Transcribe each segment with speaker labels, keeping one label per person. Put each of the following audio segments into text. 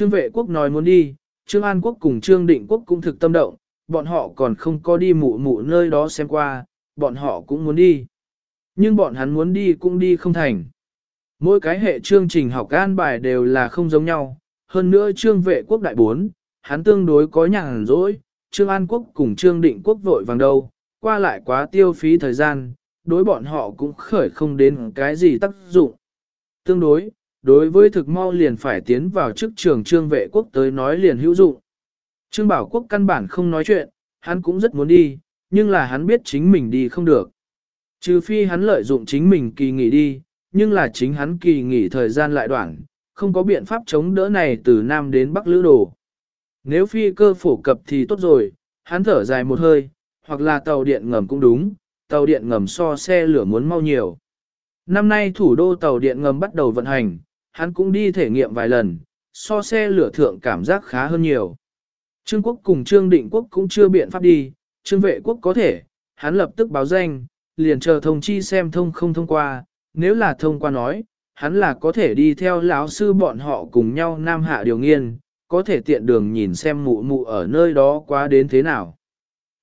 Speaker 1: Trương vệ quốc nói muốn đi, Trương An quốc cùng Trương Định quốc cũng thực tâm động, bọn họ còn không có đi mụ mụ nơi đó xem qua, bọn họ cũng muốn đi. Nhưng bọn hắn muốn đi cũng đi không thành. Mỗi cái hệ chương trình học an bài đều là không giống nhau, hơn nữa trương vệ quốc đại bốn, hắn tương đối có nhàn rỗi, trương an quốc cùng trương định quốc vội vàng đâu, qua lại quá tiêu phí thời gian, đối bọn họ cũng khởi không đến cái gì tác dụng. Tương đối, đối với thực mau liền phải tiến vào chức trường trương vệ quốc tới nói liền hữu dụng. Trương bảo quốc căn bản không nói chuyện, hắn cũng rất muốn đi, nhưng là hắn biết chính mình đi không được. Trừ phi hắn lợi dụng chính mình kỳ nghỉ đi, nhưng là chính hắn kỳ nghỉ thời gian lại đoạn, không có biện pháp chống đỡ này từ Nam đến Bắc lữ đồ. Nếu phi cơ phổ cập thì tốt rồi, hắn thở dài một hơi, hoặc là tàu điện ngầm cũng đúng, tàu điện ngầm so xe lửa muốn mau nhiều. Năm nay thủ đô tàu điện ngầm bắt đầu vận hành, hắn cũng đi thể nghiệm vài lần, so xe lửa thượng cảm giác khá hơn nhiều. Trương quốc cùng Trương Định quốc cũng chưa biện pháp đi, Trương vệ quốc có thể, hắn lập tức báo danh, liền chờ thông chi xem thông không thông qua, nếu là thông qua nói, hắn là có thể đi theo lão sư bọn họ cùng nhau nam hạ điều nghiên, có thể tiện đường nhìn xem mụ mụ ở nơi đó quá đến thế nào.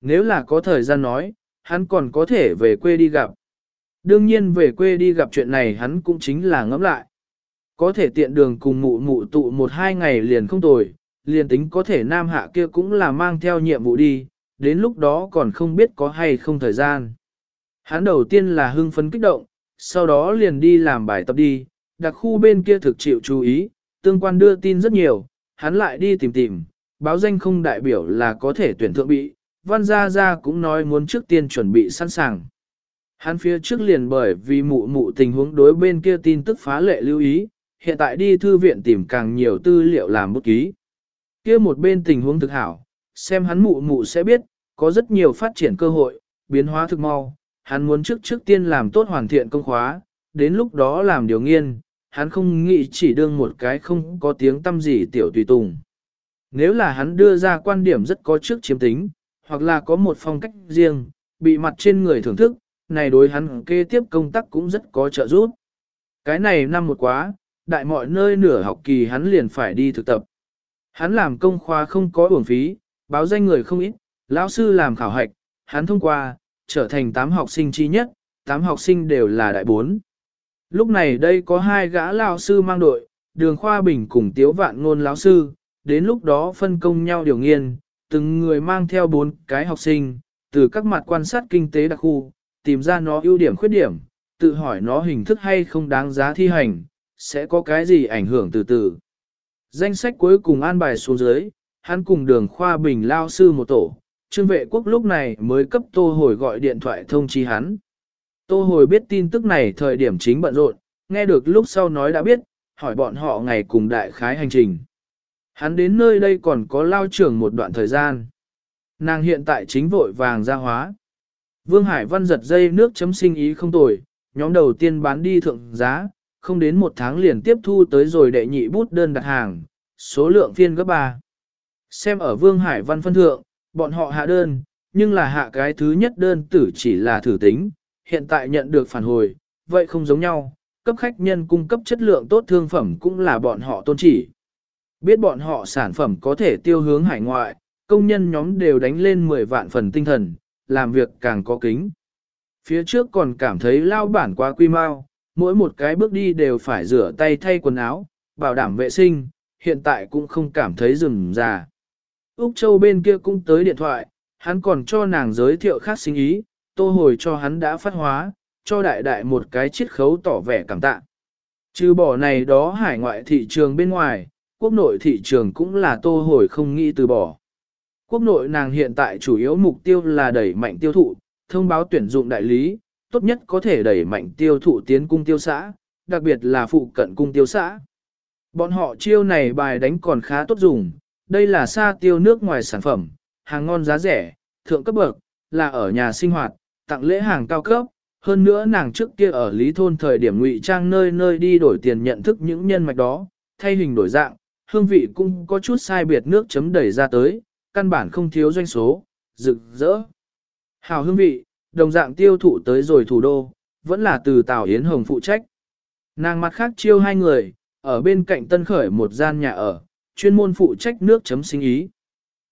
Speaker 1: Nếu là có thời gian nói, hắn còn có thể về quê đi gặp. Đương nhiên về quê đi gặp chuyện này hắn cũng chính là ngẫm lại. Có thể tiện đường cùng mụ mụ tụ một hai ngày liền không tồi, liền tính có thể nam hạ kia cũng là mang theo nhiệm vụ đi, đến lúc đó còn không biết có hay không thời gian. Hắn đầu tiên là hưng phấn kích động, sau đó liền đi làm bài tập đi, đặc khu bên kia thực chịu chú ý, tương quan đưa tin rất nhiều, hắn lại đi tìm tìm, báo danh không đại biểu là có thể tuyển thượng bị, văn gia gia cũng nói muốn trước tiên chuẩn bị sẵn sàng. Hắn phía trước liền bởi vì mụ mụ tình huống đối bên kia tin tức phá lệ lưu ý, hiện tại đi thư viện tìm càng nhiều tư liệu làm bút ký. Kia một bên tình huống thực hảo, xem hắn mụ mụ sẽ biết, có rất nhiều phát triển cơ hội, biến hóa thực mau, hắn muốn trước trước tiên làm tốt hoàn thiện công khóa, đến lúc đó làm điều nghiên, hắn không nghĩ chỉ đương một cái không có tiếng tâm gì tiểu tùy tùng. Nếu là hắn đưa ra quan điểm rất có trước chiếm tính, hoặc là có một phong cách riêng, bị mặt trên người thưởng thức, này đối hắn kế tiếp công tác cũng rất có trợ giúp. Cái này năm một quá, đại mọi nơi nửa học kỳ hắn liền phải đi thực tập. Hắn làm công khoa không có uổng phí, báo danh người không ít, lão sư làm khảo hạch, hắn thông qua, trở thành 8 học sinh chi nhất, 8 học sinh đều là đại bốn. Lúc này đây có hai gã lão sư mang đội, đường khoa bình cùng tiếu vạn ngôn lão sư, đến lúc đó phân công nhau điều nghiên, từng người mang theo bốn cái học sinh, từ các mặt quan sát kinh tế đặc khu, tìm ra nó ưu điểm khuyết điểm, tự hỏi nó hình thức hay không đáng giá thi hành, sẽ có cái gì ảnh hưởng từ từ. Danh sách cuối cùng an bài xuống dưới, hắn cùng đường khoa bình lao sư một tổ, trương vệ quốc lúc này mới cấp tô hồi gọi điện thoại thông chi hắn. Tô hồi biết tin tức này thời điểm chính bận rộn, nghe được lúc sau nói đã biết, hỏi bọn họ ngày cùng đại khái hành trình. Hắn đến nơi đây còn có lao trưởng một đoạn thời gian. Nàng hiện tại chính vội vàng ra hóa. Vương Hải Văn giật dây nước chấm sinh ý không tồi, nhóm đầu tiên bán đi thượng giá, không đến một tháng liền tiếp thu tới rồi đệ nhị bút đơn đặt hàng, số lượng phiên gấp ba. Xem ở Vương Hải Văn phân thượng, bọn họ hạ đơn, nhưng là hạ cái thứ nhất đơn tử chỉ là thử tính, hiện tại nhận được phản hồi, vậy không giống nhau, cấp khách nhân cung cấp chất lượng tốt thương phẩm cũng là bọn họ tôn chỉ. Biết bọn họ sản phẩm có thể tiêu hướng hải ngoại, công nhân nhóm đều đánh lên 10 vạn phần tinh thần, làm việc càng có kính. Phía trước còn cảm thấy lao bản quá quy mau, mỗi một cái bước đi đều phải rửa tay thay quần áo, bảo đảm vệ sinh, hiện tại cũng không cảm thấy rừng già. Úc Châu bên kia cũng tới điện thoại, hắn còn cho nàng giới thiệu khác sinh ý, tô hồi cho hắn đã phát hóa, cho đại đại một cái chiết khấu tỏ vẻ cảm tạ. Trừ bỏ này đó hải ngoại thị trường bên ngoài, quốc nội thị trường cũng là tô hồi không nghĩ từ bỏ. Quốc nội nàng hiện tại chủ yếu mục tiêu là đẩy mạnh tiêu thụ, thông báo tuyển dụng đại lý, tốt nhất có thể đẩy mạnh tiêu thụ tiến cung tiêu xã, đặc biệt là phụ cận cung tiêu xã. Bọn họ chiêu này bài đánh còn khá tốt dùng, đây là xa tiêu nước ngoài sản phẩm, hàng ngon giá rẻ, thượng cấp bậc, là ở nhà sinh hoạt, tặng lễ hàng cao cấp. Hơn nữa nàng trước kia ở Lý Thôn thời điểm ngụy trang nơi nơi đi đổi tiền nhận thức những nhân mạch đó, thay hình đổi dạng, hương vị cũng có chút sai biệt nước chấm đẩy ra tới, căn bản không thiếu doanh số, rực rỡ. Hào hương vị, đồng dạng tiêu thụ tới rồi thủ đô, vẫn là từ Tào Yến Hồng phụ trách. Nàng mặt khác chiêu hai người, ở bên cạnh tân khởi một gian nhà ở, chuyên môn phụ trách nước chấm sinh ý.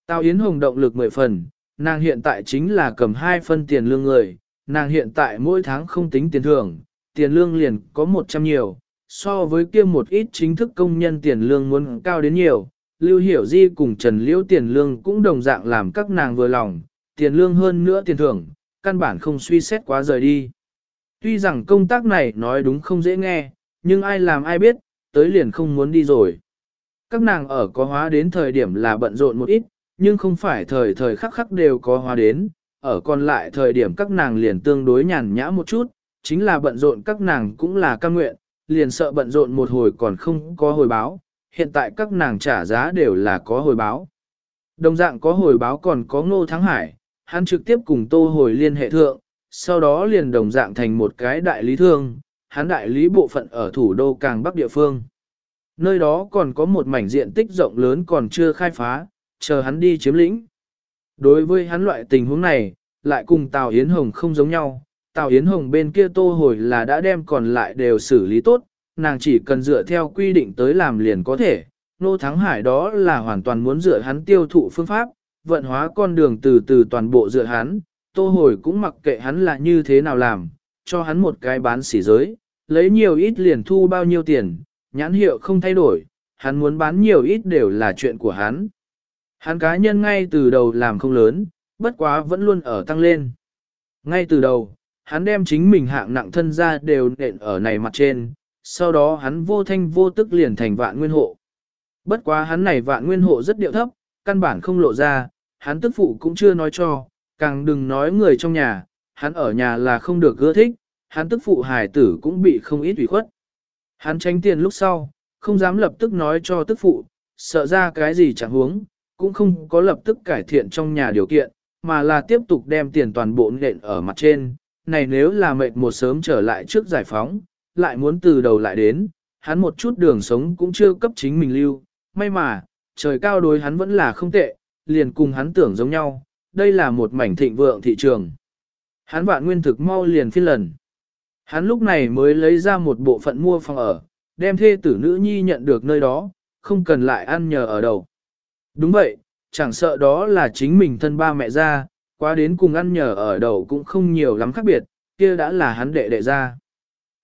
Speaker 1: Tào Yến Hồng động lực 10 phần, nàng hiện tại chính là cầm 2 phân tiền lương người, nàng hiện tại mỗi tháng không tính tiền thưởng, tiền lương liền có 100 nhiều, so với kia một ít chính thức công nhân tiền lương muốn cao đến nhiều. Lưu Hiểu Di cùng Trần Liễu tiền lương cũng đồng dạng làm các nàng vừa lòng, tiền lương hơn nữa tiền thưởng, căn bản không suy xét quá rời đi. Tuy rằng công tác này nói đúng không dễ nghe, nhưng ai làm ai biết, tới liền không muốn đi rồi. Các nàng ở có hóa đến thời điểm là bận rộn một ít, nhưng không phải thời thời khắc khắc đều có hóa đến, ở còn lại thời điểm các nàng liền tương đối nhàn nhã một chút, chính là bận rộn các nàng cũng là căn nguyện, liền sợ bận rộn một hồi còn không có hồi báo, hiện tại các nàng trả giá đều là có hồi báo. Đồng dạng có hồi báo còn có ngô thắng hải, hắn trực tiếp cùng tô hồi liên hệ thượng, sau đó liền đồng dạng thành một cái đại lý thương, hắn đại lý bộ phận ở thủ đô càng bắc địa phương. Nơi đó còn có một mảnh diện tích rộng lớn còn chưa khai phá, chờ hắn đi chiếm lĩnh. Đối với hắn loại tình huống này, lại cùng Tào Yến Hồng không giống nhau, Tào Yến Hồng bên kia tô hồi là đã đem còn lại đều xử lý tốt, nàng chỉ cần dựa theo quy định tới làm liền có thể. Nô Thắng Hải đó là hoàn toàn muốn dựa hắn tiêu thụ phương pháp, vận hóa con đường từ từ toàn bộ dựa hắn, tô hồi cũng mặc kệ hắn là như thế nào làm, cho hắn một cái bán xỉ giới, lấy nhiều ít liền thu bao nhiêu tiền, nhãn hiệu không thay đổi, hắn muốn bán nhiều ít đều là chuyện của hắn. Hắn cá nhân ngay từ đầu làm không lớn, bất quá vẫn luôn ở tăng lên. Ngay từ đầu, hắn đem chính mình hạng nặng thân ra đều nện ở này mặt trên, sau đó hắn vô thanh vô tức liền thành vạn nguyên hộ. Bất quá hắn này vạn nguyên hộ rất điệu thấp, căn bản không lộ ra, hắn tức phụ cũng chưa nói cho, càng đừng nói người trong nhà, hắn ở nhà là không được gỡ thích, hắn tức phụ hài tử cũng bị không ít ủy khuất. Hắn tránh tiền lúc sau, không dám lập tức nói cho tức phụ, sợ ra cái gì chẳng huống, cũng không có lập tức cải thiện trong nhà điều kiện, mà là tiếp tục đem tiền toàn bộ nện ở mặt trên. Này nếu là mệt một sớm trở lại trước giải phóng, lại muốn từ đầu lại đến, hắn một chút đường sống cũng chưa cấp chính mình lưu. May mà, trời cao đối hắn vẫn là không tệ, liền cùng hắn tưởng giống nhau, đây là một mảnh thịnh vượng thị trường. Hắn vạn nguyên thực mau liền phiên lần. Hắn lúc này mới lấy ra một bộ phận mua phòng ở, đem thê tử nữ nhi nhận được nơi đó, không cần lại ăn nhờ ở đầu. Đúng vậy, chẳng sợ đó là chính mình thân ba mẹ ra, qua đến cùng ăn nhờ ở đầu cũng không nhiều lắm khác biệt, kia đã là hắn đệ đệ ra.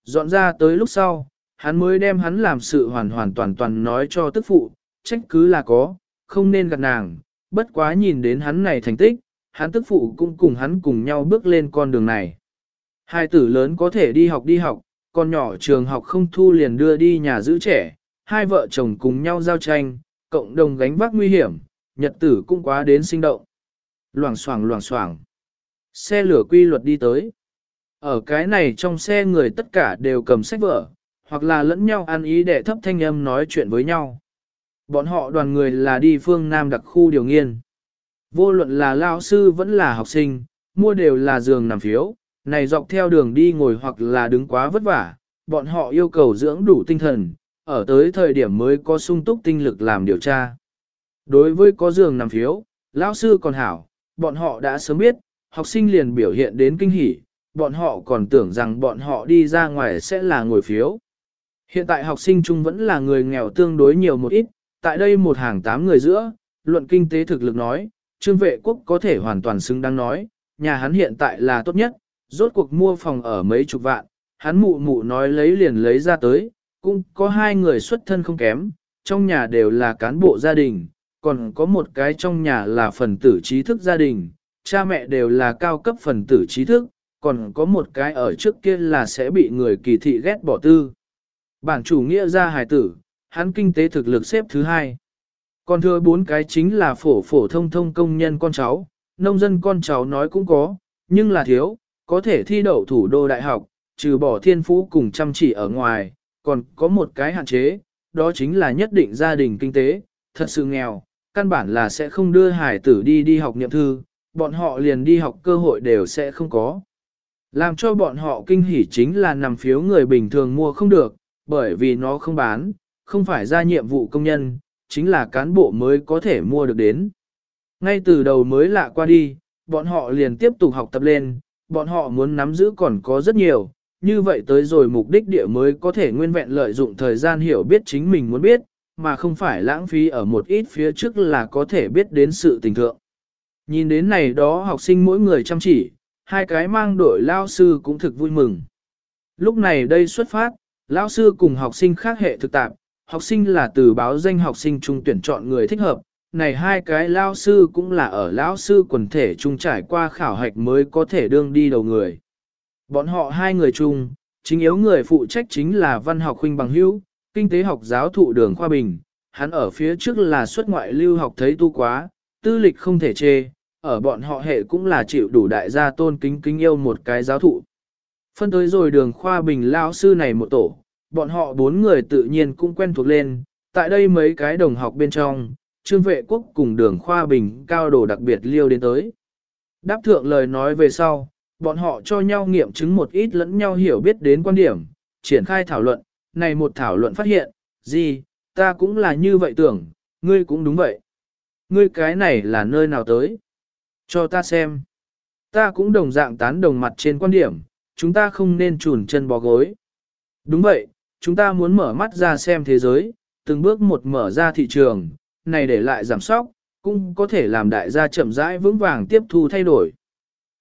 Speaker 1: Dọn ra tới lúc sau, hắn mới đem hắn làm sự hoàn hoàn toàn toàn nói cho tức phụ, trách cứ là có, không nên gạt nàng, bất quá nhìn đến hắn này thành tích, hắn tức phụ cũng cùng hắn cùng nhau bước lên con đường này. Hai tử lớn có thể đi học đi học, con nhỏ trường học không thu liền đưa đi nhà giữ trẻ, hai vợ chồng cùng nhau giao tranh, cộng đồng gánh vác nguy hiểm, nhật tử cũng quá đến sinh động. Loảng xoảng loảng xoảng. Xe lửa quy luật đi tới. Ở cái này trong xe người tất cả đều cầm sách vở, hoặc là lẫn nhau ăn ý để thấp thanh âm nói chuyện với nhau. Bọn họ đoàn người là đi phương Nam đặc khu điều nghiên. Vô luận là lao sư vẫn là học sinh, mua đều là giường nằm phiếu, này dọc theo đường đi ngồi hoặc là đứng quá vất vả, bọn họ yêu cầu dưỡng đủ tinh thần, ở tới thời điểm mới có sung túc tinh lực làm điều tra. Đối với có giường nằm phiếu, lão sư còn hảo, bọn họ đã sớm biết, học sinh liền biểu hiện đến kinh hỉ, bọn họ còn tưởng rằng bọn họ đi ra ngoài sẽ là ngồi phiếu. Hiện tại học sinh chung vẫn là người nghèo tương đối nhiều một ít, tại đây một hàng tám người giữa, luận kinh tế thực lực nói, trương vệ quốc có thể hoàn toàn xứng đáng nói, nhà hắn hiện tại là tốt nhất, rốt cuộc mua phòng ở mấy chục vạn, hắn mụ mụ nói lấy liền lấy ra tới, cũng có hai người xuất thân không kém, trong nhà đều là cán bộ gia đình, còn có một cái trong nhà là phần tử trí thức gia đình, cha mẹ đều là cao cấp phần tử trí thức, còn có một cái ở trước kia là sẽ bị người kỳ thị ghét bỏ tư. Bản chủ nghĩa gia hài tử, hắn kinh tế thực lực xếp thứ hai. Còn thừa bốn cái chính là phổ phổ thông thông công nhân con cháu, nông dân con cháu nói cũng có, nhưng là thiếu, có thể thi đậu thủ đô đại học, trừ bỏ thiên phú cùng chăm chỉ ở ngoài, còn có một cái hạn chế, đó chính là nhất định gia đình kinh tế, thật sự nghèo, căn bản là sẽ không đưa hải tử đi đi học niệm thư, bọn họ liền đi học cơ hội đều sẽ không có. Làm cho bọn họ kinh hỉ chính là nằm phiếu người bình thường mua không được, bởi vì nó không bán, không phải ra nhiệm vụ công nhân, chính là cán bộ mới có thể mua được đến. Ngay từ đầu mới lạ qua đi, bọn họ liền tiếp tục học tập lên, bọn họ muốn nắm giữ còn có rất nhiều, như vậy tới rồi mục đích địa mới có thể nguyên vẹn lợi dụng thời gian hiểu biết chính mình muốn biết, mà không phải lãng phí ở một ít phía trước là có thể biết đến sự tình thượng. Nhìn đến này đó học sinh mỗi người chăm chỉ, hai cái mang đội lao sư cũng thực vui mừng. Lúc này đây xuất phát, lao sư cùng học sinh khác hệ thực tạp, học sinh là từ báo danh học sinh trung tuyển chọn người thích hợp, này hai cái lao sư cũng là ở lão sư quần thể trung trải qua khảo hạch mới có thể đương đi đầu người. Bọn họ hai người chung, chính yếu người phụ trách chính là văn học huynh bằng hữu, kinh tế học giáo thụ đường khoa bình, hắn ở phía trước là xuất ngoại lưu học thấy tu quá, tư lịch không thể chê, ở bọn họ hệ cũng là chịu đủ đại gia tôn kính kính yêu một cái giáo thụ. Phân tới rồi đường khoa bình lao sư này một tổ, bọn họ bốn người tự nhiên cũng quen thuộc lên, tại đây mấy cái đồng học bên trong, trương vệ quốc cùng đường khoa bình cao đồ đặc biệt liêu đến tới. Đáp thượng lời nói về sau, bọn họ cho nhau nghiệm chứng một ít lẫn nhau hiểu biết đến quan điểm, triển khai thảo luận, này một thảo luận phát hiện, gì, ta cũng là như vậy tưởng, ngươi cũng đúng vậy. Ngươi cái này là nơi nào tới? Cho ta xem. Ta cũng đồng dạng tán đồng mặt trên quan điểm, chúng ta không nên chùn chân bó gối. Đúng vậy, chúng ta muốn mở mắt ra xem thế giới, từng bước một mở ra thị trường, này để lại giảm sóc, cũng có thể làm đại gia chậm rãi vững vàng tiếp thu thay đổi.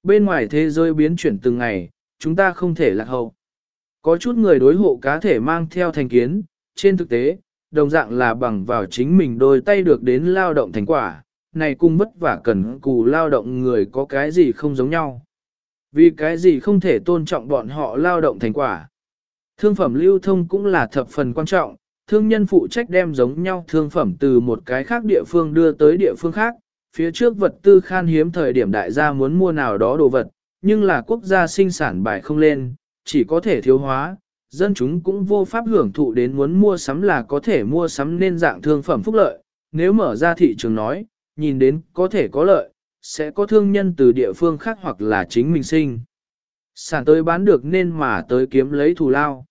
Speaker 1: Bên ngoài thế giới biến chuyển từng ngày, chúng ta không thể lạc hậu. Có chút người đối hộ cá thể mang theo thành kiến, trên thực tế, đồng dạng là bằng vào chính mình đôi tay được đến lao động thành quả, này cung vất vả cần cù lao động người có cái gì không giống nhau. Vì cái gì không thể tôn trọng bọn họ lao động thành quả. Thương phẩm lưu thông cũng là thập phần quan trọng, thương nhân phụ trách đem giống nhau thương phẩm từ một cái khác địa phương đưa tới địa phương khác, phía trước vật tư khan hiếm thời điểm đại gia muốn mua nào đó đồ vật, nhưng là quốc gia sinh sản bài không lên, chỉ có thể thiếu hóa, dân chúng cũng vô pháp hưởng thụ đến muốn mua sắm là có thể mua sắm nên dạng thương phẩm phúc lợi, nếu mở ra thị trường nói, nhìn đến có thể có lợi, sẽ có thương nhân từ địa phương khác hoặc là chính mình sinh. Sản tới bán được nên mà tới kiếm lấy thù lao.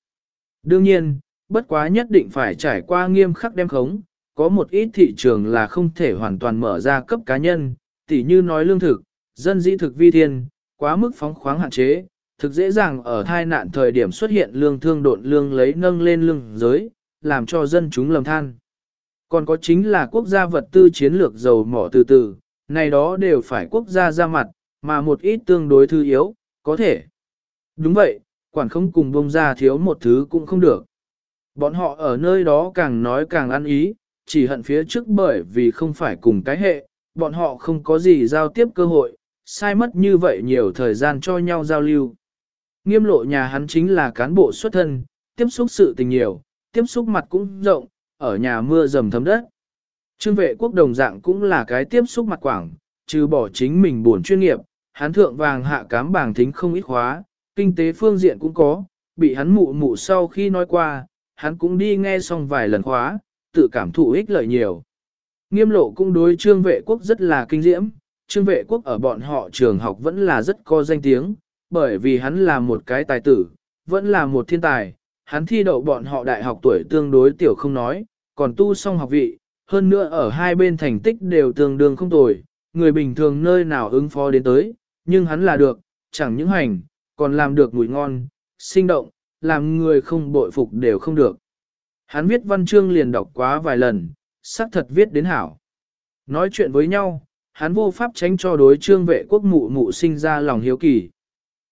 Speaker 1: Đương nhiên, bất quá nhất định phải trải qua nghiêm khắc đem khống, có một ít thị trường là không thể hoàn toàn mở ra cấp cá nhân, tỉ như nói lương thực, dân dĩ thực vi thiên, quá mức phóng khoáng hạn chế, thực dễ dàng ở thai nạn thời điểm xuất hiện lương thương độn lương lấy nâng lên lương giới, làm cho dân chúng lầm than. Còn có chính là quốc gia vật tư chiến lược dầu mỏ từ từ, này đó đều phải quốc gia ra mặt, mà một ít tương đối thư yếu, có thể. Đúng vậy, quản không cùng bông ra thiếu một thứ cũng không được. Bọn họ ở nơi đó càng nói càng ăn ý, chỉ hận phía trước bởi vì không phải cùng cái hệ, bọn họ không có gì giao tiếp cơ hội, sai mất như vậy nhiều thời gian cho nhau giao lưu. Nghiêm lộ nhà hắn chính là cán bộ xuất thân, tiếp xúc sự tình nhiều, tiếp xúc mặt cũng rộng, ở nhà mưa dầm thấm đất. Trương vệ quốc đồng dạng cũng là cái tiếp xúc mặt quảng, trừ bỏ chính mình buồn chuyên nghiệp, hắn thượng vàng hạ cám bảng thính không ít khóa, kinh tế phương diện cũng có, bị hắn mụ mụ sau khi nói qua, hắn cũng đi nghe xong vài lần khóa, tự cảm thụ ích lợi nhiều. Nghiêm lộ cũng đối trương vệ quốc rất là kinh diễm, trương vệ quốc ở bọn họ trường học vẫn là rất có danh tiếng, bởi vì hắn là một cái tài tử, vẫn là một thiên tài, hắn thi đậu bọn họ đại học tuổi tương đối tiểu không nói, còn tu xong học vị, hơn nữa ở hai bên thành tích đều tương đương không tồi, người bình thường nơi nào ứng phó đến tới, nhưng hắn là được, chẳng những hành, còn làm được mùi ngon, sinh động, làm người không bội phục đều không được. Hắn viết văn chương liền đọc quá vài lần, xác thật viết đến hảo. Nói chuyện với nhau, hắn vô pháp tránh cho đối trương vệ quốc mụ mụ sinh ra lòng hiếu kỳ.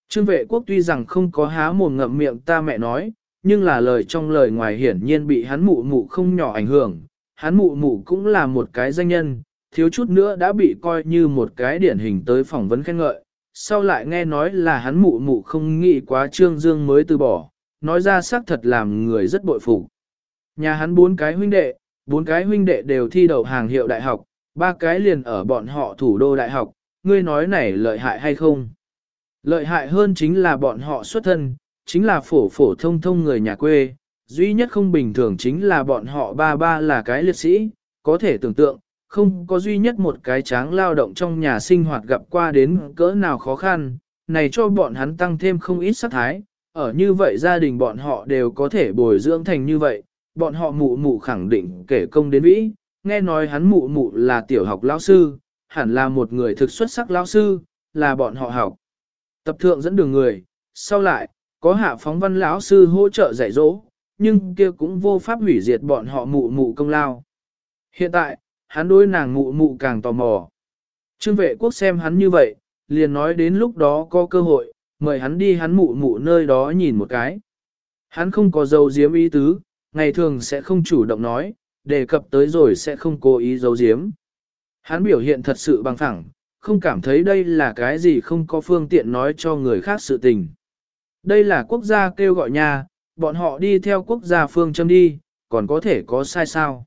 Speaker 1: Trương vệ quốc tuy rằng không có há mồm ngậm miệng ta mẹ nói, nhưng là lời trong lời ngoài hiển nhiên bị hắn mụ mụ không nhỏ ảnh hưởng. Hắn mụ mụ cũng là một cái danh nhân, thiếu chút nữa đã bị coi như một cái điển hình tới phỏng vấn khen ngợi. Sau lại nghe nói là hắn mụ mụ không nghĩ quá trương dương mới từ bỏ, nói ra xác thật làm người rất bội phục. Nhà hắn bốn cái huynh đệ, bốn cái huynh đệ đều thi đậu hàng hiệu đại học, ba cái liền ở bọn họ thủ đô đại học, ngươi nói này lợi hại hay không? Lợi hại hơn chính là bọn họ xuất thân, chính là phổ phổ thông thông người nhà quê, duy nhất không bình thường chính là bọn họ ba ba là cái liệt sĩ, có thể tưởng tượng, không có duy nhất một cái tráng lao động trong nhà sinh hoạt gặp qua đến cỡ nào khó khăn, này cho bọn hắn tăng thêm không ít sát thái, ở như vậy gia đình bọn họ đều có thể bồi dưỡng thành như vậy, bọn họ mụ mụ khẳng định kể công đến vĩ, nghe nói hắn mụ mụ là tiểu học lao sư, hẳn là một người thực xuất sắc lao sư, là bọn họ học. Tập thượng dẫn đường người, sau lại, có hạ phóng văn lão sư hỗ trợ dạy dỗ, nhưng kia cũng vô pháp hủy diệt bọn họ mụ mụ công lao. Hiện tại, hắn đối nàng mụ mụ càng tò mò. Trương vệ quốc xem hắn như vậy, liền nói đến lúc đó có cơ hội, mời hắn đi hắn mụ mụ nơi đó nhìn một cái. Hắn không có dấu diếm ý tứ, ngày thường sẽ không chủ động nói, đề cập tới rồi sẽ không cố ý giấu diếm. Hắn biểu hiện thật sự bằng phẳng, không cảm thấy đây là cái gì không có phương tiện nói cho người khác sự tình. Đây là quốc gia kêu gọi nhà, bọn họ đi theo quốc gia phương châm đi, còn có thể có sai sao.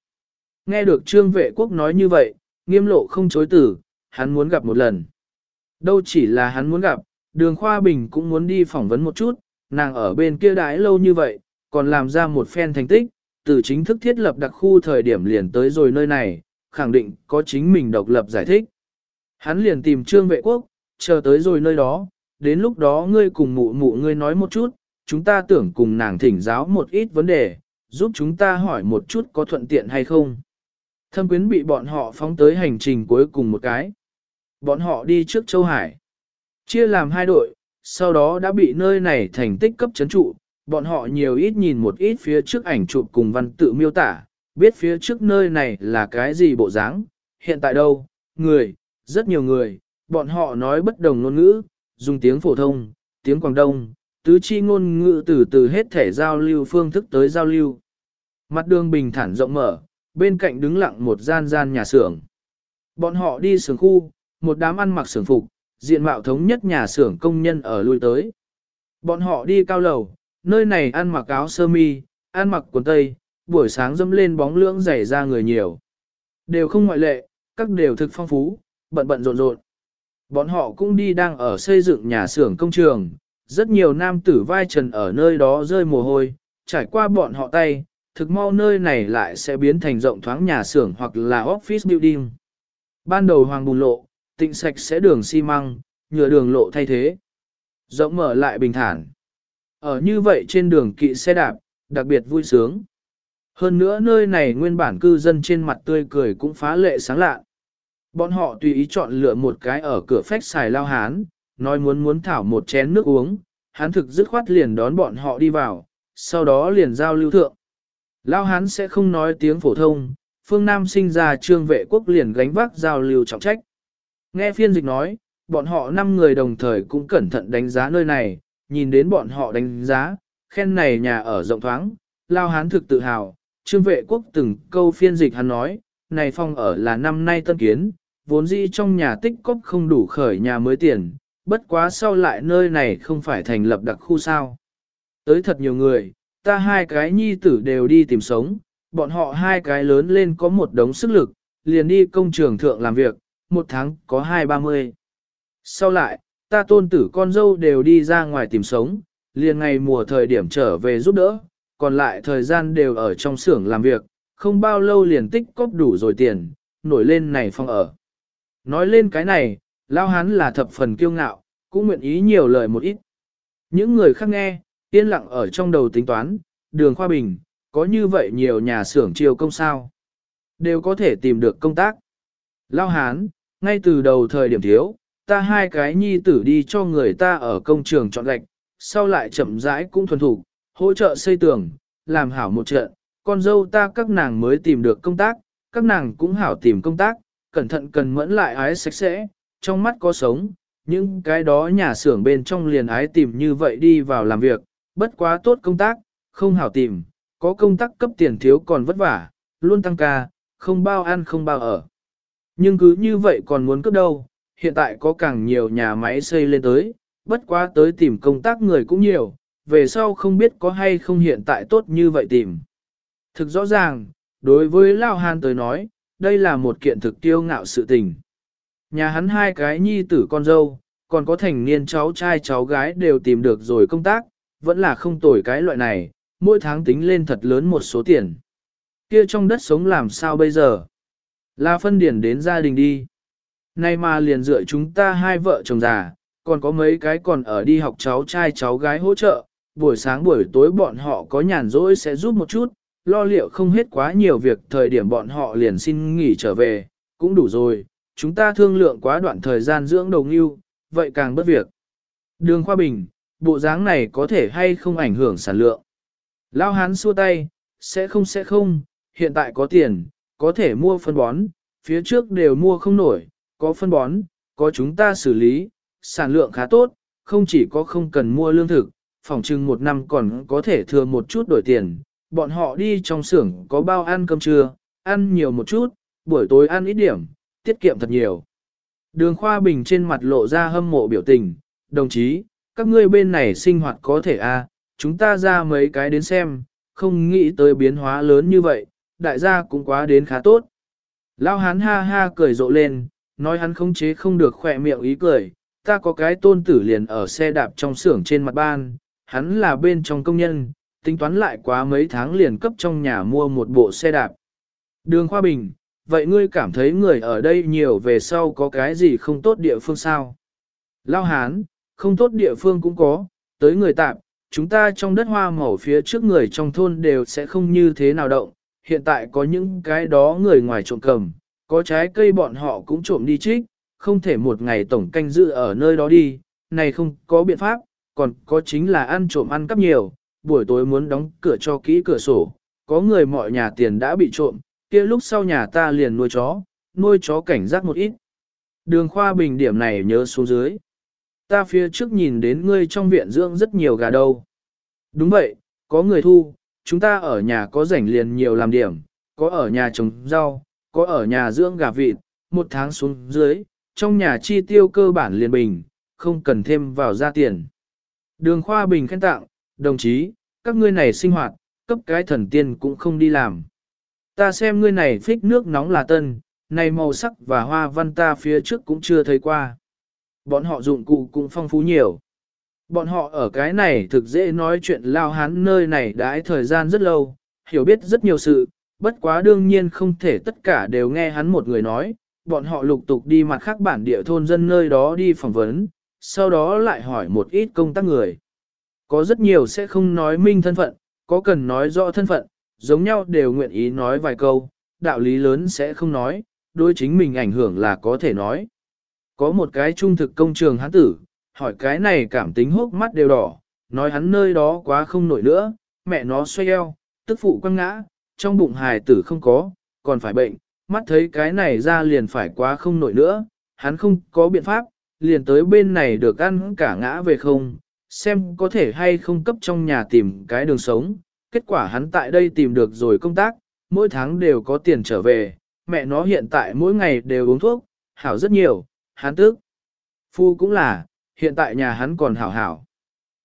Speaker 1: Nghe được trương vệ quốc nói như vậy, nghiêm lộ không chối tử, hắn muốn gặp một lần. Đâu chỉ là hắn muốn gặp, đường Khoa Bình cũng muốn đi phỏng vấn một chút, nàng ở bên kia đãi lâu như vậy, còn làm ra một phen thành tích, từ chính thức thiết lập đặc khu thời điểm liền tới rồi nơi này, khẳng định có chính mình độc lập giải thích. Hắn liền tìm trương vệ quốc, chờ tới rồi nơi đó, đến lúc đó ngươi cùng mụ mụ ngươi nói một chút, chúng ta tưởng cùng nàng thỉnh giáo một ít vấn đề, giúp chúng ta hỏi một chút có thuận tiện hay không. Thâm quyến bị bọn họ phóng tới hành trình cuối cùng một cái. Bọn họ đi trước Châu Hải. Chia làm hai đội, sau đó đã bị nơi này thành tích cấp chấn trụ, bọn họ nhiều ít nhìn một ít phía trước ảnh chụp cùng văn tự miêu tả, biết phía trước nơi này là cái gì bộ dáng, hiện tại đâu, người, rất nhiều người, bọn họ nói bất đồng ngôn ngữ, dùng tiếng phổ thông, tiếng Quảng Đông, tứ chi ngôn ngữ từ từ hết thể giao lưu phương thức tới giao lưu. Mặt đường bình thản rộng mở, bên cạnh đứng lặng một gian gian nhà xưởng. Bọn họ đi xưởng khu, một đám ăn mặc xưởng phục, diện mạo thống nhất nhà xưởng công nhân ở lui tới. Bọn họ đi cao lầu, nơi này ăn mặc áo sơ mi, ăn mặc quần tây, buổi sáng dâm lên bóng lưỡng dày ra người nhiều. Đều không ngoại lệ, các đều thực phong phú, bận bận rộn rộn. Bọn họ cũng đi đang ở xây dựng nhà xưởng công trường, rất nhiều nam tử vai trần ở nơi đó rơi mồ hôi, trải qua bọn họ tay, thực mau nơi này lại sẽ biến thành rộng thoáng nhà xưởng hoặc là office building. Ban đầu hoàng bùn lộ, tịnh sạch sẽ đường xi măng, nhựa đường lộ thay thế. Rộng mở lại bình thản. Ở như vậy trên đường kỵ xe đạp, đặc biệt vui sướng. Hơn nữa nơi này nguyên bản cư dân trên mặt tươi cười cũng phá lệ sáng lạ. Bọn họ tùy ý chọn lựa một cái ở cửa phách xài lao hán, nói muốn muốn thảo một chén nước uống, hán thực dứt khoát liền đón bọn họ đi vào, sau đó liền giao lưu thượng. Lao hán sẽ không nói tiếng phổ thông, phương Nam sinh ra trương vệ quốc liền gánh vác giao lưu trọng trách. Nghe phiên dịch nói, bọn họ 5 người đồng thời cũng cẩn thận đánh giá nơi này, nhìn đến bọn họ đánh giá, khen này nhà ở rộng thoáng, Lao hán thực tự hào, trương vệ quốc từng câu phiên dịch hắn nói, này phong ở là năm nay tân kiến, vốn dĩ trong nhà tích cóp không đủ khởi nhà mới tiền, bất quá sau lại nơi này không phải thành lập đặc khu sao. Tới thật nhiều người, ta hai cái nhi tử đều đi tìm sống, bọn họ hai cái lớn lên có một đống sức lực, liền đi công trường thượng làm việc, một tháng có hai ba mươi. Sau lại, ta tôn tử con dâu đều đi ra ngoài tìm sống, liền ngày mùa thời điểm trở về giúp đỡ, còn lại thời gian đều ở trong xưởng làm việc, không bao lâu liền tích cóp đủ rồi tiền, nổi lên này phong ở. Nói lên cái này, lao hắn là thập phần kiêu ngạo, cũng nguyện ý nhiều lời một ít. Những người khác nghe, yên lặng ở trong đầu tính toán, đường khoa bình, có như vậy nhiều nhà xưởng chiều công sao. Đều có thể tìm được công tác. Lao hán, ngay từ đầu thời điểm thiếu, ta hai cái nhi tử đi cho người ta ở công trường chọn gạch, sau lại chậm rãi cũng thuần thủ, hỗ trợ xây tường, làm hảo một trận, con dâu ta các nàng mới tìm được công tác, các nàng cũng hảo tìm công tác, cẩn thận cần mẫn lại ái sạch sẽ, trong mắt có sống, những cái đó nhà xưởng bên trong liền ái tìm như vậy đi vào làm việc, bất quá tốt công tác, không hảo tìm, có công tác cấp tiền thiếu còn vất vả, luôn tăng ca, không bao ăn không bao ở. Nhưng cứ như vậy còn muốn cấp đâu, hiện tại có càng nhiều nhà máy xây lên tới, bất quá tới tìm công tác người cũng nhiều, về sau không biết có hay không hiện tại tốt như vậy tìm. Thực rõ ràng, đối với Lao Hàn tới nói, đây là một kiện thực tiêu ngạo sự tình. Nhà hắn hai cái nhi tử con dâu, còn có thành niên cháu trai cháu gái đều tìm được rồi công tác, vẫn là không tồi cái loại này, mỗi tháng tính lên thật lớn một số tiền. Kia trong đất sống làm sao bây giờ? Là phân điển đến gia đình đi. Nay mà liền dựa chúng ta hai vợ chồng già, còn có mấy cái còn ở đi học cháu trai cháu gái hỗ trợ, buổi sáng buổi tối bọn họ có nhàn rỗi sẽ giúp một chút, lo liệu không hết quá nhiều việc thời điểm bọn họ liền xin nghỉ trở về, cũng đủ rồi, chúng ta thương lượng quá đoạn thời gian dưỡng đầu ngưu, vậy càng bất việc. Đường Khoa Bình, bộ dáng này có thể hay không ảnh hưởng sản lượng. Lao hán xua tay, sẽ không sẽ không, hiện tại có tiền, có thể mua phân bón, phía trước đều mua không nổi, có phân bón, có chúng ta xử lý, sản lượng khá tốt, không chỉ có không cần mua lương thực, phòng trưng một năm còn có thể thừa một chút đổi tiền, bọn họ đi trong xưởng có bao ăn cơm trưa, ăn nhiều một chút, buổi tối ăn ít điểm, tiết kiệm thật nhiều. Đường Khoa Bình trên mặt lộ ra hâm mộ biểu tình, đồng chí, các ngươi bên này sinh hoạt có thể a, à, chúng ta ra mấy cái đến xem, không nghĩ tới biến hóa lớn như vậy, đại gia cũng quá đến khá tốt. Lao hắn ha ha cười rộ lên, nói hắn không chế không được khỏe miệng ý cười, ta có cái tôn tử liền ở xe đạp trong xưởng trên mặt ban, hắn là bên trong công nhân, tính toán lại quá mấy tháng liền cấp trong nhà mua một bộ xe đạp. Đường Khoa Bình, vậy ngươi cảm thấy người ở đây nhiều về sau có cái gì không tốt địa phương sao? Lao Hán, không tốt địa phương cũng có, tới người tạm, chúng ta trong đất hoa màu phía trước người trong thôn đều sẽ không như thế nào động, hiện tại có những cái đó người ngoài trộm cầm, có trái cây bọn họ cũng trộm đi trích, không thể một ngày tổng canh giữ ở nơi đó đi, này không có biện pháp, còn có chính là ăn trộm ăn cắp nhiều, buổi tối muốn đóng cửa cho kỹ cửa sổ, có người mọi nhà tiền đã bị trộm, kia lúc sau nhà ta liền nuôi chó, nuôi chó cảnh giác một ít. Đường khoa bình điểm này nhớ xuống dưới. Ta phía trước nhìn đến ngươi trong viện dưỡng rất nhiều gà đâu. Đúng vậy, có người thu, chúng ta ở nhà có rảnh liền nhiều làm điểm, có ở nhà trồng rau, có ở nhà dưỡng gà vịt, một tháng xuống dưới, trong nhà chi tiêu cơ bản liền bình, không cần thêm vào ra tiền. Đường Khoa Bình khen tặng, đồng chí, các ngươi này sinh hoạt, cấp cái thần tiên cũng không đi làm. Ta xem ngươi này phích nước nóng là tân, này màu sắc và hoa văn ta phía trước cũng chưa thấy qua. Bọn họ dụng cụ cũng phong phú nhiều. Bọn họ ở cái này thực dễ nói chuyện lao hán nơi này đãi thời gian rất lâu, hiểu biết rất nhiều sự, bất quá đương nhiên không thể tất cả đều nghe hắn một người nói, bọn họ lục tục đi mặt khác bản địa thôn dân nơi đó đi phỏng vấn, sau đó lại hỏi một ít công tác người. Có rất nhiều sẽ không nói minh thân phận, có cần nói rõ thân phận, giống nhau đều nguyện ý nói vài câu, đạo lý lớn sẽ không nói, đối chính mình ảnh hưởng là có thể nói. Có một cái trung thực công trường hắn tử, hỏi cái này cảm tính hốc mắt đều đỏ, nói hắn nơi đó quá không nổi nữa, mẹ nó xoay eo, tức phụ quăng ngã, trong bụng hài tử không có, còn phải bệnh, mắt thấy cái này ra liền phải quá không nổi nữa, hắn không có biện pháp, liền tới bên này được ăn cả ngã về không, xem có thể hay không cấp trong nhà tìm cái đường sống. Kết quả hắn tại đây tìm được rồi công tác, mỗi tháng đều có tiền trở về, mẹ nó hiện tại mỗi ngày đều uống thuốc, hảo rất nhiều, hắn tức. Phu cũng là, hiện tại nhà hắn còn hảo hảo.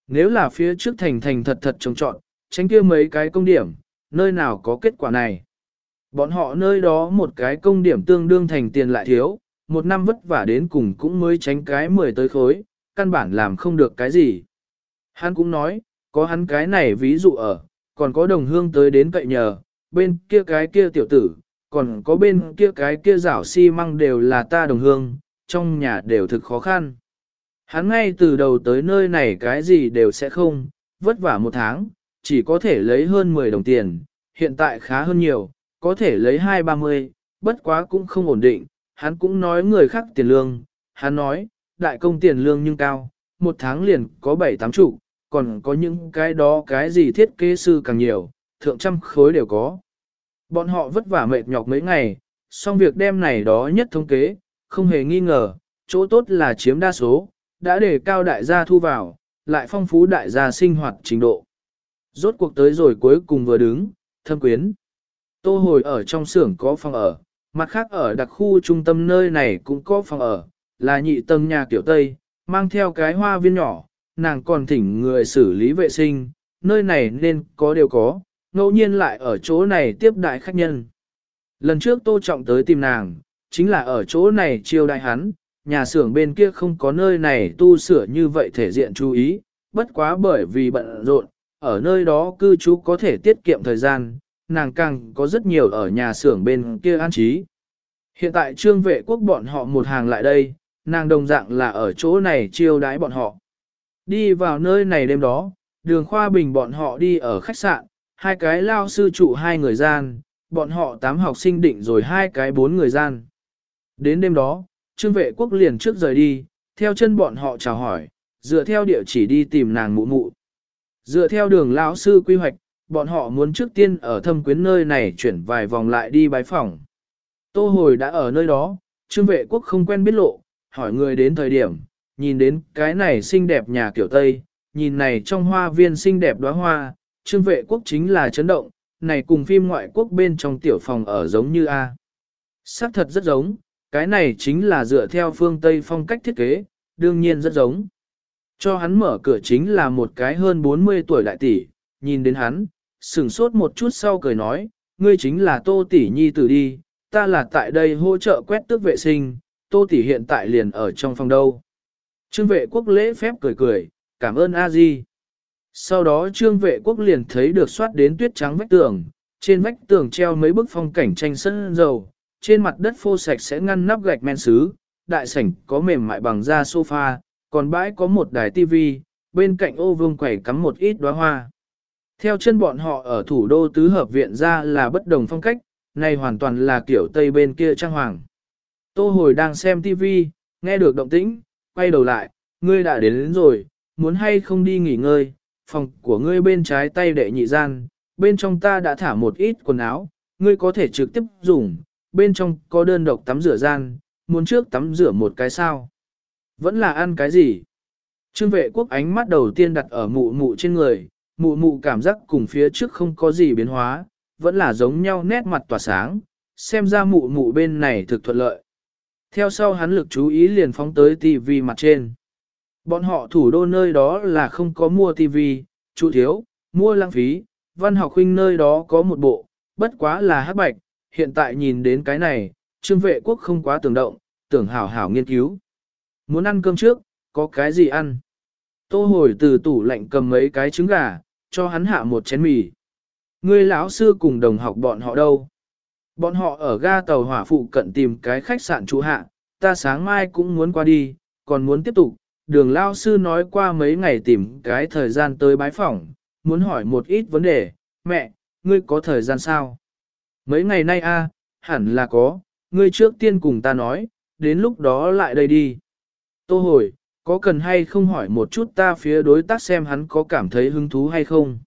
Speaker 1: Nếu là phía trước thành thành thật thật trồng trọn, tránh kia mấy cái công điểm, nơi nào có kết quả này. Bọn họ nơi đó một cái công điểm tương đương thành tiền lại thiếu, một năm vất vả đến cùng cũng mới tránh cái 10 tới khối, căn bản làm không được cái gì. Hắn cũng nói, có hắn cái này ví dụ ở, còn có đồng hương tới đến cậy nhờ, bên kia cái kia tiểu tử, còn có bên kia cái kia rảo xi si măng đều là ta đồng hương, trong nhà đều thực khó khăn. Hắn ngay từ đầu tới nơi này cái gì đều sẽ không, vất vả một tháng, chỉ có thể lấy hơn 10 đồng tiền, hiện tại khá hơn nhiều, có thể lấy 2-30, bất quá cũng không ổn định, hắn cũng nói người khác tiền lương, hắn nói, đại công tiền lương nhưng cao, một tháng liền có 7-8 trụ, còn có những cái đó cái gì thiết kế sư càng nhiều, thượng trăm khối đều có. Bọn họ vất vả mệt nhọc mấy ngày, xong việc đem này đó nhất thống kế, không hề nghi ngờ, chỗ tốt là chiếm đa số, đã để cao đại gia thu vào, lại phong phú đại gia sinh hoạt trình độ. Rốt cuộc tới rồi cuối cùng vừa đứng, thâm quyến. Tô hồi ở trong xưởng có phòng ở, mặt khác ở đặc khu trung tâm nơi này cũng có phòng ở, là nhị tầng nhà kiểu Tây, mang theo cái hoa viên nhỏ, nàng còn thỉnh người xử lý vệ sinh, nơi này nên có đều có, ngẫu nhiên lại ở chỗ này tiếp đại khách nhân. Lần trước Tô Trọng tới tìm nàng, chính là ở chỗ này chiêu đại hắn, nhà xưởng bên kia không có nơi này tu sửa như vậy thể diện chú ý, bất quá bởi vì bận rộn, ở nơi đó cư trú có thể tiết kiệm thời gian, nàng càng có rất nhiều ở nhà xưởng bên kia an trí. Hiện tại trương vệ quốc bọn họ một hàng lại đây, nàng đồng dạng là ở chỗ này chiêu đái bọn họ. Đi vào nơi này đêm đó, đường khoa bình bọn họ đi ở khách sạn, hai cái lao sư trụ hai người gian, bọn họ tám học sinh định rồi hai cái bốn người gian. Đến đêm đó, trương vệ quốc liền trước rời đi, theo chân bọn họ chào hỏi, dựa theo địa chỉ đi tìm nàng mụ mụ. Dựa theo đường lão sư quy hoạch, bọn họ muốn trước tiên ở thâm quyến nơi này chuyển vài vòng lại đi bái phòng. Tô hồi đã ở nơi đó, trương vệ quốc không quen biết lộ, hỏi người đến thời điểm, nhìn đến cái này xinh đẹp nhà kiểu Tây, nhìn này trong hoa viên xinh đẹp đóa hoa, trương vệ quốc chính là chấn động, này cùng phim ngoại quốc bên trong tiểu phòng ở giống như A. Sắc thật rất giống, cái này chính là dựa theo phương Tây phong cách thiết kế, đương nhiên rất giống. Cho hắn mở cửa chính là một cái hơn 40 tuổi đại tỷ, nhìn đến hắn, sửng sốt một chút sau cười nói, ngươi chính là tô tỷ nhi tử đi, ta là tại đây hỗ trợ quét tước vệ sinh, tô tỷ hiện tại liền ở trong phòng đâu. Trương vệ quốc lễ phép cười cười, cảm ơn a di. Sau đó trương vệ quốc liền thấy được soát đến tuyết trắng vách tường, trên vách tường treo mấy bức phong cảnh tranh sân dầu, trên mặt đất phô sạch sẽ ngăn nắp gạch men sứ, đại sảnh có mềm mại bằng da sofa, còn bãi có một đài tivi, bên cạnh ô vương quẩy cắm một ít đóa hoa. Theo chân bọn họ ở thủ đô tứ hợp viện ra là bất đồng phong cách, này hoàn toàn là kiểu Tây bên kia trang hoàng. Tô hồi đang xem tivi, nghe được động tĩnh, quay đầu lại, ngươi đã đến, đến rồi, muốn hay không đi nghỉ ngơi, phòng của ngươi bên trái tay đệ nhị gian, bên trong ta đã thả một ít quần áo, ngươi có thể trực tiếp dùng, bên trong có đơn độc tắm rửa gian, muốn trước tắm rửa một cái sao. Vẫn là ăn cái gì? Trương vệ quốc ánh mắt đầu tiên đặt ở mụ mụ trên người, mụ mụ cảm giác cùng phía trước không có gì biến hóa, vẫn là giống nhau nét mặt tỏa sáng, xem ra mụ mụ bên này thực thuận lợi. Theo sau hắn lực chú ý liền phóng tới TV mặt trên. Bọn họ thủ đô nơi đó là không có mua TV, chủ thiếu, mua lãng phí, văn học huynh nơi đó có một bộ, bất quá là hát bạch, hiện tại nhìn đến cái này, trương vệ quốc không quá tưởng động, tưởng hảo hảo nghiên cứu. Muốn ăn cơm trước, có cái gì ăn? Tô hồi từ tủ lạnh cầm mấy cái trứng gà, cho hắn hạ một chén mì. Ngươi lão sư cùng đồng học bọn họ đâu? Bọn họ ở ga tàu hỏa phụ cận tìm cái khách sạn trú hạ, ta sáng mai cũng muốn qua đi, còn muốn tiếp tục. Đường lao sư nói qua mấy ngày tìm cái thời gian tới bái phỏng, muốn hỏi một ít vấn đề, mẹ, ngươi có thời gian sao? Mấy ngày nay a, hẳn là có, ngươi trước tiên cùng ta nói, đến lúc đó lại đây đi. Tô hồi, có cần hay không hỏi một chút ta phía đối tác xem hắn có cảm thấy hứng thú hay không?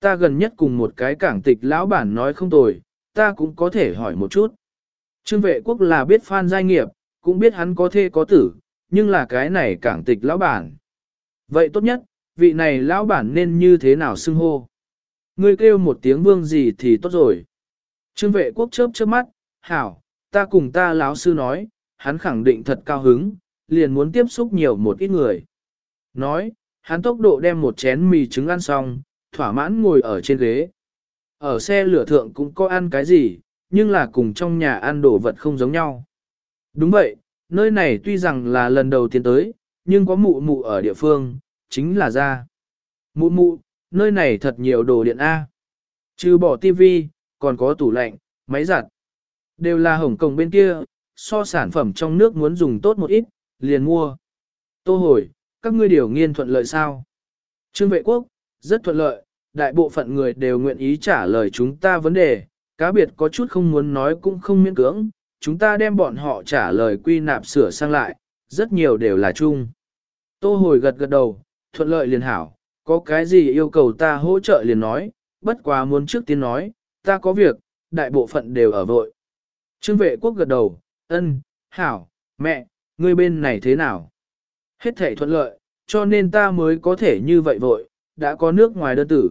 Speaker 1: Ta gần nhất cùng một cái cảng tịch lão bản nói không tồi, ta cũng có thể hỏi một chút. Trương vệ quốc là biết phan giai nghiệp, cũng biết hắn có thê có tử, nhưng là cái này cảng tịch lão bản. Vậy tốt nhất, vị này lão bản nên như thế nào xưng hô? Ngươi kêu một tiếng vương gì thì tốt rồi. Trương vệ quốc chớp chớp mắt, hảo, ta cùng ta lão sư nói, hắn khẳng định thật cao hứng, liền muốn tiếp xúc nhiều một ít người. Nói, hắn tốc độ đem một chén mì trứng ăn xong, thỏa mãn ngồi ở trên ghế. Ở xe lửa thượng cũng có ăn cái gì, nhưng là cùng trong nhà ăn đồ vật không giống nhau. Đúng vậy, nơi này tuy rằng là lần đầu tiên tới, nhưng có mụ mụ ở địa phương, chính là ra. Mụ mụ, nơi này thật nhiều đồ điện A. Trừ bỏ tivi, còn có tủ lạnh, máy giặt. Đều là Hồng Kông bên kia, so sản phẩm trong nước muốn dùng tốt một ít, liền mua. Tô hồi, các ngươi điều nghiên thuận lợi sao? Trương vệ quốc, rất thuận lợi, đại bộ phận người đều nguyện ý trả lời chúng ta vấn đề, cá biệt có chút không muốn nói cũng không miễn cưỡng, chúng ta đem bọn họ trả lời quy nạp sửa sang lại, rất nhiều đều là chung. Tô hồi gật gật đầu, thuận lợi liền hảo, có cái gì yêu cầu ta hỗ trợ liền nói, bất quá muốn trước tiên nói, ta có việc, đại bộ phận đều ở vội. Trương vệ quốc gật đầu, ân, hảo, mẹ, ngươi bên này thế nào? Hết thể thuận lợi, cho nên ta mới có thể như vậy vội, đã có nước ngoài đơn tử.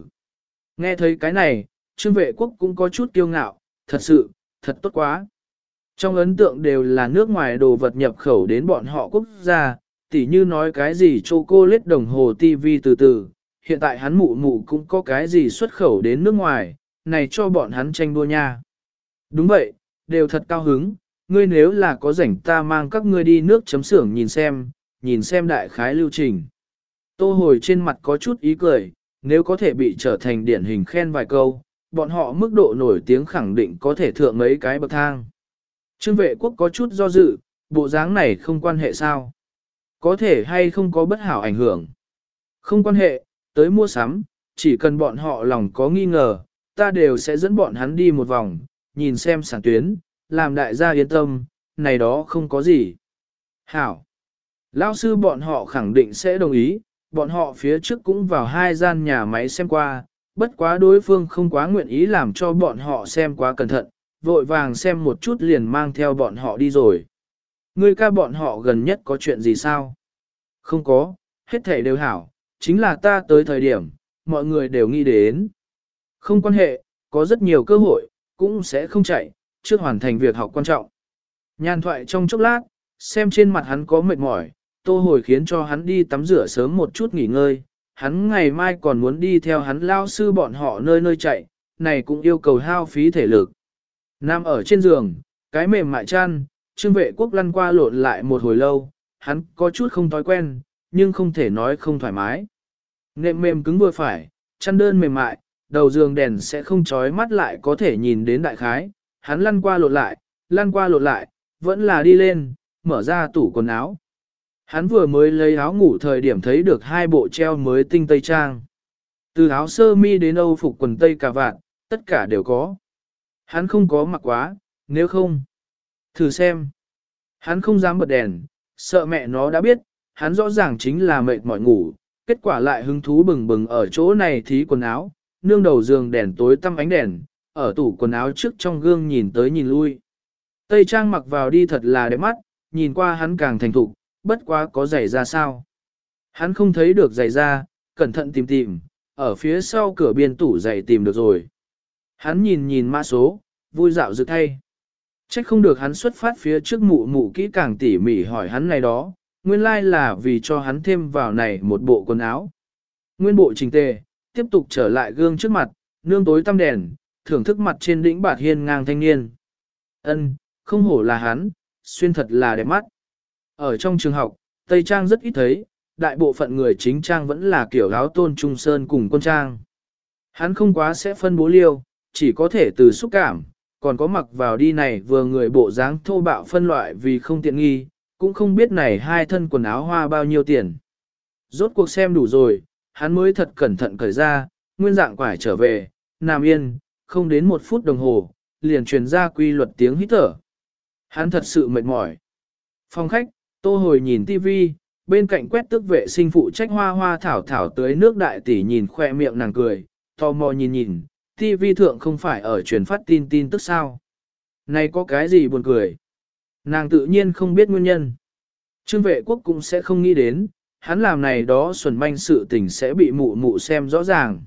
Speaker 1: Nghe thấy cái này, trương vệ quốc cũng có chút kiêu ngạo, thật sự, thật tốt quá. Trong ấn tượng đều là nước ngoài đồ vật nhập khẩu đến bọn họ quốc gia, tỉ như nói cái gì chocolate đồng hồ TV từ từ, hiện tại hắn mụ mụ cũng có cái gì xuất khẩu đến nước ngoài, này cho bọn hắn tranh đua nha. Đúng vậy, đều thật cao hứng, ngươi nếu là có rảnh ta mang các ngươi đi nước chấm xưởng nhìn xem, nhìn xem đại khái lưu trình. Tô hồi trên mặt có chút ý cười, nếu có thể bị trở thành điển hình khen vài câu, bọn họ mức độ nổi tiếng khẳng định có thể thượng mấy cái bậc thang. Trương vệ quốc có chút do dự, bộ dáng này không quan hệ sao? Có thể hay không có bất hảo ảnh hưởng? Không quan hệ, tới mua sắm, chỉ cần bọn họ lòng có nghi ngờ, ta đều sẽ dẫn bọn hắn đi một vòng, nhìn xem sản tuyến, làm đại gia yên tâm, này đó không có gì. Hảo! Lao sư bọn họ khẳng định sẽ đồng ý, bọn họ phía trước cũng vào hai gian nhà máy xem qua, bất quá đối phương không quá nguyện ý làm cho bọn họ xem quá cẩn thận, vội vàng xem một chút liền mang theo bọn họ đi rồi. Ngươi ca bọn họ gần nhất có chuyện gì sao? Không có, hết thảy đều hảo, chính là ta tới thời điểm, mọi người đều nghĩ đến. Không quan hệ, có rất nhiều cơ hội, cũng sẽ không chạy, trước hoàn thành việc học quan trọng. Nhàn thoại trong chốc lát, xem trên mặt hắn có mệt mỏi, tô hồi khiến cho hắn đi tắm rửa sớm một chút nghỉ ngơi, hắn ngày mai còn muốn đi theo hắn lao sư bọn họ nơi nơi chạy, này cũng yêu cầu hao phí thể lực. Nam ở trên giường, cái mềm mại chăn, trương vệ quốc lăn qua lộn lại một hồi lâu, hắn có chút không thói quen, nhưng không thể nói không thoải mái. Nệm mềm cứng vừa phải, chăn đơn mềm mại, đầu giường đèn sẽ không chói mắt lại có thể nhìn đến đại khái, hắn lăn qua lộn lại, lăn qua lộn lại, vẫn là đi lên, mở ra tủ quần áo. Hắn vừa mới lấy áo ngủ thời điểm thấy được hai bộ treo mới tinh tây trang. Từ áo sơ mi đến âu phục quần tây cà vạt, tất cả đều có. Hắn không có mặc quá, nếu không. Thử xem. Hắn không dám bật đèn, sợ mẹ nó đã biết, hắn rõ ràng chính là mệt mỏi ngủ, kết quả lại hứng thú bừng bừng ở chỗ này thí quần áo, nương đầu giường đèn tối tăm ánh đèn, ở tủ quần áo trước trong gương nhìn tới nhìn lui. Tây trang mặc vào đi thật là đẹp mắt, nhìn qua hắn càng thành thục, bất quá có giày ra sao. Hắn không thấy được giày ra, cẩn thận tìm tìm, ở phía sau cửa biên tủ giày tìm được rồi. Hắn nhìn nhìn mã số, vui dạo dự thay. Trách không được hắn xuất phát phía trước mụ mụ kỹ càng tỉ mỉ hỏi hắn này đó, nguyên lai là vì cho hắn thêm vào này một bộ quần áo. Nguyên bộ trình tề, tiếp tục trở lại gương trước mặt, nương tối tăm đèn, thưởng thức mặt trên đỉnh bạt hiên ngang thanh niên. Ân, không hổ là hắn, xuyên thật là đẹp mắt. Ở trong trường học, Tây Trang rất ít thấy, đại bộ phận người chính trang vẫn là kiểu áo tôn trung sơn cùng quân trang. Hắn không quá sẽ phân bố liêu, chỉ có thể từ xúc cảm, còn có mặc vào đi này vừa người bộ dáng thô bạo phân loại vì không tiện nghi, cũng không biết này hai thân quần áo hoa bao nhiêu tiền. Rốt cuộc xem đủ rồi, hắn mới thật cẩn thận cởi ra, nguyên dạng quải trở về, nằm yên, không đến một phút đồng hồ, liền truyền ra quy luật tiếng hít thở. Hắn thật sự mệt mỏi. Phòng khách, tô hồi nhìn tivi, bên cạnh quét tước vệ sinh phụ trách hoa hoa thảo thảo tới nước đại tỷ nhìn khoe miệng nàng cười, tò mò nhìn nhìn, tivi thượng không phải ở truyền phát tin tin tức sao. Này có cái gì buồn cười? Nàng tự nhiên không biết nguyên nhân. Trương vệ quốc cũng sẽ không nghĩ đến, hắn làm này đó xuẩn manh sự tình sẽ bị mụ mụ xem rõ ràng.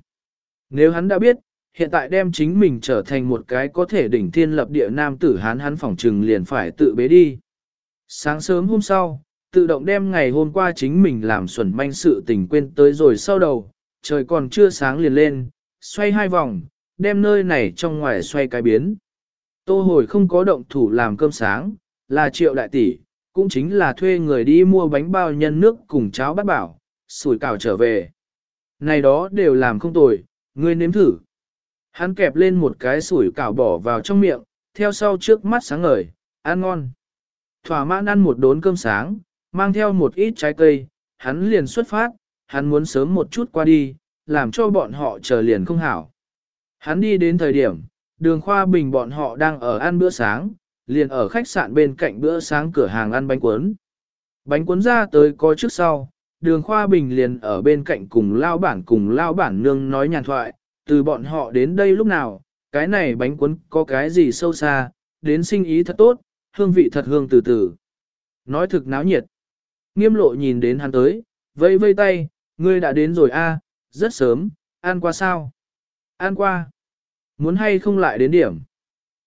Speaker 1: Nếu hắn đã biết, hiện tại đem chính mình trở thành một cái có thể đỉnh thiên lập địa nam tử hắn hắn phỏng trừng liền phải tự bế đi. Sáng sớm hôm sau, tự động đem ngày hôm qua chính mình làm xuẩn manh sự tình quên tới rồi sau đầu, trời còn chưa sáng liền lên, xoay hai vòng, đem nơi này trong ngoài xoay cái biến. Tô hồi không có động thủ làm cơm sáng, là triệu đại tỷ, cũng chính là thuê người đi mua bánh bao nhân nước cùng cháo bát bảo, sủi cảo trở về. Này đó đều làm không tồi, ngươi nếm thử. Hắn kẹp lên một cái sủi cảo bỏ vào trong miệng, theo sau trước mắt sáng ngời, ăn ngon. Thỏa mãn ăn một đốn cơm sáng, mang theo một ít trái cây, hắn liền xuất phát, hắn muốn sớm một chút qua đi, làm cho bọn họ chờ liền không hảo. Hắn đi đến thời điểm, đường khoa bình bọn họ đang ở ăn bữa sáng, liền ở khách sạn bên cạnh bữa sáng cửa hàng ăn bánh cuốn. Bánh cuốn ra tới có trước sau, đường khoa bình liền ở bên cạnh cùng lao bản cùng lao bản nương nói nhàn thoại, từ bọn họ đến đây lúc nào, cái này bánh cuốn có cái gì sâu xa, đến sinh ý thật tốt, hương vị thật hương từ từ. Nói thực náo nhiệt. Nghiêm lộ nhìn đến hắn tới, vây vây tay, ngươi đã đến rồi a, rất sớm, ăn qua sao? Ăn qua. Muốn hay không lại đến điểm?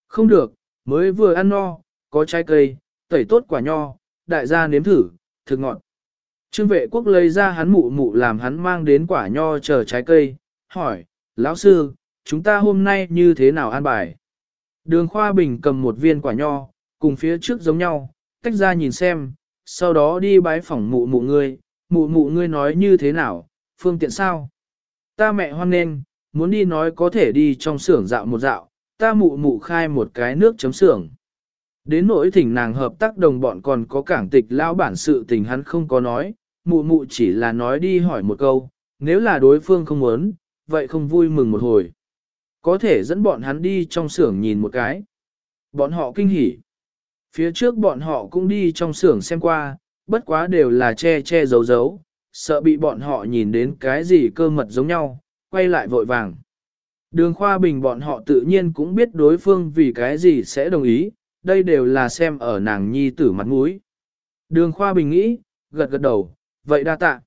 Speaker 1: Không được, mới vừa ăn no, có trái cây, tẩy tốt quả nho, đại gia nếm thử, thực ngọt. Trương vệ quốc lấy ra hắn mụ mụ làm hắn mang đến quả nho chờ trái cây, hỏi, lão sư, chúng ta hôm nay như thế nào ăn bài? Đường Khoa Bình cầm một viên quả nho, cùng phía trước giống nhau, tách ra nhìn xem, sau đó đi bái phỏng mụ mụ ngươi, mụ mụ ngươi nói như thế nào, phương tiện sao? Ta mẹ hoan nên muốn đi nói có thể đi trong xưởng dạo một dạo, ta mụ mụ khai một cái nước chấm xưởng. Đến nỗi thỉnh nàng hợp tác đồng bọn còn có cảng tịch lão bản sự tình hắn không có nói, mụ mụ chỉ là nói đi hỏi một câu, nếu là đối phương không muốn, vậy không vui mừng một hồi. Có thể dẫn bọn hắn đi trong xưởng nhìn một cái. Bọn họ kinh hỉ. Phía trước bọn họ cũng đi trong xưởng xem qua, bất quá đều là che che giấu giấu, sợ bị bọn họ nhìn đến cái gì cơ mật giống nhau, quay lại vội vàng. Đường Khoa Bình bọn họ tự nhiên cũng biết đối phương vì cái gì sẽ đồng ý, đây đều là xem ở nàng nhi tử mặt mũi. Đường Khoa Bình nghĩ, gật gật đầu, vậy đa tạ.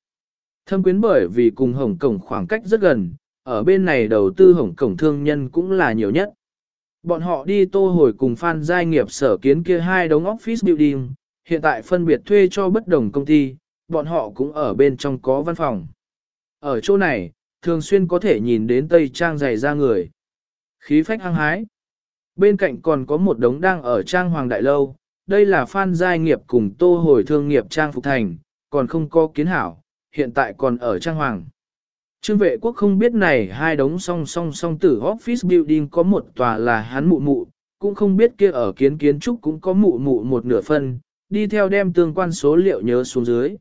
Speaker 1: Thâm quyến bởi vì cùng Hồng Cổng khoảng cách rất gần, ở bên này đầu tư Hồng Cổng thương nhân cũng là nhiều nhất. Bọn họ đi tô hồi cùng Phan Giai nghiệp sở kiến kia hai đống office building, hiện tại phân biệt thuê cho bất đồng công ty, bọn họ cũng ở bên trong có văn phòng. Ở chỗ này, thường xuyên có thể nhìn đến Tây Trang dày ra người. Khí phách hăng hái. Bên cạnh còn có một đống đang ở Trang Hoàng Đại Lâu, đây là Phan Giai nghiệp cùng tô hồi thương nghiệp Trang Phục Thành, còn không có kiến hảo, hiện tại còn ở Trang Hoàng. Trương vệ quốc không biết này hai đống song song song tử office building có một tòa là hắn mụ mụ, cũng không biết kia ở kiến kiến trúc cũng có mụ mụ một nửa phân, đi theo đem tương quan số liệu nhớ xuống dưới.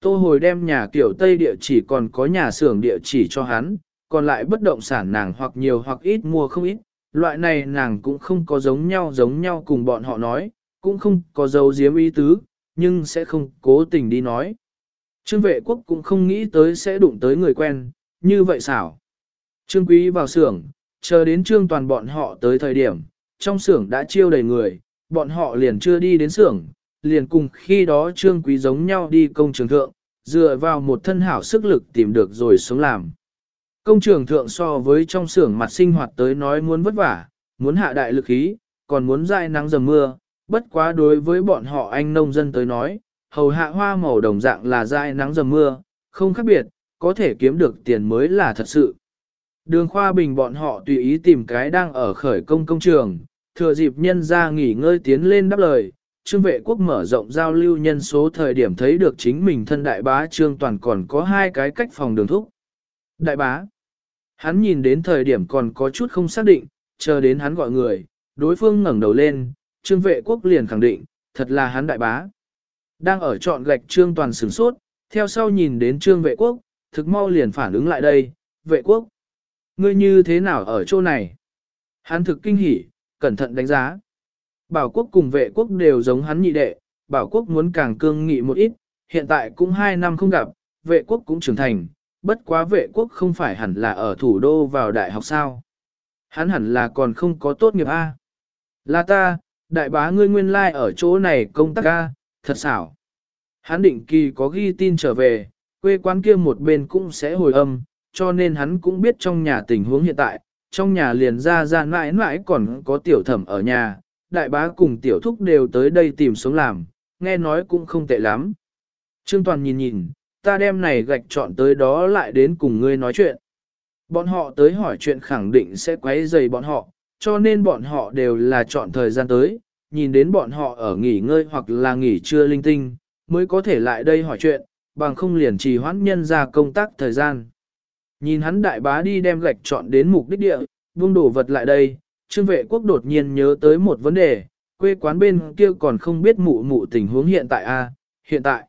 Speaker 1: Tô hồi đem nhà kiểu Tây địa chỉ còn có nhà xưởng địa chỉ cho hắn, còn lại bất động sản nàng hoặc nhiều hoặc ít mua không ít, loại này nàng cũng không có giống nhau giống nhau cùng bọn họ nói, cũng không có dấu diếm ý tứ, nhưng sẽ không cố tình đi nói. Trương vệ quốc cũng không nghĩ tới sẽ đụng tới người quen, như vậy xảo. Trương quý vào xưởng, chờ đến trương toàn bọn họ tới thời điểm, trong xưởng đã chiêu đầy người, bọn họ liền chưa đi đến xưởng, liền cùng khi đó trương quý giống nhau đi công trường thượng, dựa vào một thân hảo sức lực tìm được rồi sống làm. Công trường thượng so với trong xưởng mặt sinh hoạt tới nói muốn vất vả, muốn hạ đại lực khí, còn muốn dại nắng dầm mưa, bất quá đối với bọn họ anh nông dân tới nói, hầu hạ hoa màu đồng dạng là dại nắng dầm mưa, không khác biệt, có thể kiếm được tiền mới là thật sự. Đường khoa bình bọn họ tùy ý tìm cái đang ở khởi công công trường, thừa dịp nhân ra nghỉ ngơi tiến lên đáp lời, trương vệ quốc mở rộng giao lưu nhân số thời điểm thấy được chính mình thân đại bá trương toàn còn có hai cái cách phòng đường thúc. Đại bá, hắn nhìn đến thời điểm còn có chút không xác định, chờ đến hắn gọi người, đối phương ngẩng đầu lên, trương vệ quốc liền khẳng định, thật là hắn đại bá. Đang ở trọn gạch trương toàn sửng sốt, theo sau nhìn đến trương vệ quốc, thực mau liền phản ứng lại đây, vệ quốc. Ngươi như thế nào ở chỗ này? Hắn thực kinh hỉ, cẩn thận đánh giá. Bảo quốc cùng vệ quốc đều giống hắn nhị đệ, bảo quốc muốn càng cương nghị một ít, hiện tại cũng hai năm không gặp, vệ quốc cũng trưởng thành, bất quá vệ quốc không phải hẳn là ở thủ đô vào đại học sao. Hắn hẳn là còn không có tốt nghiệp A. Là ta, đại bá ngươi nguyên lai like ở chỗ này công tác A, thật xảo. Hắn định kỳ có ghi tin trở về, quê quán kia một bên cũng sẽ hồi âm, cho nên hắn cũng biết trong nhà tình huống hiện tại, trong nhà liền ra ra mãi mãi còn có tiểu thẩm ở nhà, đại bá cùng tiểu thúc đều tới đây tìm sống làm, nghe nói cũng không tệ lắm. Trương Toàn nhìn nhìn, ta đem này gạch chọn tới đó lại đến cùng ngươi nói chuyện. Bọn họ tới hỏi chuyện khẳng định sẽ quấy rầy bọn họ, cho nên bọn họ đều là chọn thời gian tới, nhìn đến bọn họ ở nghỉ ngơi hoặc là nghỉ trưa linh tinh, mới có thể lại đây hỏi chuyện, bằng không liền trì hoãn nhân ra công tác thời gian. Nhìn hắn đại bá đi đem gạch chọn đến mục đích địa, vung đổ vật lại đây, trương vệ quốc đột nhiên nhớ tới một vấn đề, quê quán bên kia còn không biết mụ mụ tình huống hiện tại a à, hiện tại.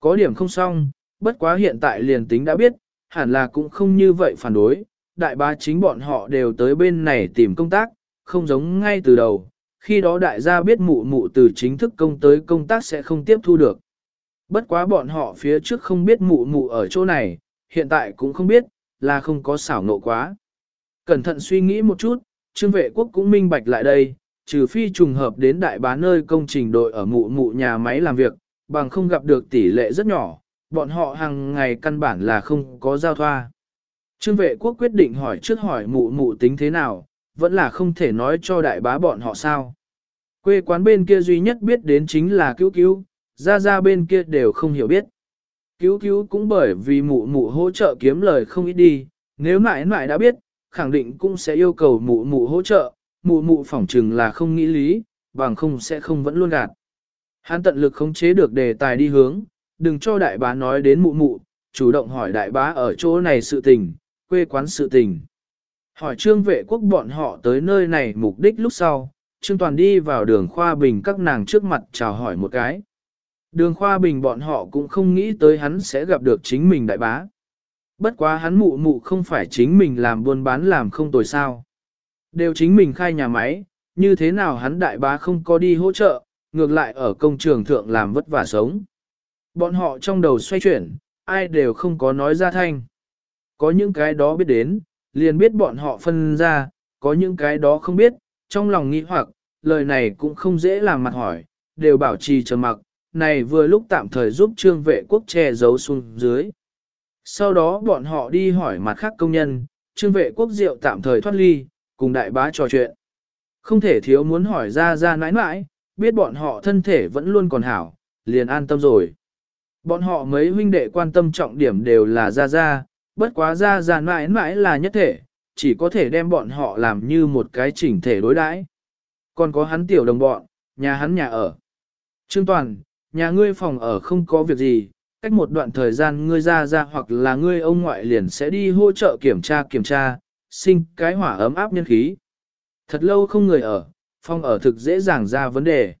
Speaker 1: Có điểm không xong, bất quá hiện tại liền tính đã biết, hẳn là cũng không như vậy phản đối, đại bá chính bọn họ đều tới bên này tìm công tác, không giống ngay từ đầu, khi đó đại gia biết mụ mụ từ chính thức công tới công tác sẽ không tiếp thu được. Bất quá bọn họ phía trước không biết mụ mụ ở chỗ này, hiện tại cũng không biết, là không có xảo nộ quá. Cẩn thận suy nghĩ một chút, trương vệ quốc cũng minh bạch lại đây, trừ phi trùng hợp đến đại bá nơi công trình đội ở mụ mụ nhà máy làm việc, bằng không gặp được tỷ lệ rất nhỏ, bọn họ hàng ngày căn bản là không có giao thoa. Trương vệ quốc quyết định hỏi trước hỏi mụ mụ tính thế nào, vẫn là không thể nói cho đại bá bọn họ sao. Quê quán bên kia duy nhất biết đến chính là cứu cứu, ra ra bên kia đều không hiểu biết. Cứu cứu cũng bởi vì mụ mụ hỗ trợ kiếm lời không ít đi, nếu mãi mãi đã biết, khẳng định cũng sẽ yêu cầu mụ mụ hỗ trợ, mụ mụ phỏng chừng là không nghĩ lý, bằng không sẽ không vẫn luôn gạt. Hắn tận lực khống chế được đề tài đi hướng, đừng cho đại bá nói đến mụ mụ, chủ động hỏi đại bá ở chỗ này sự tình, quê quán sự tình. Hỏi trương vệ quốc bọn họ tới nơi này mục đích lúc sau, trương toàn đi vào đường khoa bình các nàng trước mặt chào hỏi một cái. Đường khoa bình bọn họ cũng không nghĩ tới hắn sẽ gặp được chính mình đại bá. Bất quá hắn mụ mụ không phải chính mình làm buôn bán làm không tồi sao. Đều chính mình khai nhà máy, như thế nào hắn đại bá không có đi hỗ trợ, ngược lại ở công trường thượng làm vất vả sống. Bọn họ trong đầu xoay chuyển, ai đều không có nói ra thanh. Có những cái đó biết đến, liền biết bọn họ phân ra, có những cái đó không biết, trong lòng nghĩ hoặc, lời này cũng không dễ làm mặt hỏi, đều bảo trì trầm mặc, này vừa lúc tạm thời giúp trương vệ quốc che giấu xuống dưới. Sau đó bọn họ đi hỏi mặt khác công nhân, trương vệ quốc diệu tạm thời thoát ly, cùng đại bá trò chuyện. Không thể thiếu muốn hỏi ra ra nãi nãi, biết bọn họ thân thể vẫn luôn còn hảo, liền an tâm rồi. Bọn họ mấy huynh đệ quan tâm trọng điểm đều là ra ra, bất quá ra ra nãi nãi là nhất thể, chỉ có thể đem bọn họ làm như một cái chỉnh thể đối đãi. Còn có hắn tiểu đồng bọn, nhà hắn nhà ở. Trương Toàn, nhà ngươi phòng ở không có việc gì, cách một đoạn thời gian ngươi ra ra hoặc là ngươi ông ngoại liền sẽ đi hỗ trợ kiểm tra kiểm tra, sinh cái hỏa ấm áp nhân khí. Thật lâu không người ở, phong ở thực dễ dàng ra vấn đề.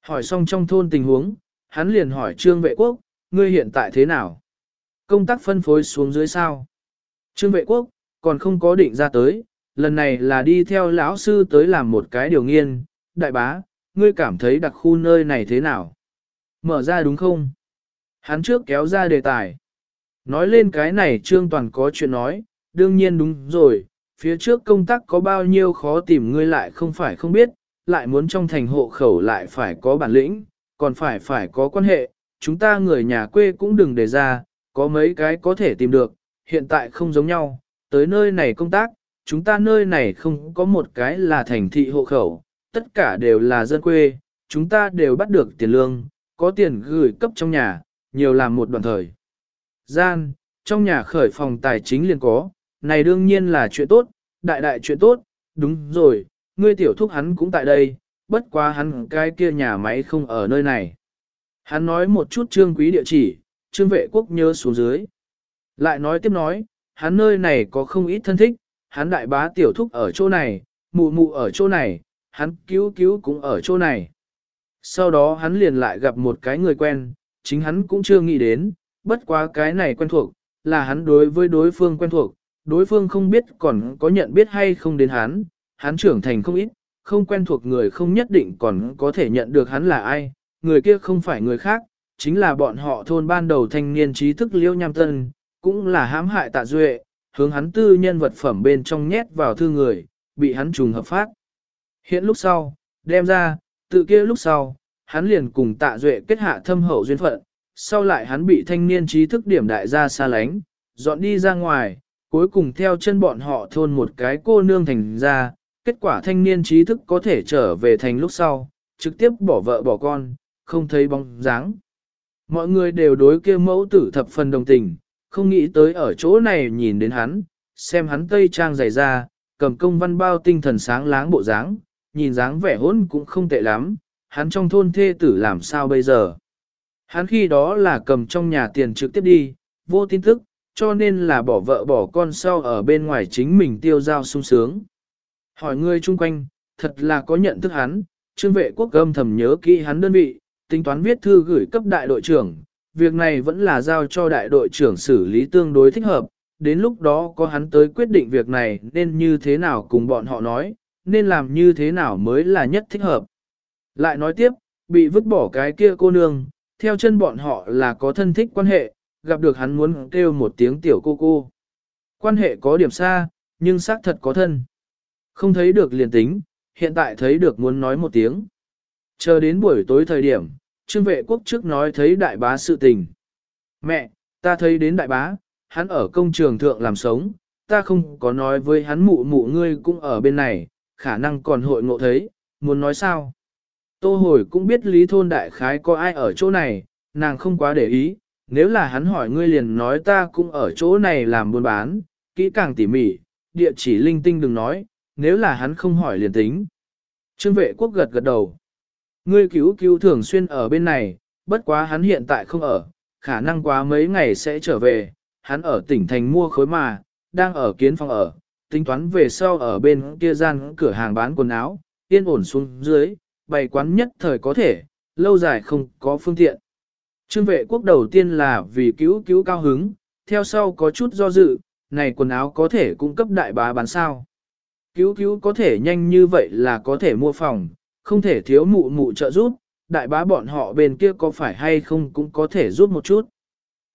Speaker 1: Hỏi xong trong thôn tình huống, hắn liền hỏi Trương Vệ Quốc, ngươi hiện tại thế nào? Công tác phân phối xuống dưới sao? Trương Vệ Quốc, còn không có định ra tới, lần này là đi theo lão sư tới làm một cái điều nghiên, đại bá, ngươi cảm thấy đặc khu nơi này thế nào? Mở ra đúng không? Hắn trước kéo ra đề tài. Nói lên cái này Trương Toàn có chuyện nói, đương nhiên đúng rồi, phía trước công tác có bao nhiêu khó tìm ngươi lại không phải không biết, lại muốn trong thành hộ khẩu lại phải có bản lĩnh, còn phải phải có quan hệ, chúng ta người nhà quê cũng đừng để ra, có mấy cái có thể tìm được, hiện tại không giống nhau, tới nơi này công tác, chúng ta nơi này không có một cái là thành thị hộ khẩu, tất cả đều là dân quê, chúng ta đều bắt được tiền lương, có tiền gửi cấp trong nhà, nhiều làm một đoạn thời. Gian, trong nhà khởi phòng tài chính liền có, này đương nhiên là chuyện tốt, đại đại chuyện tốt, đúng rồi, ngươi tiểu thúc hắn cũng tại đây, bất quá hắn cái kia nhà máy không ở nơi này. Hắn nói một chút trương quý địa chỉ, trương vệ quốc nhớ xuống dưới. Lại nói tiếp nói, hắn nơi này có không ít thân thích, hắn đại bá tiểu thúc ở chỗ này, mụ mụ ở chỗ này, hắn cứu cứu cũng ở chỗ này. Sau đó hắn liền lại gặp một cái người quen, chính hắn cũng chưa nghĩ đến, bất quá cái này quen thuộc, là hắn đối với đối phương quen thuộc, đối phương không biết còn có nhận biết hay không đến hắn, hắn trưởng thành không ít, không quen thuộc người không nhất định còn có thể nhận được hắn là ai, người kia không phải người khác, chính là bọn họ thôn ban đầu thanh niên trí thức liêu nham tân, cũng là hãm hại tạ duệ, hướng hắn tư nhân vật phẩm bên trong nhét vào thư người, bị hắn trùng hợp phát. Hiện lúc sau, đem ra, tự kia lúc sau, hắn liền cùng tạ duệ kết hạ thâm hậu duyên phận, sau lại hắn bị thanh niên trí thức điểm đại gia xa lánh, dọn đi ra ngoài, cuối cùng theo chân bọn họ thôn một cái cô nương thành ra, kết quả thanh niên trí thức có thể trở về thành lúc sau, trực tiếp bỏ vợ bỏ con, không thấy bóng dáng. Mọi người đều đối kia mẫu tử thập phần đồng tình, không nghĩ tới ở chỗ này nhìn đến hắn, xem hắn tây trang dày ra, cầm công văn bao tinh thần sáng láng bộ dáng, nhìn dáng vẻ hỗn cũng không tệ lắm, hắn trong thôn thê tử làm sao bây giờ. Hắn khi đó là cầm trong nhà tiền trực tiếp đi, vô tin tức, cho nên là bỏ vợ bỏ con sau ở bên ngoài chính mình tiêu giao sung sướng. Hỏi người chung quanh, thật là có nhận thức hắn, trương vệ quốc âm thầm nhớ kỹ hắn đơn vị, tính toán viết thư gửi cấp đại đội trưởng, việc này vẫn là giao cho đại đội trưởng xử lý tương đối thích hợp, đến lúc đó có hắn tới quyết định việc này nên như thế nào cùng bọn họ nói, nên làm như thế nào mới là nhất thích hợp. Lại nói tiếp, bị vứt bỏ cái kia cô nương, theo chân bọn họ là có thân thích quan hệ, gặp được hắn muốn kêu một tiếng tiểu cô cô. Quan hệ có điểm xa, nhưng xác thật có thân. Không thấy được liền tính, hiện tại thấy được muốn nói một tiếng. Chờ đến buổi tối thời điểm, trương vệ quốc trước nói thấy đại bá sự tình. Mẹ, ta thấy đến đại bá, hắn ở công trường thượng làm sống, ta không có nói với hắn mụ mụ ngươi cũng ở bên này, khả năng còn hội ngộ thấy, muốn nói sao. Tô hồi cũng biết lý thôn đại khái có ai ở chỗ này, nàng không quá để ý, nếu là hắn hỏi ngươi liền nói ta cũng ở chỗ này làm buôn bán, kỹ càng tỉ mỉ, địa chỉ linh tinh đừng nói, nếu là hắn không hỏi liền tính. Trương vệ quốc gật gật đầu. Ngươi cứu cứu thường xuyên ở bên này, bất quá hắn hiện tại không ở, khả năng quá mấy ngày sẽ trở về, hắn ở tỉnh thành mua khối mà, đang ở kiến phòng ở, tính toán về sau ở bên kia gian cửa hàng bán quần áo, yên ổn xuống dưới, bày quán nhất thời có thể, lâu dài không có phương tiện. Trương vệ quốc đầu tiên là vì cứu cứu cao hứng, theo sau có chút do dự, này quần áo có thể cung cấp đại bá bán sao. Cứu cứu có thể nhanh như vậy là có thể mua phòng, không thể thiếu mụ mụ trợ giúp, đại bá bọn họ bên kia có phải hay không cũng có thể giúp một chút.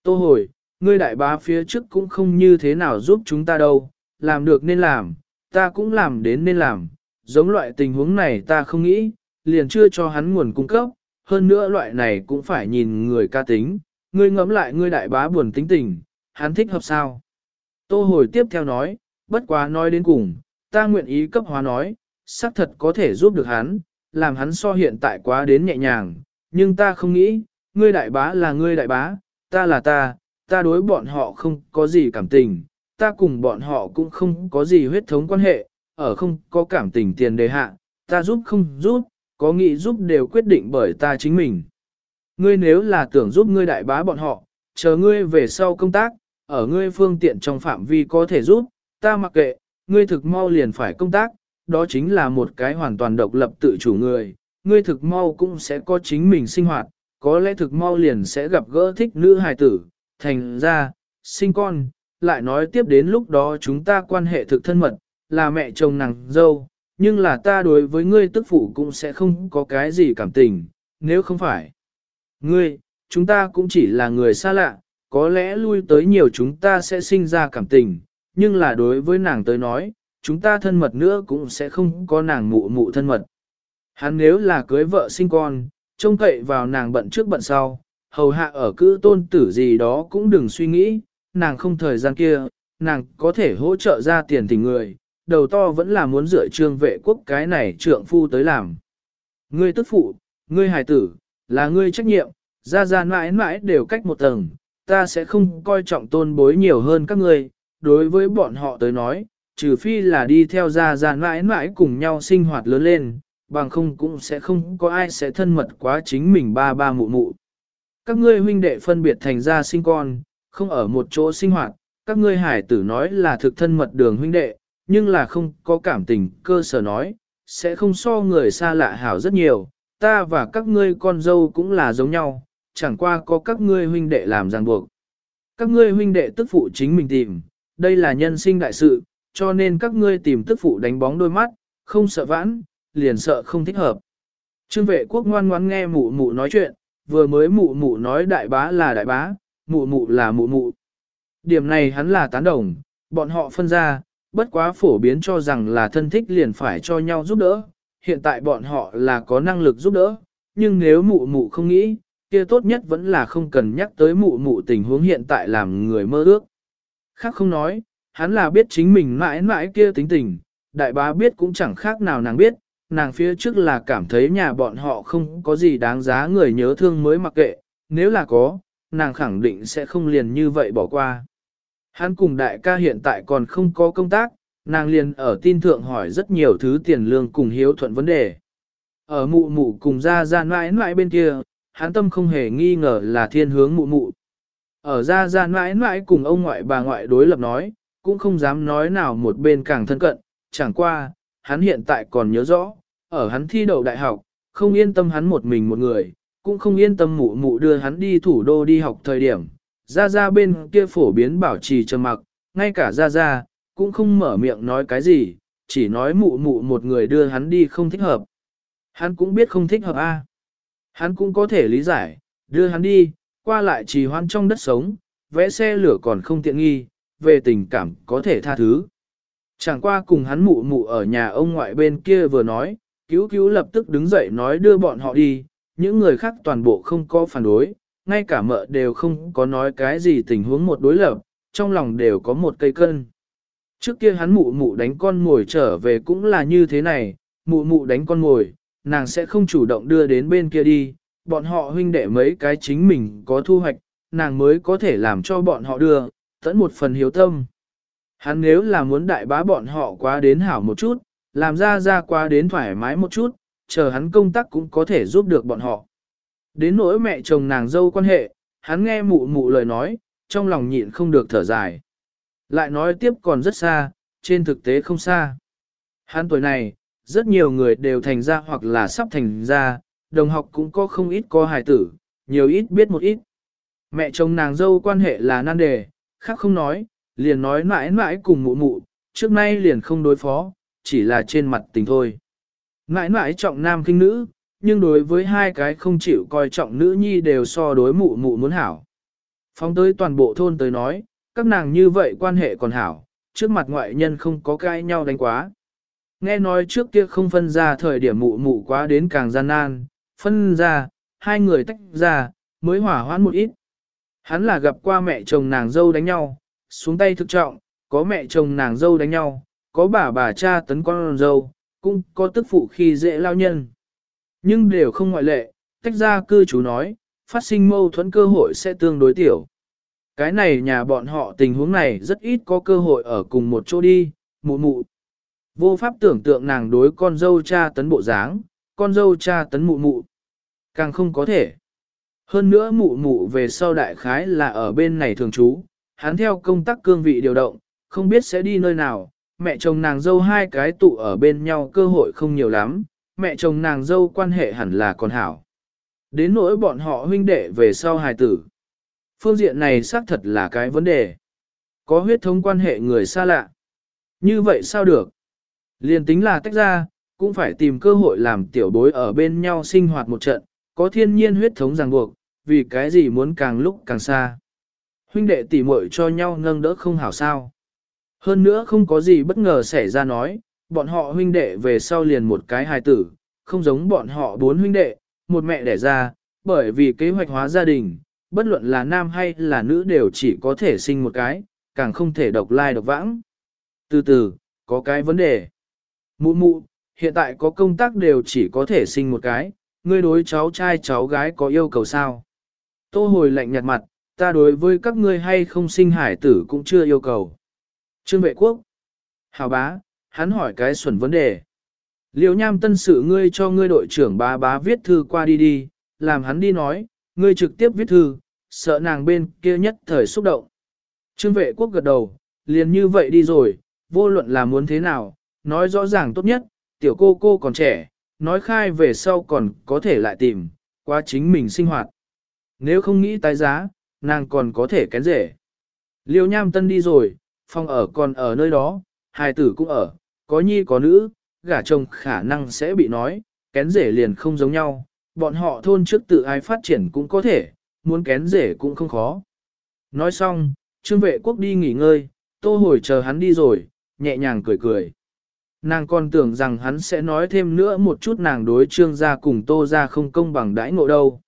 Speaker 1: Tô hồi, ngươi đại bá phía trước cũng không như thế nào giúp chúng ta đâu, làm được nên làm, ta cũng làm đến nên làm, giống loại tình huống này ta không nghĩ, liền chưa cho hắn nguồn cung cấp, hơn nữa loại này cũng phải nhìn người ca tính, ngươi ngẫm lại ngươi đại bá buồn tính tình, hắn thích hợp sao. Tô hồi tiếp theo nói, bất quá nói đến cùng, ta nguyện ý cấp hóa nói, xác thật có thể giúp được hắn, làm hắn so hiện tại quá đến nhẹ nhàng, nhưng ta không nghĩ, ngươi đại bá là ngươi đại bá, ta là ta, ta đối bọn họ không có gì cảm tình, ta cùng bọn họ cũng không có gì huyết thống quan hệ, ở không có cảm tình tiền đề hạ, ta giúp không giúp, có nghĩ giúp đều quyết định bởi ta chính mình. Ngươi nếu là tưởng giúp ngươi đại bá bọn họ, chờ ngươi về sau công tác, ở ngươi phương tiện trong phạm vi có thể giúp, ta mặc kệ, ngươi thực mau liền phải công tác, đó chính là một cái hoàn toàn độc lập tự chủ người, ngươi thực mau cũng sẽ có chính mình sinh hoạt, có lẽ thực mau liền sẽ gặp gỡ thích nữ hài tử, thành ra, sinh con, lại nói tiếp đến lúc đó chúng ta quan hệ thực thân mật, là mẹ chồng nàng dâu, nhưng là ta đối với ngươi tức phụ cũng sẽ không có cái gì cảm tình, nếu không phải. Ngươi, chúng ta cũng chỉ là người xa lạ, có lẽ lui tới nhiều chúng ta sẽ sinh ra cảm tình, nhưng là đối với nàng tới nói, chúng ta thân mật nữa cũng sẽ không có nàng mụ mụ thân mật. Hắn nếu là cưới vợ sinh con, trông cậy vào nàng bận trước bận sau, hầu hạ ở cữ tôn tử gì đó cũng đừng suy nghĩ, nàng không thời gian kia, nàng có thể hỗ trợ ra tiền tình người, đầu to vẫn là muốn dựa trương vệ quốc cái này trượng phu tới làm. Ngươi tức phụ, ngươi hài tử, là ngươi trách nhiệm, ra ra mãi mãi đều cách một tầng, ta sẽ không coi trọng tôn bối nhiều hơn các ngươi, đối với bọn họ tới nói, trừ phi là đi theo ra ra mãi mãi cùng nhau sinh hoạt lớn lên, bằng không cũng sẽ không có ai sẽ thân mật quá chính mình ba ba mụ mụ. Các ngươi huynh đệ phân biệt thành ra sinh con, không ở một chỗ sinh hoạt, các ngươi hải tử nói là thực thân mật đường huynh đệ, nhưng là không có cảm tình cơ sở nói, sẽ không so người xa lạ hảo rất nhiều, ta và các ngươi con dâu cũng là giống nhau, chẳng qua có các ngươi huynh đệ làm ràng buộc. Các ngươi huynh đệ tức phụ chính mình tìm, đây là nhân sinh đại sự, cho nên các ngươi tìm tức phụ đánh bóng đôi mắt, không sợ vãn, liền sợ không thích hợp. Trương vệ quốc ngoan ngoãn nghe mụ mụ nói chuyện, vừa mới mụ mụ nói đại bá là đại bá, mụ mụ là mụ mụ. Điểm này hắn là tán đồng, bọn họ phân ra, bất quá phổ biến cho rằng là thân thích liền phải cho nhau giúp đỡ. Hiện tại bọn họ là có năng lực giúp đỡ, nhưng nếu mụ mụ không nghĩ, kia tốt nhất vẫn là không cần nhắc tới mụ mụ tình huống hiện tại làm người mơ ước. Khác không nói, hắn là biết chính mình mãi mãi kia tính tình, đại bá biết cũng chẳng khác nào nàng biết, nàng phía trước là cảm thấy nhà bọn họ không có gì đáng giá người nhớ thương mới mặc kệ, nếu là có, nàng khẳng định sẽ không liền như vậy bỏ qua. Hắn cùng đại ca hiện tại còn không có công tác, nàng liền ở tin thượng hỏi rất nhiều thứ tiền lương cùng hiếu thuận vấn đề. Ở mụ mụ cùng ra ra mãi mãi bên kia, hắn tâm không hề nghi ngờ là thiên hướng mụ mụ. Ở ra ra mãi mãi cùng ông ngoại bà ngoại đối lập nói, cũng không dám nói nào một bên càng thân cận, chẳng qua, hắn hiện tại còn nhớ rõ, ở hắn thi đậu đại học, không yên tâm hắn một mình một người, cũng không yên tâm mụ mụ đưa hắn đi thủ đô đi học thời điểm. Ra ra bên kia phổ biến bảo trì trầm mặc, ngay cả ra ra, cũng không mở miệng nói cái gì, chỉ nói mụ mụ một người đưa hắn đi không thích hợp. Hắn cũng biết không thích hợp a. Hắn cũng có thể lý giải, đưa hắn đi, qua lại trì hoãn trong đất sống, vẽ xe lửa còn không tiện nghi, về tình cảm có thể tha thứ. Chẳng qua cùng hắn mụ mụ ở nhà ông ngoại bên kia vừa nói, cứu cứu lập tức đứng dậy nói đưa bọn họ đi, những người khác toàn bộ không có phản đối, ngay cả mợ đều không có nói cái gì tình huống một đối lập, trong lòng đều có một cây cân. Trước kia hắn mụ mụ đánh con ngồi trở về cũng là như thế này, mụ mụ đánh con ngồi, nàng sẽ không chủ động đưa đến bên kia đi, bọn họ huynh đệ mấy cái chính mình có thu hoạch, nàng mới có thể làm cho bọn họ đưa, tẫn một phần hiếu tâm. Hắn nếu là muốn đại bá bọn họ quá đến hảo một chút, làm ra ra quá đến thoải mái một chút, chờ hắn công tác cũng có thể giúp được bọn họ. Đến nỗi mẹ chồng nàng dâu quan hệ, hắn nghe mụ mụ lời nói, trong lòng nhịn không được thở dài. Lại nói tiếp còn rất xa, trên thực tế không xa. Hắn tuổi này, rất nhiều người đều thành ra hoặc là sắp thành ra, đồng học cũng có không ít có hài tử, nhiều ít biết một ít. Mẹ chồng nàng dâu quan hệ là nan đề, khác không nói, liền nói mãi mãi cùng mụ mụ, trước nay liền không đối phó, chỉ là trên mặt tình thôi. Mãi mãi trọng nam kinh nữ, nhưng đối với hai cái không chịu coi trọng nữ nhi đều so đối mụ mụ muốn hảo. Phóng tới toàn bộ thôn tới nói, các nàng như vậy quan hệ còn hảo, trước mặt ngoại nhân không có cãi nhau đánh quá. Nghe nói trước kia không phân ra thời điểm mụ mụ quá đến càng gian nan, phân ra, hai người tách ra, mới hỏa hoãn một ít. Hắn là gặp qua mẹ chồng nàng dâu đánh nhau, xuống tay thực trọng, có mẹ chồng nàng dâu đánh nhau, có bà bà cha tấn con dâu, cũng có tức phụ khi dễ lao nhân. Nhưng đều không ngoại lệ, tách ra cư chú nói, phát sinh mâu thuẫn cơ hội sẽ tương đối tiểu. Cái này nhà bọn họ tình huống này rất ít có cơ hội ở cùng một chỗ đi, mụ mụ. Vô pháp tưởng tượng nàng đối con dâu cha tấn bộ dáng, con dâu cha tấn mụ mụ. Càng không có thể. Hơn nữa mụ mụ về sau đại khái là ở bên này thường trú, hắn theo công tác cương vị điều động, không biết sẽ đi nơi nào, mẹ chồng nàng dâu hai cái tụ ở bên nhau cơ hội không nhiều lắm, mẹ chồng nàng dâu quan hệ hẳn là còn hảo. Đến nỗi bọn họ huynh đệ về sau hài tử. Phương diện này xác thật là cái vấn đề. Có huyết thống quan hệ người xa lạ. Như vậy sao được? Liên tính là tách ra, cũng phải tìm cơ hội làm tiểu bối ở bên nhau sinh hoạt một trận, có thiên nhiên huyết thống ràng buộc, vì cái gì muốn càng lúc càng xa. Huynh đệ tỉ muội cho nhau nâng đỡ không hảo sao. Hơn nữa không có gì bất ngờ xảy ra nói, bọn họ huynh đệ về sau liền một cái hài tử, không giống bọn họ bốn huynh đệ, một mẹ đẻ ra, bởi vì kế hoạch hóa gia đình, bất luận là nam hay là nữ đều chỉ có thể sinh một cái, càng không thể độc lai độc vãng. Từ từ, có cái vấn đề. Mụ mụ, hiện tại có công tác đều chỉ có thể sinh một cái, ngươi đối cháu trai cháu gái có yêu cầu sao? Tô hồi lạnh nhạt mặt, ta đối với các ngươi hay không sinh hải tử cũng chưa yêu cầu. Trương vệ quốc. Hào bá, hắn hỏi cái xuẩn vấn đề. Liêu nham tân sự ngươi cho ngươi đội trưởng bá bá viết thư qua đi đi, làm hắn đi nói, ngươi trực tiếp viết thư, sợ nàng bên kia nhất thời xúc động. Trương vệ quốc gật đầu, liền như vậy đi rồi, vô luận là muốn thế nào, nói rõ ràng tốt nhất, tiểu cô cô còn trẻ, nói khai về sau còn có thể lại tìm, qua chính mình sinh hoạt. Nếu không nghĩ tái giá, nàng còn có thể kén rể. Liêu nham tân đi rồi, phòng ở còn ở nơi đó, hài tử cũng ở, có nhi có nữ, gả chồng khả năng sẽ bị nói, kén rể liền không giống nhau, bọn họ thôn trước tự ai phát triển cũng có thể, muốn kén rể cũng không khó. Nói xong, trương vệ quốc đi nghỉ ngơi, tô hồi chờ hắn đi rồi, nhẹ nhàng cười cười. Nàng còn tưởng rằng hắn sẽ nói thêm nữa một chút nàng đối trương gia cùng tô gia không công bằng đãi ngộ đâu.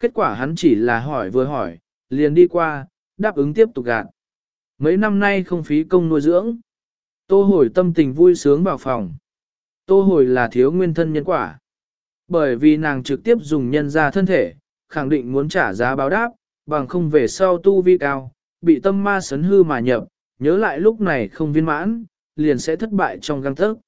Speaker 1: Kết quả hắn chỉ là hỏi vừa hỏi, liền đi qua, đáp ứng tiếp tục gạt. Mấy năm nay không phí công nuôi dưỡng. Tô hồi tâm tình vui sướng vào phòng. Tô hồi là thiếu nguyên thân nhân quả. Bởi vì nàng trực tiếp dùng nhân ra thân thể, khẳng định muốn trả giá báo đáp, bằng không về sau tu vi cao, bị tâm ma sấn hư mà nhập, nhớ lại lúc này không viên mãn, liền sẽ thất bại trong găng thức.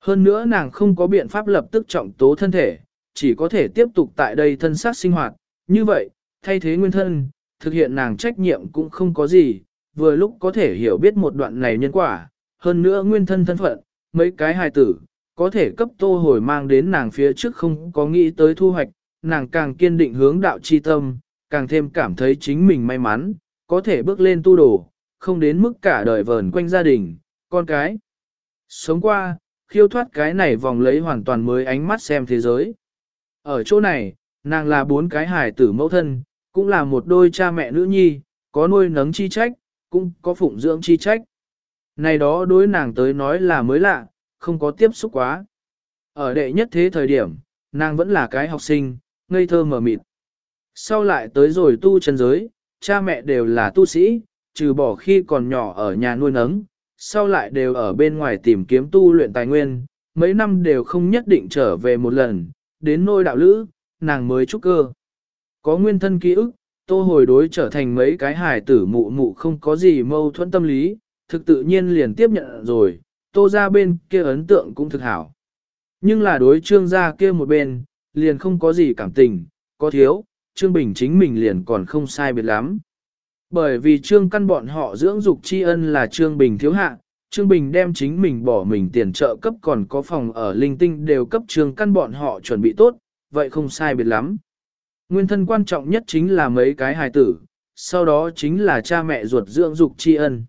Speaker 1: Hơn nữa nàng không có biện pháp lập tức trọng tố thân thể, chỉ có thể tiếp tục tại đây thân xác sinh hoạt, như vậy, thay thế nguyên thân, thực hiện nàng trách nhiệm cũng không có gì, vừa lúc có thể hiểu biết một đoạn này nhân quả, hơn nữa nguyên thân thân phận, mấy cái hài tử, có thể cấp tô hồi mang đến nàng phía trước không có nghĩ tới thu hoạch, nàng càng kiên định hướng đạo chi tâm, càng thêm cảm thấy chính mình may mắn, có thể bước lên tu đồ, không đến mức cả đời vờn quanh gia đình, con cái. Sống qua, khiêu thoát cái này vòng lấy hoàn toàn mới ánh mắt xem thế giới. Ở chỗ này, nàng là bốn cái hài tử mẫu thân, cũng là một đôi cha mẹ nữ nhi, có nuôi nấng chi trách, cũng có phụng dưỡng chi trách. Này đó đối nàng tới nói là mới lạ, không có tiếp xúc quá. Ở đệ nhất thế thời điểm, nàng vẫn là cái học sinh, ngây thơ mờ mịt. Sau lại tới rồi tu chân giới, cha mẹ đều là tu sĩ, trừ bỏ khi còn nhỏ ở nhà nuôi nấng, sau lại đều ở bên ngoài tìm kiếm tu luyện tài nguyên, mấy năm đều không nhất định trở về một lần, đến nôi đạo lữ, nàng mới trúc cơ. Có nguyên thân ký ức, tô hồi đối trở thành mấy cái hài tử mụ mụ không có gì mâu thuẫn tâm lý, thực tự nhiên liền tiếp nhận rồi, tô ra bên kia ấn tượng cũng thực hảo. Nhưng là đối trương gia kia một bên, liền không có gì cảm tình, có thiếu, trương bình chính mình liền còn không sai biệt lắm. Bởi vì trương căn bọn họ dưỡng dục tri ân là trương bình thiếu hạ, trương bình đem chính mình bỏ mình tiền trợ cấp còn có phòng ở linh tinh đều cấp trương căn bọn họ chuẩn bị tốt, vậy không sai biệt lắm. Nguyên thân quan trọng nhất chính là mấy cái hài tử, sau đó chính là cha mẹ ruột dưỡng dục tri ân.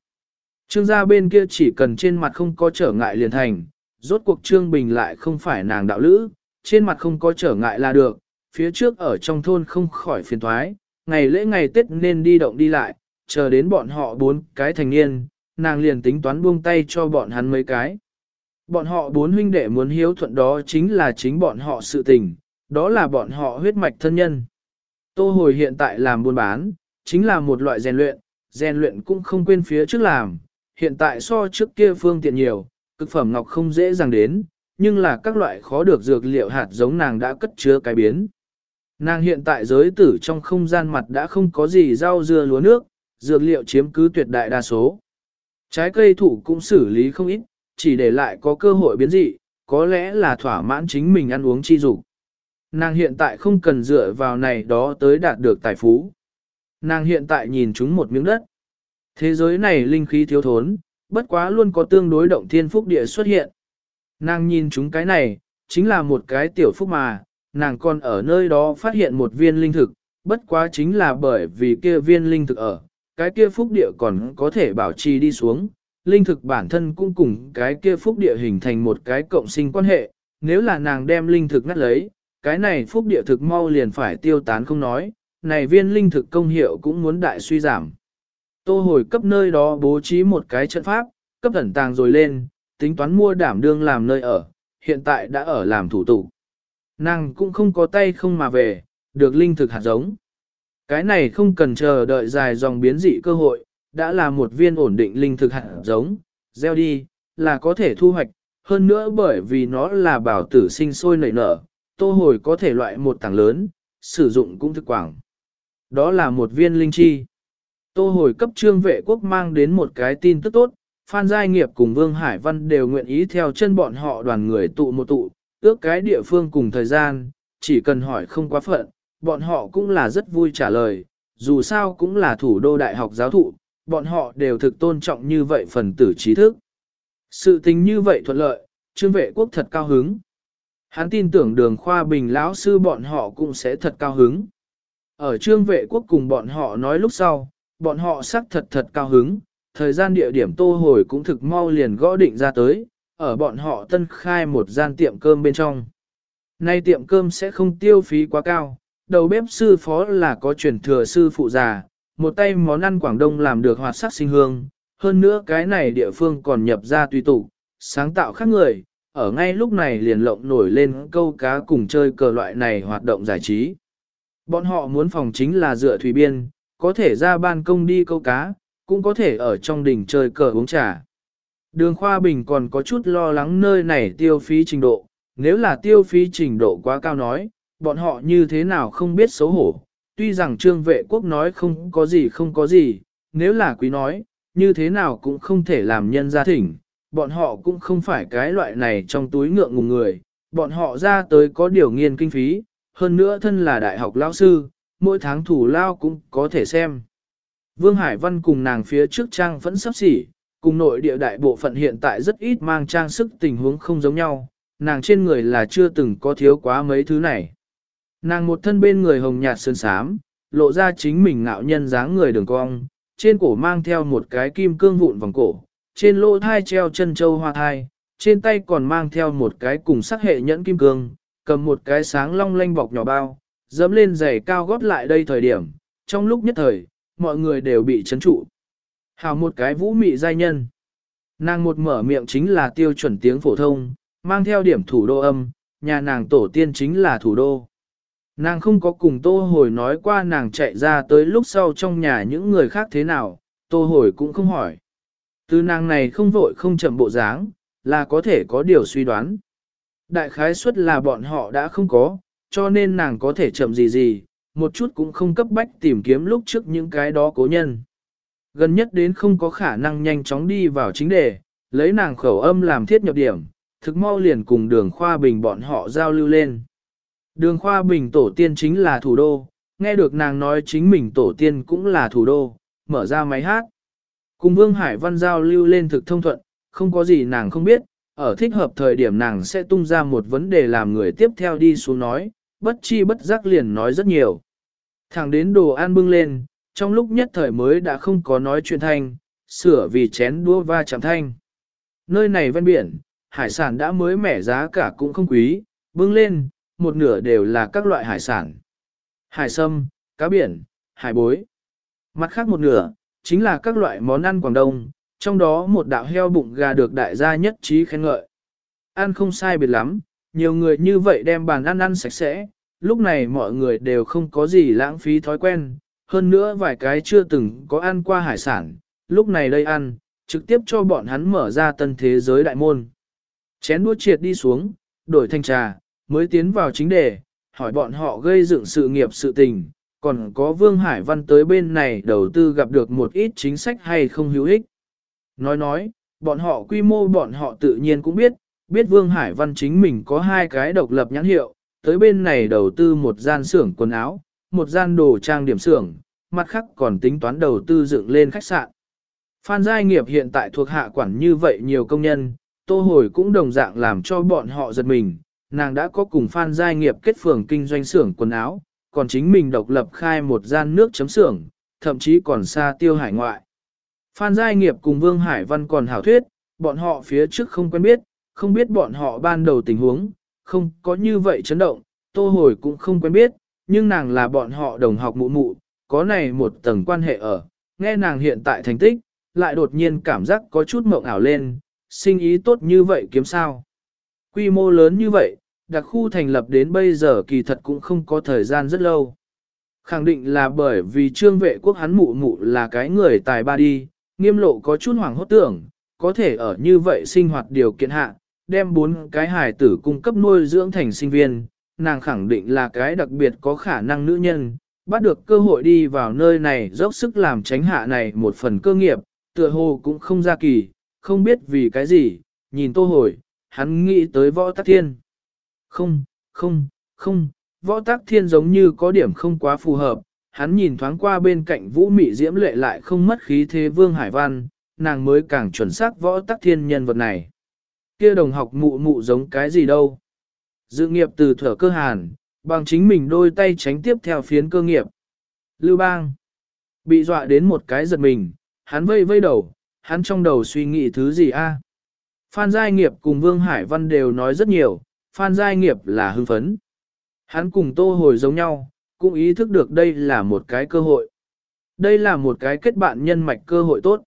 Speaker 1: Trương gia bên kia chỉ cần trên mặt không có trở ngại liền thành, rốt cuộc Trương Bình lại không phải nàng đạo lữ, trên mặt không có trở ngại là được, phía trước ở trong thôn không khỏi phiền thoái, ngày lễ ngày Tết nên đi động đi lại, chờ đến bọn họ bốn cái thành niên, nàng liền tính toán buông tay cho bọn hắn mấy cái. Bọn họ bốn huynh đệ muốn hiếu thuận đó chính là chính bọn họ sự tình, đó là bọn họ huyết mạch thân nhân. Tô hồi hiện tại làm buôn bán, chính là một loại rèn luyện, rèn luyện cũng không quên phía trước làm, hiện tại so trước kia phương tiện nhiều, cực phẩm ngọc không dễ dàng đến, nhưng là các loại khó được dược liệu hạt giống nàng đã cất chứa cái biến. Nàng hiện tại giới tử trong không gian mặt đã không có gì rau dưa lúa nước, dược liệu chiếm cứ tuyệt đại đa số. Trái cây thủ cũng xử lý không ít, chỉ để lại có cơ hội biến dị, có lẽ là thỏa mãn chính mình ăn uống chi dục. Nàng hiện tại không cần dựa vào này đó tới đạt được tài phú. Nàng hiện tại nhìn chúng một miếng đất. Thế giới này linh khí thiếu thốn, bất quá luôn có tương đối động thiên phúc địa xuất hiện. Nàng nhìn chúng cái này, chính là một cái tiểu phúc mà, nàng còn ở nơi đó phát hiện một viên linh thực, bất quá chính là bởi vì kia viên linh thực ở, cái kia phúc địa còn có thể bảo trì đi xuống, linh thực bản thân cũng cùng cái kia phúc địa hình thành một cái cộng sinh quan hệ, nếu là nàng đem linh thực ngắt lấy, cái này phúc địa thực mau liền phải tiêu tán không nói, này viên linh thực công hiệu cũng muốn đại suy giảm. Tô hồi cấp nơi đó bố trí một cái trận pháp, cấp ẩn tàng rồi lên, tính toán mua đảm đương làm nơi ở, hiện tại đã ở làm thủ tục. Nàng cũng không có tay không mà về, được linh thực hạt giống. Cái này không cần chờ đợi dài dòng biến dị cơ hội, đã là một viên ổn định linh thực hạt giống, gieo đi, là có thể thu hoạch, hơn nữa bởi vì nó là bảo tử sinh sôi nảy nở, tô hồi có thể loại một tảng lớn, sử dụng cũng thực quảng. Đó là một viên linh chi. Tô hồi cấp trương vệ quốc mang đến một cái tin tức tốt, Phan Giai Nghiệp cùng Vương Hải Văn đều nguyện ý theo chân bọn họ đoàn người tụ một tụ, ước cái địa phương cùng thời gian, chỉ cần hỏi không quá phận, bọn họ cũng là rất vui trả lời, dù sao cũng là thủ đô đại học giáo thụ, bọn họ đều thực tôn trọng như vậy phần tử trí thức. Sự tình như vậy thuận lợi, trương vệ quốc thật cao hứng. Hắn tin tưởng đường khoa bình lão sư bọn họ cũng sẽ thật cao hứng. Ở trương vệ quốc cùng bọn họ nói lúc sau, bọn họ xác thật thật cao hứng, thời gian địa điểm tô hồi cũng thực mau liền gõ định ra tới, ở bọn họ tân khai một gian tiệm cơm bên trong. Nay tiệm cơm sẽ không tiêu phí quá cao, đầu bếp sư phó là có truyền thừa sư phụ già, một tay món ăn Quảng Đông làm được hoạt sắc sinh hương, hơn nữa cái này địa phương còn nhập ra tùy tụ, sáng tạo khác người, ở ngay lúc này liền lộng nổi lên câu cá cùng chơi cờ loại này hoạt động giải trí. Bọn họ muốn phòng chính là dựa thủy biên, có thể ra ban công đi câu cá, cũng có thể ở trong đỉnh chơi cờ uống trà. Đường Khoa Bình còn có chút lo lắng nơi này tiêu phí trình độ, nếu là tiêu phí trình độ quá cao nói, bọn họ như thế nào không biết xấu hổ. Tuy rằng trương vệ quốc nói không có gì không có gì, nếu là quý nói, như thế nào cũng không thể làm nhân gia thỉnh, bọn họ cũng không phải cái loại này trong túi ngượng ngùng người, bọn họ ra tới có điều nghiên kinh phí, hơn nữa thân là đại học lao sư, mỗi tháng thủ lao cũng có thể xem. Vương Hải Văn cùng nàng phía trước trang vẫn sắp xỉ, cùng nội địa đại bộ phận hiện tại rất ít mang trang sức tình huống không giống nhau, nàng trên người là chưa từng có thiếu quá mấy thứ này. Nàng một thân bên người hồng nhạt sơn sám, lộ ra chính mình ngạo nhân dáng người đường cong, trên cổ mang theo một cái kim cương vụn vòng cổ, trên lỗ thai treo chân châu hoa thai, trên tay còn mang theo một cái cùng sắc hệ nhẫn kim cương, cầm một cái sáng long lanh bọc nhỏ bao, dẫm lên giày cao gót lại đây thời điểm, trong lúc nhất thời, mọi người đều bị chấn trụ. Hào một cái vũ mị giai nhân. Nàng một mở miệng chính là tiêu chuẩn tiếng phổ thông, mang theo điểm thủ đô âm, nhà nàng tổ tiên chính là thủ đô. Nàng không có cùng tô hồi nói qua nàng chạy ra tới lúc sau trong nhà những người khác thế nào, tô hồi cũng không hỏi. Từ nàng này không vội không chậm bộ dáng, là có thể có điều suy đoán. Đại khái suất là bọn họ đã không có, cho nên nàng có thể chậm gì gì, một chút cũng không cấp bách tìm kiếm lúc trước những cái đó cố nhân. Gần nhất đến không có khả năng nhanh chóng đi vào chính đề, lấy nàng khẩu âm làm thiết nhập điểm, thực mau liền cùng đường khoa bình bọn họ giao lưu lên. Đường khoa bình tổ tiên chính là thủ đô, nghe được nàng nói chính mình tổ tiên cũng là thủ đô, mở ra máy hát. Cùng Vương Hải Văn giao lưu lên thực thông thuận, không có gì nàng không biết, ở thích hợp thời điểm nàng sẽ tung ra một vấn đề làm người tiếp theo đi xuống nói, bất chi bất giác liền nói rất nhiều. Thẳng đến đồ ăn bưng lên, trong lúc nhất thời mới đã không có nói chuyện thanh, sửa vì chén đua va chạm thanh. Nơi này ven biển, hải sản đã mới mẻ giá cả cũng không quý, bưng lên, một nửa đều là các loại hải sản. Hải sâm, cá biển, hải bối. Mặt khác một nửa, chính là các loại món ăn Quảng Đông, trong đó một đạo heo bụng gà được đại gia nhất trí khen ngợi. Ăn không sai biệt lắm, nhiều người như vậy đem bàn ăn ăn sạch sẽ, lúc này mọi người đều không có gì lãng phí thói quen, hơn nữa vài cái chưa từng có ăn qua hải sản, lúc này đây ăn, trực tiếp cho bọn hắn mở ra tân thế giới đại môn. Chén đua triệt đi xuống, đổi thanh trà, mới tiến vào chính đề, hỏi bọn họ gây dựng sự nghiệp sự tình, còn có Vương Hải Văn tới bên này đầu tư gặp được một ít chính sách hay không hữu ích. Nói nói, bọn họ quy mô bọn họ tự nhiên cũng biết, biết Vương Hải Văn chính mình có hai cái độc lập nhãn hiệu, tới bên này đầu tư một gian xưởng quần áo, một gian đồ trang điểm xưởng, mặt khác còn tính toán đầu tư dựng lên khách sạn. Phan Giai Nghiệp hiện tại thuộc hạ quản như vậy nhiều công nhân, Tô Hồi cũng đồng dạng làm cho bọn họ giật mình, nàng đã có cùng Phan Giai Nghiệp kết phường kinh doanh xưởng quần áo, còn chính mình độc lập khai một gian nước chấm xưởng, thậm chí còn xa tiêu hải ngoại. Phan Giai Nghiệp cùng Vương Hải Văn còn hảo thuyết, bọn họ phía trước không quen biết, không biết bọn họ ban đầu tình huống, không có như vậy chấn động, Tô Hồi cũng không quen biết, nhưng nàng là bọn họ đồng học mụ mụ, có này một tầng quan hệ ở, nghe nàng hiện tại thành tích, lại đột nhiên cảm giác có chút mộng ảo lên, sinh ý tốt như vậy kiếm sao. Quy mô lớn như vậy, đặc khu thành lập đến bây giờ kỳ thật cũng không có thời gian rất lâu. Khẳng định là bởi vì trương vệ quốc hắn mụ mụ là cái người tài ba đi, nghiêm lộ có chút hoảng hốt tưởng, có thể ở như vậy sinh hoạt điều kiện hạ, đem bốn cái hài tử cung cấp nuôi dưỡng thành sinh viên, nàng khẳng định là cái đặc biệt có khả năng nữ nhân, bắt được cơ hội đi vào nơi này dốc sức làm tránh hạ này một phần cơ nghiệp, tựa hồ cũng không ra kỳ, không biết vì cái gì, nhìn tô hồi, hắn nghĩ tới võ tắc thiên. Không, không, không, võ tắc thiên giống như có điểm không quá phù hợp, hắn nhìn thoáng qua bên cạnh vũ mị diễm lệ lại không mất khí thế vương hải văn, nàng mới càng chuẩn xác võ tắc thiên nhân vật này. Kia đồng học mụ mụ giống cái gì đâu. Dự nghiệp từ thở cơ hàn, bằng chính mình đôi tay tránh tiếp theo phiến cơ nghiệp. Lưu bang, bị dọa đến một cái giật mình, hắn vây vây đầu, hắn trong đầu suy nghĩ thứ gì a? Phan Giai Nghiệp cùng Vương Hải Văn đều nói rất nhiều, Phan Giai Nghiệp là hưng phấn. Hắn cùng Tô Hồi giống nhau, cũng ý thức được đây là một cái cơ hội. Đây là một cái kết bạn nhân mạch cơ hội tốt.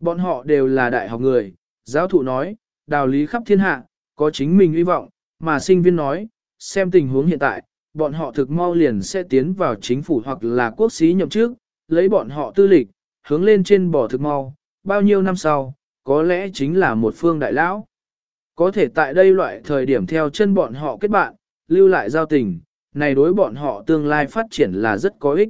Speaker 1: Bọn họ đều là đại học người, giáo thụ nói, đào lý khắp thiên hạ, có chính mình hy vọng, mà sinh viên nói, xem tình huống hiện tại, bọn họ thực mau liền sẽ tiến vào chính phủ hoặc là quốc sĩ nhậm chức, lấy bọn họ tư lịch, hướng lên trên bỏ thực mau, bao nhiêu năm sau, có lẽ chính là một phương đại lão. Có thể tại đây loại thời điểm theo chân bọn họ kết bạn, lưu lại giao tình, này đối bọn họ tương lai phát triển là rất có ích.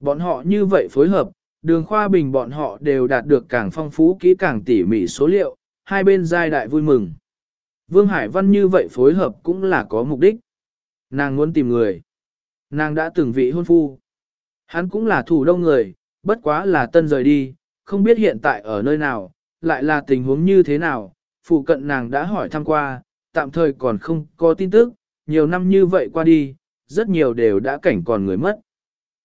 Speaker 1: Bọn họ như vậy phối hợp, đường khoa bình bọn họ đều đạt được càng phong phú kỹ càng tỉ mỉ số liệu, hai bên giai đại vui mừng. Vương Hải Văn như vậy phối hợp cũng là có mục đích. Nàng muốn tìm người. Nàng đã từng vị hôn phu. Hắn cũng là thủ đông người, bất quá là tân rời đi, không biết hiện tại ở nơi nào, lại là tình huống như thế nào. Phụ cận nàng đã hỏi thăm qua, tạm thời còn không có tin tức, nhiều năm như vậy qua đi, rất nhiều đều đã cảnh còn người mất.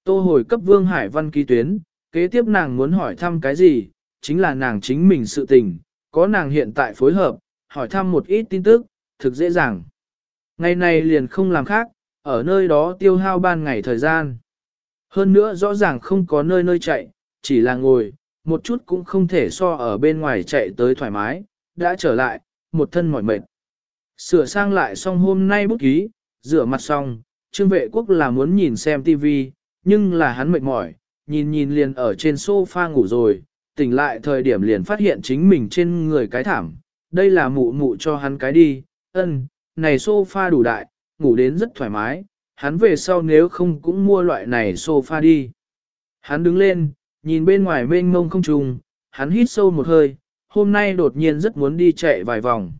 Speaker 1: Tô hồi cấp Vương Hải Văn ký tuyến, kế tiếp nàng muốn hỏi thăm cái gì, chính là nàng chính mình sự tình, có nàng hiện tại phối hợp, hỏi thăm một ít tin tức, thực dễ dàng. Ngày này liền không làm khác, ở nơi đó tiêu hao ban ngày thời gian. Hơn nữa rõ ràng không có nơi nơi chạy, chỉ là ngồi, một chút cũng không thể so ở bên ngoài chạy tới thoải mái, đã trở lại, một thân mỏi mệt. Sửa sang lại xong hôm nay bút ký, rửa mặt xong, trương vệ quốc là muốn nhìn xem tivi, nhưng là hắn mệt mỏi, nhìn nhìn liền ở trên sofa ngủ rồi, tỉnh lại thời điểm liền phát hiện chính mình trên người cái thảm, đây là mụ mụ cho hắn cái đi, ân, này sofa đủ đại, ngủ đến rất thoải mái, hắn về sau nếu không cũng mua loại này sofa đi. Hắn đứng lên, nhìn bên ngoài mênh mông không trùng, hắn hít sâu một hơi, hôm nay đột nhiên rất muốn đi chạy vài vòng.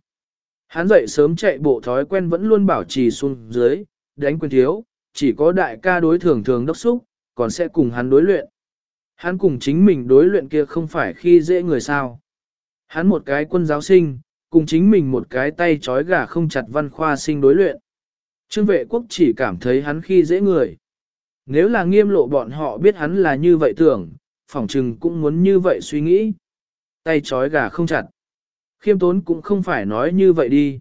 Speaker 1: Hắn dậy sớm chạy bộ thói quen vẫn luôn bảo trì xuống dưới, đánh quyền thiếu, chỉ có đại ca đối thường thường đốc xúc, còn sẽ cùng hắn đối luyện. Hắn cùng chính mình đối luyện kia không phải khi dễ người sao. Hắn một cái quân giáo sinh, cùng chính mình một cái tay trói gà không chặt văn khoa sinh đối luyện. Trương vệ quốc chỉ cảm thấy hắn khi dễ người. Nếu là nghiêm lộ bọn họ biết hắn là như vậy tưởng, phỏng trừng cũng muốn như vậy suy nghĩ. Tay trói gà không chặt. Khiêm tốn cũng không phải nói như vậy đi.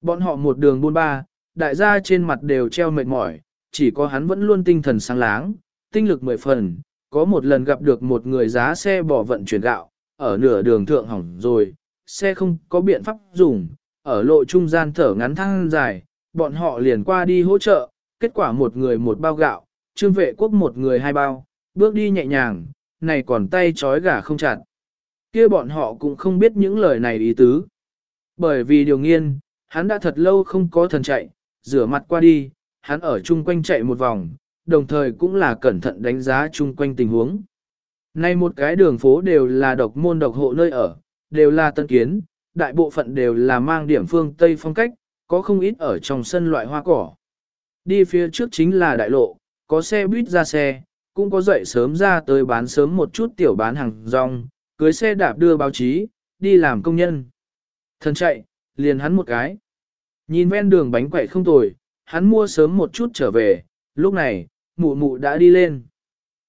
Speaker 1: Bọn họ một đường buôn ba, đại gia trên mặt đều treo mệt mỏi, chỉ có hắn vẫn luôn tinh thần sáng láng, tinh lực mười phần. Có một lần gặp được một người giá xe bỏ vận chuyển gạo, ở nửa đường thượng hỏng rồi, xe không có biện pháp dùng, ở lộ trung gian thở ngắn thăng dài, bọn họ liền qua đi hỗ trợ, kết quả một người một bao gạo, trương vệ quốc một người hai bao, bước đi nhẹ nhàng, này còn tay trói gà không chặt. kia bọn họ cũng không biết những lời này ý tứ. Bởi vì điều nghiên, hắn đã thật lâu không có thần chạy, rửa mặt qua đi, hắn ở chung quanh chạy một vòng, đồng thời cũng là cẩn thận đánh giá chung quanh tình huống. Nay một cái đường phố đều là độc môn độc hộ nơi ở, đều là tân kiến, đại bộ phận đều là mang điểm phương Tây phong cách, có không ít ở trong sân loại hoa cỏ. Đi phía trước chính là đại lộ, có xe buýt ra xe, cũng có dậy sớm ra tới bán sớm một chút tiểu bán hàng rong, cưới xe đạp đưa báo chí, đi làm công nhân. Thần chạy, liền hắn một cái. Nhìn ven đường bánh quậy không tồi, hắn mua sớm một chút trở về, lúc này, mụ mụ đã đi lên.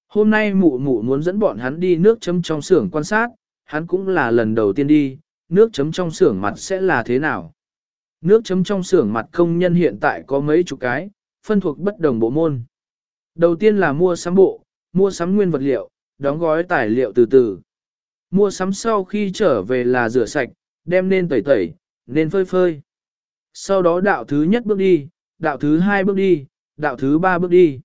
Speaker 1: Hôm nay mụ mụ muốn dẫn bọn hắn đi nước chấm trong xưởng quan sát, hắn cũng là lần đầu tiên đi, nước chấm trong xưởng mặt sẽ là thế nào. Nước chấm trong xưởng mặt công nhân hiện tại có mấy chục cái, phân thuộc bất đồng bộ môn. Đầu tiên là mua sắm bộ, mua sắm nguyên vật liệu, đóng gói tài liệu từ từ. Mua sắm sau khi trở về là rửa sạch, đem nên tẩy tẩy, nên phơi phơi. Sau đó đạo thứ nhất bước đi, đạo thứ hai bước đi, đạo thứ ba bước đi.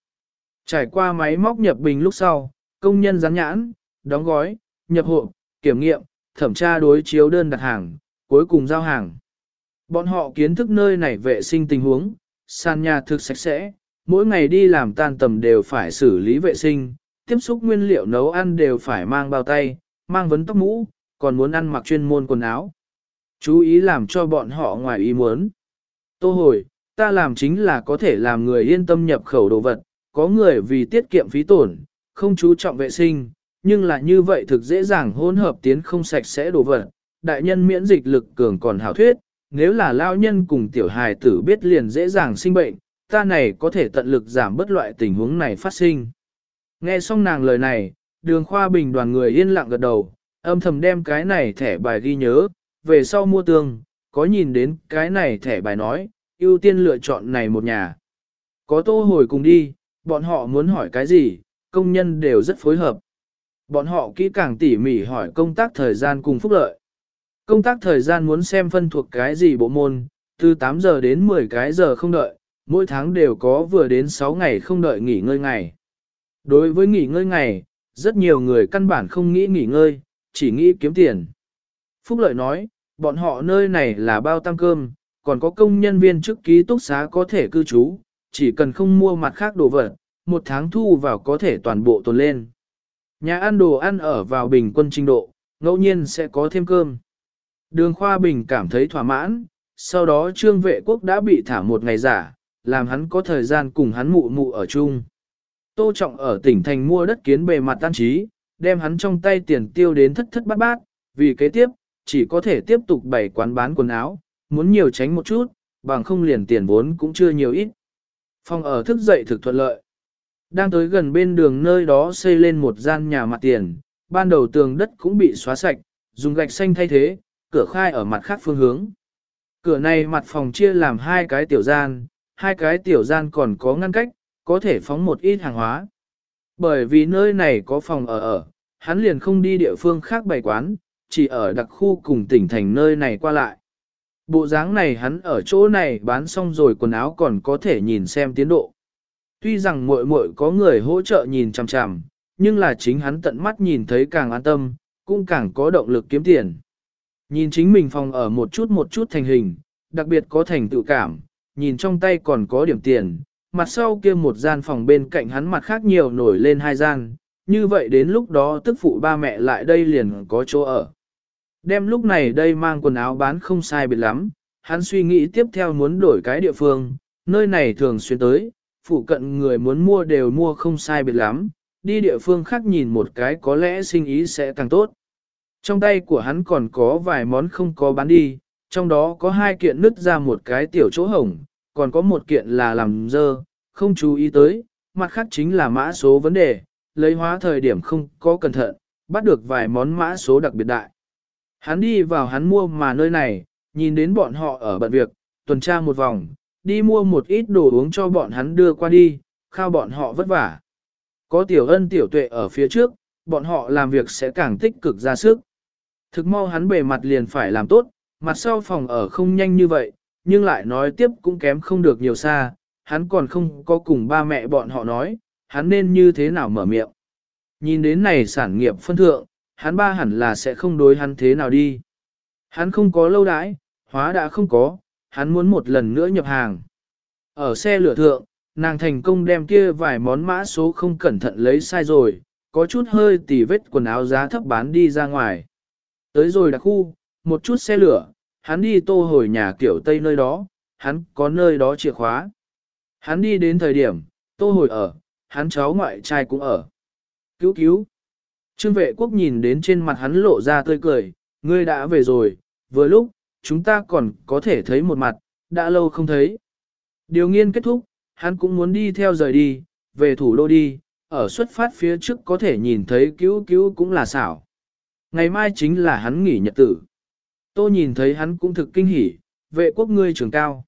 Speaker 1: Trải qua máy móc nhập bình lúc sau, công nhân dán nhãn, đóng gói, nhập hộ, kiểm nghiệm, thẩm tra đối chiếu đơn đặt hàng, cuối cùng giao hàng. Bọn họ kiến thức nơi này vệ sinh tình huống, sàn nhà thực sạch sẽ, mỗi ngày đi làm tan tầm đều phải xử lý vệ sinh, tiếp xúc nguyên liệu nấu ăn đều phải mang bao tay, mang vấn tóc mũ, còn muốn ăn mặc chuyên môn quần áo. Chú ý làm cho bọn họ ngoài ý muốn. Tô hồi, ta làm chính là có thể làm người yên tâm nhập khẩu đồ vật, có người vì tiết kiệm phí tổn, không chú trọng vệ sinh, nhưng là như vậy thực dễ dàng hỗn hợp tiến không sạch sẽ đồ vật. Đại nhân miễn dịch lực cường còn hảo thuyết, nếu là lao nhân cùng tiểu hài tử biết liền dễ dàng sinh bệnh, ta này có thể tận lực giảm bất loại tình huống này phát sinh. Nghe xong nàng lời này, đường khoa bình đoàn người yên lặng gật đầu, âm thầm đem cái này thẻ bài ghi nhớ, về sau mua tương, có nhìn đến cái này thẻ bài nói, ưu tiên lựa chọn này một nhà. Có tô hồi cùng đi, bọn họ muốn hỏi cái gì, công nhân đều rất phối hợp. Bọn họ kỹ càng tỉ mỉ hỏi công tác thời gian cùng phúc lợi. Công tác thời gian muốn xem phân thuộc cái gì bộ môn, từ 8 giờ đến 10 cái giờ không đợi, mỗi tháng đều có vừa đến 6 ngày không đợi nghỉ ngơi ngày. Đối với nghỉ ngơi ngày, rất nhiều người căn bản không nghĩ nghỉ ngơi, chỉ nghĩ kiếm tiền. Phúc lợi nói, bọn họ nơi này là bao tăng cơm, còn có công nhân viên chức ký túc xá có thể cư trú, chỉ cần không mua mặt khác đồ vật, một tháng thu vào có thể toàn bộ tồn lên. Nhà ăn đồ ăn ở vào bình quân trình độ, ngẫu nhiên sẽ có thêm cơm. Đường Khoa Bình cảm thấy thỏa mãn, sau đó trương vệ quốc đã bị thả một ngày giả, làm hắn có thời gian cùng hắn mụ mụ ở chung. Tô Trọng ở tỉnh thành mua đất kiến bề mặt tan trí, đem hắn trong tay tiền tiêu đến thất thất bát bát, vì kế tiếp, chỉ có thể tiếp tục bày quán bán quần áo, muốn nhiều tránh một chút, bằng không liền tiền vốn cũng chưa nhiều ít. Phòng ở thức dậy thực thuận lợi. Đang tới gần bên đường nơi đó xây lên một gian nhà mặt tiền, ban đầu tường đất cũng bị xóa sạch, dùng gạch xanh thay thế, cửa khai ở mặt khác phương hướng. Cửa này mặt phòng chia làm hai cái tiểu gian, hai cái tiểu gian còn có ngăn cách, có thể phóng một ít hàng hóa. Bởi vì nơi này có phòng ở ở, hắn liền không đi địa phương khác bày quán, chỉ ở đặc khu cùng tỉnh thành nơi này qua lại. Bộ dáng này hắn ở chỗ này bán xong rồi quần áo còn có thể nhìn xem tiến độ. Tuy rằng muội muội có người hỗ trợ nhìn chằm chằm, nhưng là chính hắn tận mắt nhìn thấy càng an tâm, cũng càng có động lực kiếm tiền. Nhìn chính mình phòng ở một chút một chút thành hình, đặc biệt có thành tự cảm, nhìn trong tay còn có điểm tiền, mặt sau kia một gian phòng bên cạnh hắn mặt khác nhiều nổi lên hai gian, như vậy đến lúc đó tức phụ ba mẹ lại đây liền có chỗ ở. Đem lúc này đây mang quần áo bán không sai biệt lắm, hắn suy nghĩ tiếp theo muốn đổi cái địa phương, nơi này thường xuyên tới, phụ cận người muốn mua đều mua không sai biệt lắm, đi địa phương khác nhìn một cái có lẽ sinh ý sẽ càng tốt. Trong tay của hắn còn có vài món không có bán đi, trong đó có hai kiện nứt ra một cái tiểu chỗ hổng, còn có một kiện là làm dơ, không chú ý tới, mặt khác chính là mã số vấn đề, lấy hóa thời điểm không có cẩn thận, bắt được vài món mã số đặc biệt đại. Hắn đi vào hắn mua mà nơi này, nhìn đến bọn họ ở bận việc, tuần tra một vòng, đi mua một ít đồ uống cho bọn hắn đưa qua đi, khao bọn họ vất vả. Có tiểu ân tiểu tuệ ở phía trước, bọn họ làm việc sẽ càng tích cực ra sức. Thực mau hắn bề mặt liền phải làm tốt, mặt sau phòng ở không nhanh như vậy, nhưng lại nói tiếp cũng kém không được nhiều xa, hắn còn không có cùng ba mẹ bọn họ nói, hắn nên như thế nào mở miệng. Nhìn đến này sản nghiệp phân thượng, hắn ba hẳn là sẽ không đối hắn thế nào đi. Hắn không có lâu đãi, hóa đã không có, hắn muốn một lần nữa nhập hàng. Ở xe lửa thượng, nàng thành công đem kia vài món mã số không cẩn thận lấy sai rồi, có chút hơi tỉ vết quần áo giá thấp bán đi ra ngoài. Tới rồi đặc khu, một chút xe lửa, hắn đi tô hồi nhà kiểu Tây nơi đó, hắn có nơi đó chìa khóa. Hắn đi đến thời điểm, tô hồi ở, hắn cháu ngoại trai cũng ở. Cứu cứu. Trương vệ quốc nhìn đến trên mặt hắn lộ ra tươi cười, ngươi đã về rồi, vừa lúc, chúng ta còn có thể thấy một mặt, đã lâu không thấy. Điều nghiên kết thúc, hắn cũng muốn đi theo rời đi, về thủ đô đi, ở xuất phát phía trước có thể nhìn thấy cứu cứu cũng là xảo. Ngày mai chính là hắn nghỉ nhật tử. Tô nhìn thấy hắn cũng thực kinh hỉ, vệ quốc ngươi trường cao.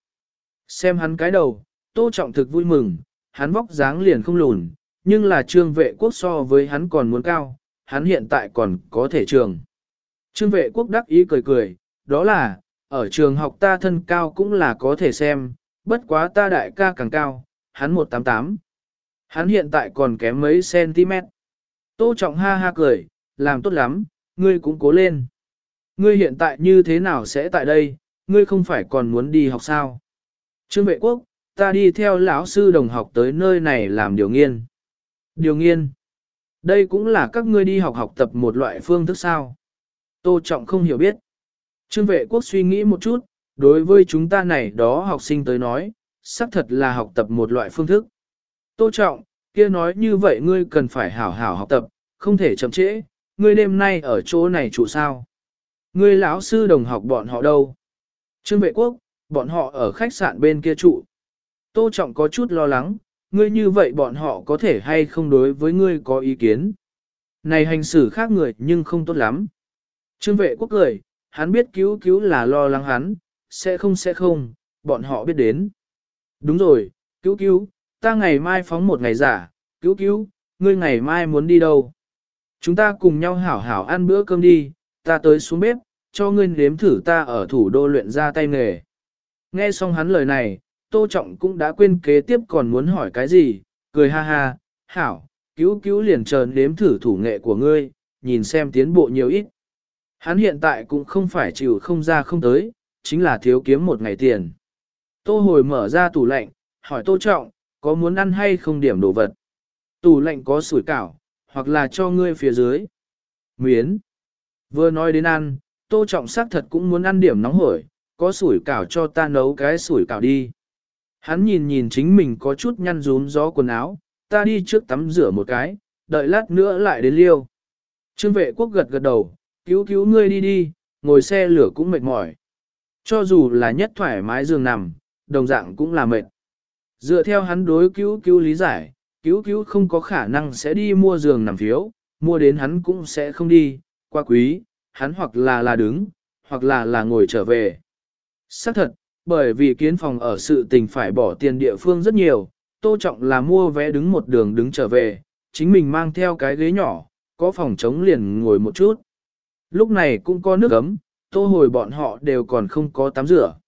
Speaker 1: Xem hắn cái đầu, tô trọng thực vui mừng, hắn vóc dáng liền không lùn, nhưng là trương vệ quốc so với hắn còn muốn cao, hắn hiện tại còn có thể trường. Trương vệ quốc đắc ý cười cười, đó là, ở trường học ta thân cao cũng là có thể xem, bất quá ta đại ca càng cao, hắn 188. Hắn hiện tại còn kém mấy cm. Tô trọng ha ha cười, làm tốt lắm, ngươi cũng cố lên. Ngươi hiện tại như thế nào sẽ tại đây, ngươi không phải còn muốn đi học sao? Trương vệ quốc, ta đi theo lão sư đồng học tới nơi này làm điều nghiên. Điều nghiên. Đây cũng là các ngươi đi học học tập một loại phương thức sao. Tô Trọng không hiểu biết. Trương vệ quốc suy nghĩ một chút, đối với chúng ta này đó học sinh tới nói, xác thật là học tập một loại phương thức. Tô Trọng, kia nói như vậy ngươi cần phải hảo hảo học tập, không thể chậm trễ, ngươi đêm nay ở chỗ này trụ sao. Ngươi lão sư đồng học bọn họ đâu? Trương vệ quốc, bọn họ ở khách sạn bên kia trụ. Tô Trọng có chút lo lắng, ngươi như vậy bọn họ có thể hay không đối với ngươi có ý kiến. Này hành xử khác người nhưng không tốt lắm. Trương vệ quốc cười, hắn biết cứu cứu là lo lắng hắn, sẽ không sẽ không, bọn họ biết đến. Đúng rồi, cứu cứu, ta ngày mai phóng một ngày giả, cứu cứu, ngươi ngày mai muốn đi đâu? Chúng ta cùng nhau hảo hảo ăn bữa cơm đi, ta tới xuống bếp, cho ngươi nếm thử ta ở thủ đô luyện ra tay nghề. Nghe xong hắn lời này, Tô Trọng cũng đã quên kế tiếp còn muốn hỏi cái gì, cười ha ha, hảo, cứu cứu liền chờ nếm thử thủ nghệ của ngươi, nhìn xem tiến bộ nhiều ít. Hắn hiện tại cũng không phải chịu không ra không tới, chính là thiếu kiếm một ngày tiền. Tô hồi mở ra tủ lạnh, hỏi Tô Trọng, có muốn ăn hay không điểm đồ vật. Tủ lạnh có sủi cảo, hoặc là cho ngươi phía dưới. Miến. Vừa nói đến ăn, Tô Trọng xác thật cũng muốn ăn điểm nóng hổi, có sủi cảo cho ta nấu cái sủi cảo đi. Hắn nhìn nhìn chính mình có chút nhăn rún gió quần áo, ta đi trước tắm rửa một cái, đợi lát nữa lại đến liêu. Trương vệ quốc gật gật đầu, cứu cứu ngươi đi đi, ngồi xe lửa cũng mệt mỏi. Cho dù là nhất thoải mái giường nằm, đồng dạng cũng là mệt. Dựa theo hắn đối cứu cứu lý giải, cứu cứu không có khả năng sẽ đi mua giường nằm phiếu, mua đến hắn cũng sẽ không đi, qua quý, hắn hoặc là là đứng, hoặc là là ngồi trở về. Xác thật, bởi vì kiến phòng ở sự tình phải bỏ tiền địa phương rất nhiều, tô trọng là mua vé đứng một đường đứng trở về, chính mình mang theo cái ghế nhỏ, có phòng trống liền ngồi một chút. Lúc này cũng có nước ấm, tô hồi bọn họ đều còn không có tắm rửa.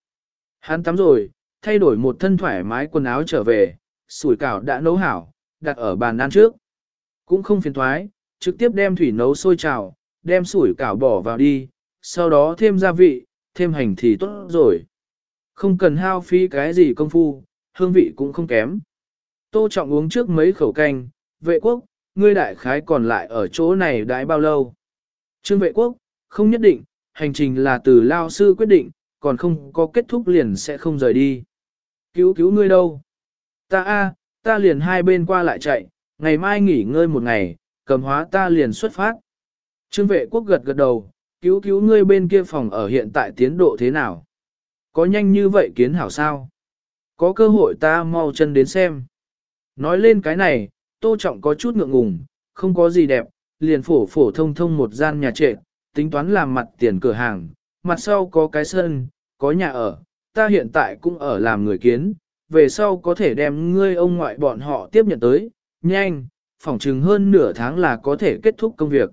Speaker 1: Hắn tắm rồi, thay đổi một thân thoải mái quần áo trở về, sủi cảo đã nấu hảo, đặt ở bàn ăn trước. Cũng không phiền thoái, trực tiếp đem thủy nấu sôi trào, đem sủi cảo bỏ vào đi, sau đó thêm gia vị, thêm hành thì tốt rồi. Không cần hao phí cái gì công phu, hương vị cũng không kém. Tô trọng uống trước mấy khẩu canh, vệ quốc, ngươi đại khái còn lại ở chỗ này đãi bao lâu. Trương vệ quốc, không nhất định, hành trình là từ lao sư quyết định, còn không có kết thúc liền sẽ không rời đi. Cứu cứu ngươi đâu? Ta a, ta liền hai bên qua lại chạy, ngày mai nghỉ ngơi một ngày, cầm hóa ta liền xuất phát. Trương vệ quốc gật gật đầu, cứu cứu ngươi bên kia phòng ở hiện tại tiến độ thế nào? Có nhanh như vậy kiến hảo sao? Có cơ hội ta mau chân đến xem. Nói lên cái này, tô trọng có chút ngượng ngùng, không có gì đẹp, liền phổ phổ thông thông một gian nhà trệ, tính toán làm mặt tiền cửa hàng, mặt sau có cái sân, có nhà ở, ta hiện tại cũng ở làm người kiến, về sau có thể đem ngươi ông ngoại bọn họ tiếp nhận tới, nhanh, phỏng chừng hơn nửa tháng là có thể kết thúc công việc.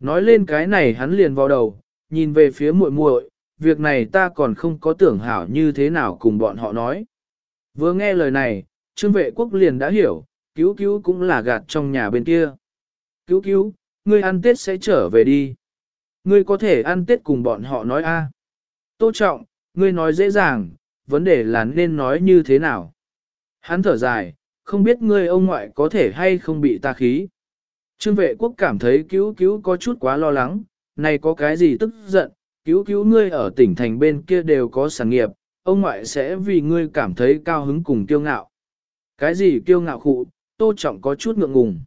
Speaker 1: Nói lên cái này hắn liền vào đầu, nhìn về phía muội muội, việc này ta còn không có tưởng hảo như thế nào cùng bọn họ nói. Vừa nghe lời này, trương vệ quốc liền đã hiểu, cứu cứu cũng là gạt trong nhà bên kia. Cứu cứu, ngươi ăn Tết sẽ trở về đi. Ngươi có thể ăn Tết cùng bọn họ nói a. Tô trọng, ngươi nói dễ dàng, vấn đề là nên nói như thế nào. Hắn thở dài, không biết ngươi ông ngoại có thể hay không bị ta khí. Trương vệ quốc cảm thấy cứu cứu có chút quá lo lắng, này có cái gì tức giận, cứu cứu ngươi ở tỉnh thành bên kia đều có sản nghiệp, ông ngoại sẽ vì ngươi cảm thấy cao hứng cùng kiêu ngạo. Cái gì kiêu ngạo khụ, tô trọng có chút ngượng ngùng.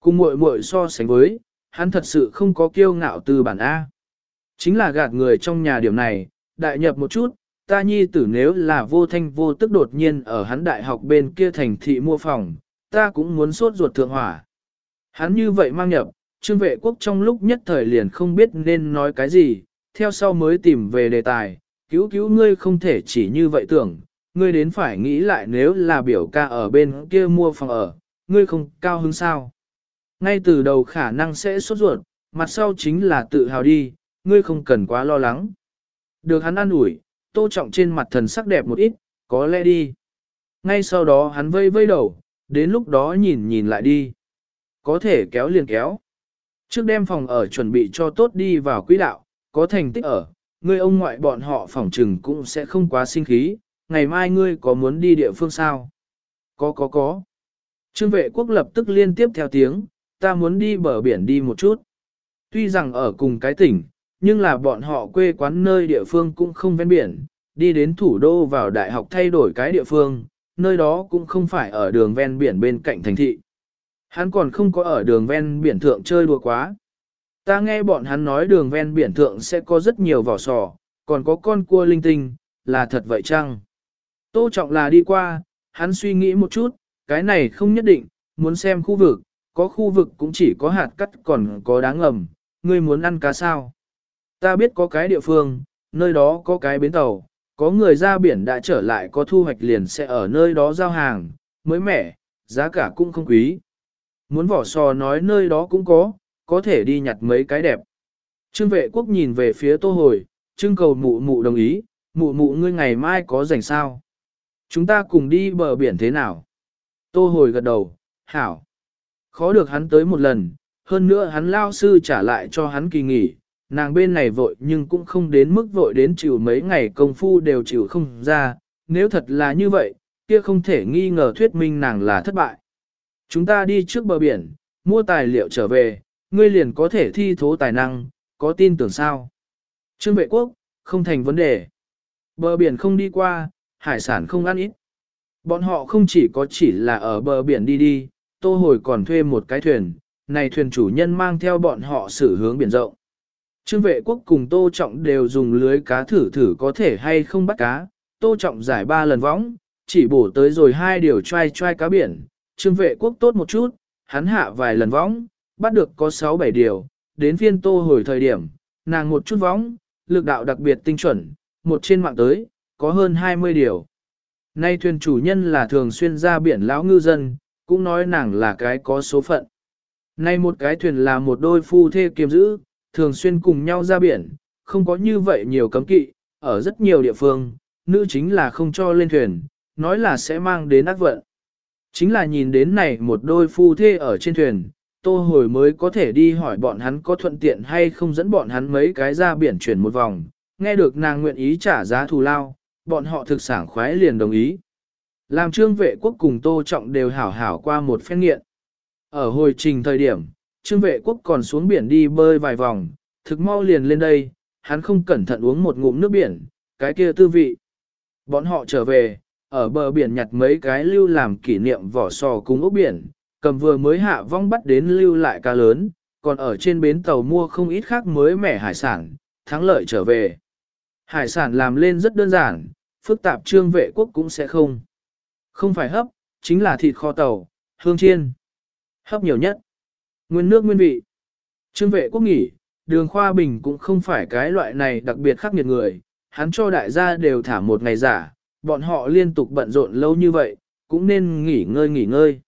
Speaker 1: Cùng muội muội so sánh với, hắn thật sự không có kiêu ngạo từ bản A. Chính là gạt người trong nhà điểm này, đại nhập một chút, ta nhi tử nếu là vô thanh vô tức đột nhiên ở hắn đại học bên kia thành thị mua phòng, ta cũng muốn sốt ruột thượng hỏa. Hắn như vậy mang nhập, trương vệ quốc trong lúc nhất thời liền không biết nên nói cái gì, theo sau mới tìm về đề tài, cứu cứu ngươi không thể chỉ như vậy tưởng, ngươi đến phải nghĩ lại nếu là biểu ca ở bên kia mua phòng ở, ngươi không cao hứng sao. Ngay từ đầu khả năng sẽ sốt ruột, mặt sau chính là tự hào đi, ngươi không cần quá lo lắng. Được hắn ăn ủi, tô trọng trên mặt thần sắc đẹp một ít, có lẽ đi. Ngay sau đó hắn vây vây đầu, đến lúc đó nhìn nhìn lại đi. Có thể kéo liền kéo. Trước đem phòng ở chuẩn bị cho tốt đi vào quỹ đạo, có thành tích ở, ngươi ông ngoại bọn họ phỏng trừng cũng sẽ không quá sinh khí, ngày mai ngươi có muốn đi địa phương sao? Có có có. Trương vệ quốc lập tức liên tiếp theo tiếng, ta muốn đi bờ biển đi một chút. Tuy rằng ở cùng cái tỉnh, nhưng là bọn họ quê quán nơi địa phương cũng không ven biển, đi đến thủ đô vào đại học thay đổi cái địa phương, nơi đó cũng không phải ở đường ven biển bên cạnh thành thị. Hắn còn không có ở đường ven biển thượng chơi đùa quá. Ta nghe bọn hắn nói đường ven biển thượng sẽ có rất nhiều vỏ sò, còn có con cua linh tinh, là thật vậy chăng? Tô trọng là đi qua, hắn suy nghĩ một chút, cái này không nhất định, muốn xem khu vực, có khu vực cũng chỉ có hạt cắt còn có đáng ngầm, ngươi muốn ăn cá sao? Ta biết có cái địa phương, nơi đó có cái bến tàu, có người ra biển đã trở lại có thu hoạch liền sẽ ở nơi đó giao hàng, mới mẻ, giá cả cũng không quý. Muốn vỏ sò nói nơi đó cũng có, có thể đi nhặt mấy cái đẹp. Trương vệ quốc nhìn về phía tô hồi, trưng cầu mụ mụ đồng ý, mụ mụ ngươi ngày mai có rảnh sao? Chúng ta cùng đi bờ biển thế nào? Tô hồi gật đầu, hảo. Khó được hắn tới một lần, hơn nữa hắn lao sư trả lại cho hắn kỳ nghỉ, nàng bên này vội nhưng cũng không đến mức vội đến chịu mấy ngày công phu đều chịu không ra, nếu thật là như vậy, kia không thể nghi ngờ thuyết minh nàng là thất bại. Chúng ta đi trước bờ biển, mua tài liệu trở về, ngươi liền có thể thi thố tài năng, có tin tưởng sao? Trương vệ quốc, không thành vấn đề. Bờ biển không đi qua, hải sản không ăn ít. Bọn họ không chỉ có chỉ là ở bờ biển đi đi, tô hồi còn thuê một cái thuyền, này thuyền chủ nhân mang theo bọn họ xử hướng biển rộng. Trương vệ quốc cùng tô trọng đều dùng lưới cá thử thử có thể hay không bắt cá, tô trọng giải ba lần võng, chỉ bổ tới rồi hai điều trai trai cá biển, trương vệ quốc tốt một chút, hắn hạ vài lần võng, bắt được có 6-7 điều, đến phiên tô hồi thời điểm, nàng một chút võng, lực đạo đặc biệt tinh chuẩn, một trên mạng tới, có hơn 20 điều. Nay thuyền chủ nhân là thường xuyên ra biển lão ngư dân, cũng nói nàng là cái có số phận. Nay một cái thuyền là một đôi phu thê kiềm giữ, thường xuyên cùng nhau ra biển, không có như vậy nhiều cấm kỵ, ở rất nhiều địa phương, nữ chính là không cho lên thuyền, nói là sẽ mang đến ác vận. Chính là nhìn đến này một đôi phu thê ở trên thuyền, tô hồi mới có thể đi hỏi bọn hắn có thuận tiện hay không dẫn bọn hắn mấy cái ra biển chuyển một vòng, nghe được nàng nguyện ý trả giá thù lao, bọn họ thực sản khoái liền đồng ý. Làm trương vệ quốc cùng tô trọng đều hảo hảo qua một phen nghiện. Ở hồi trình thời điểm, trương vệ quốc còn xuống biển đi bơi vài vòng, thực mau liền lên đây, hắn không cẩn thận uống một ngụm nước biển, cái kia tư vị. Bọn họ trở về, ở bờ biển nhặt mấy cái lưu làm kỷ niệm vỏ sò cung ốc biển, cầm vừa mới hạ vong bắt đến lưu lại cá lớn, còn ở trên bến tàu mua không ít khác mới mẻ hải sản, thắng lợi trở về. Hải sản làm lên rất đơn giản, phức tạp trương vệ quốc cũng sẽ không. Không phải hấp, chính là thịt kho tàu, hương chiên. Hấp nhiều nhất. Nguyên nước nguyên vị. Trương vệ quốc nghỉ, đường khoa bình cũng không phải cái loại này đặc biệt khắc nghiệt người, hắn cho đại gia đều thả một ngày giả, bọn họ liên tục bận rộn lâu như vậy, cũng nên nghỉ ngơi nghỉ ngơi.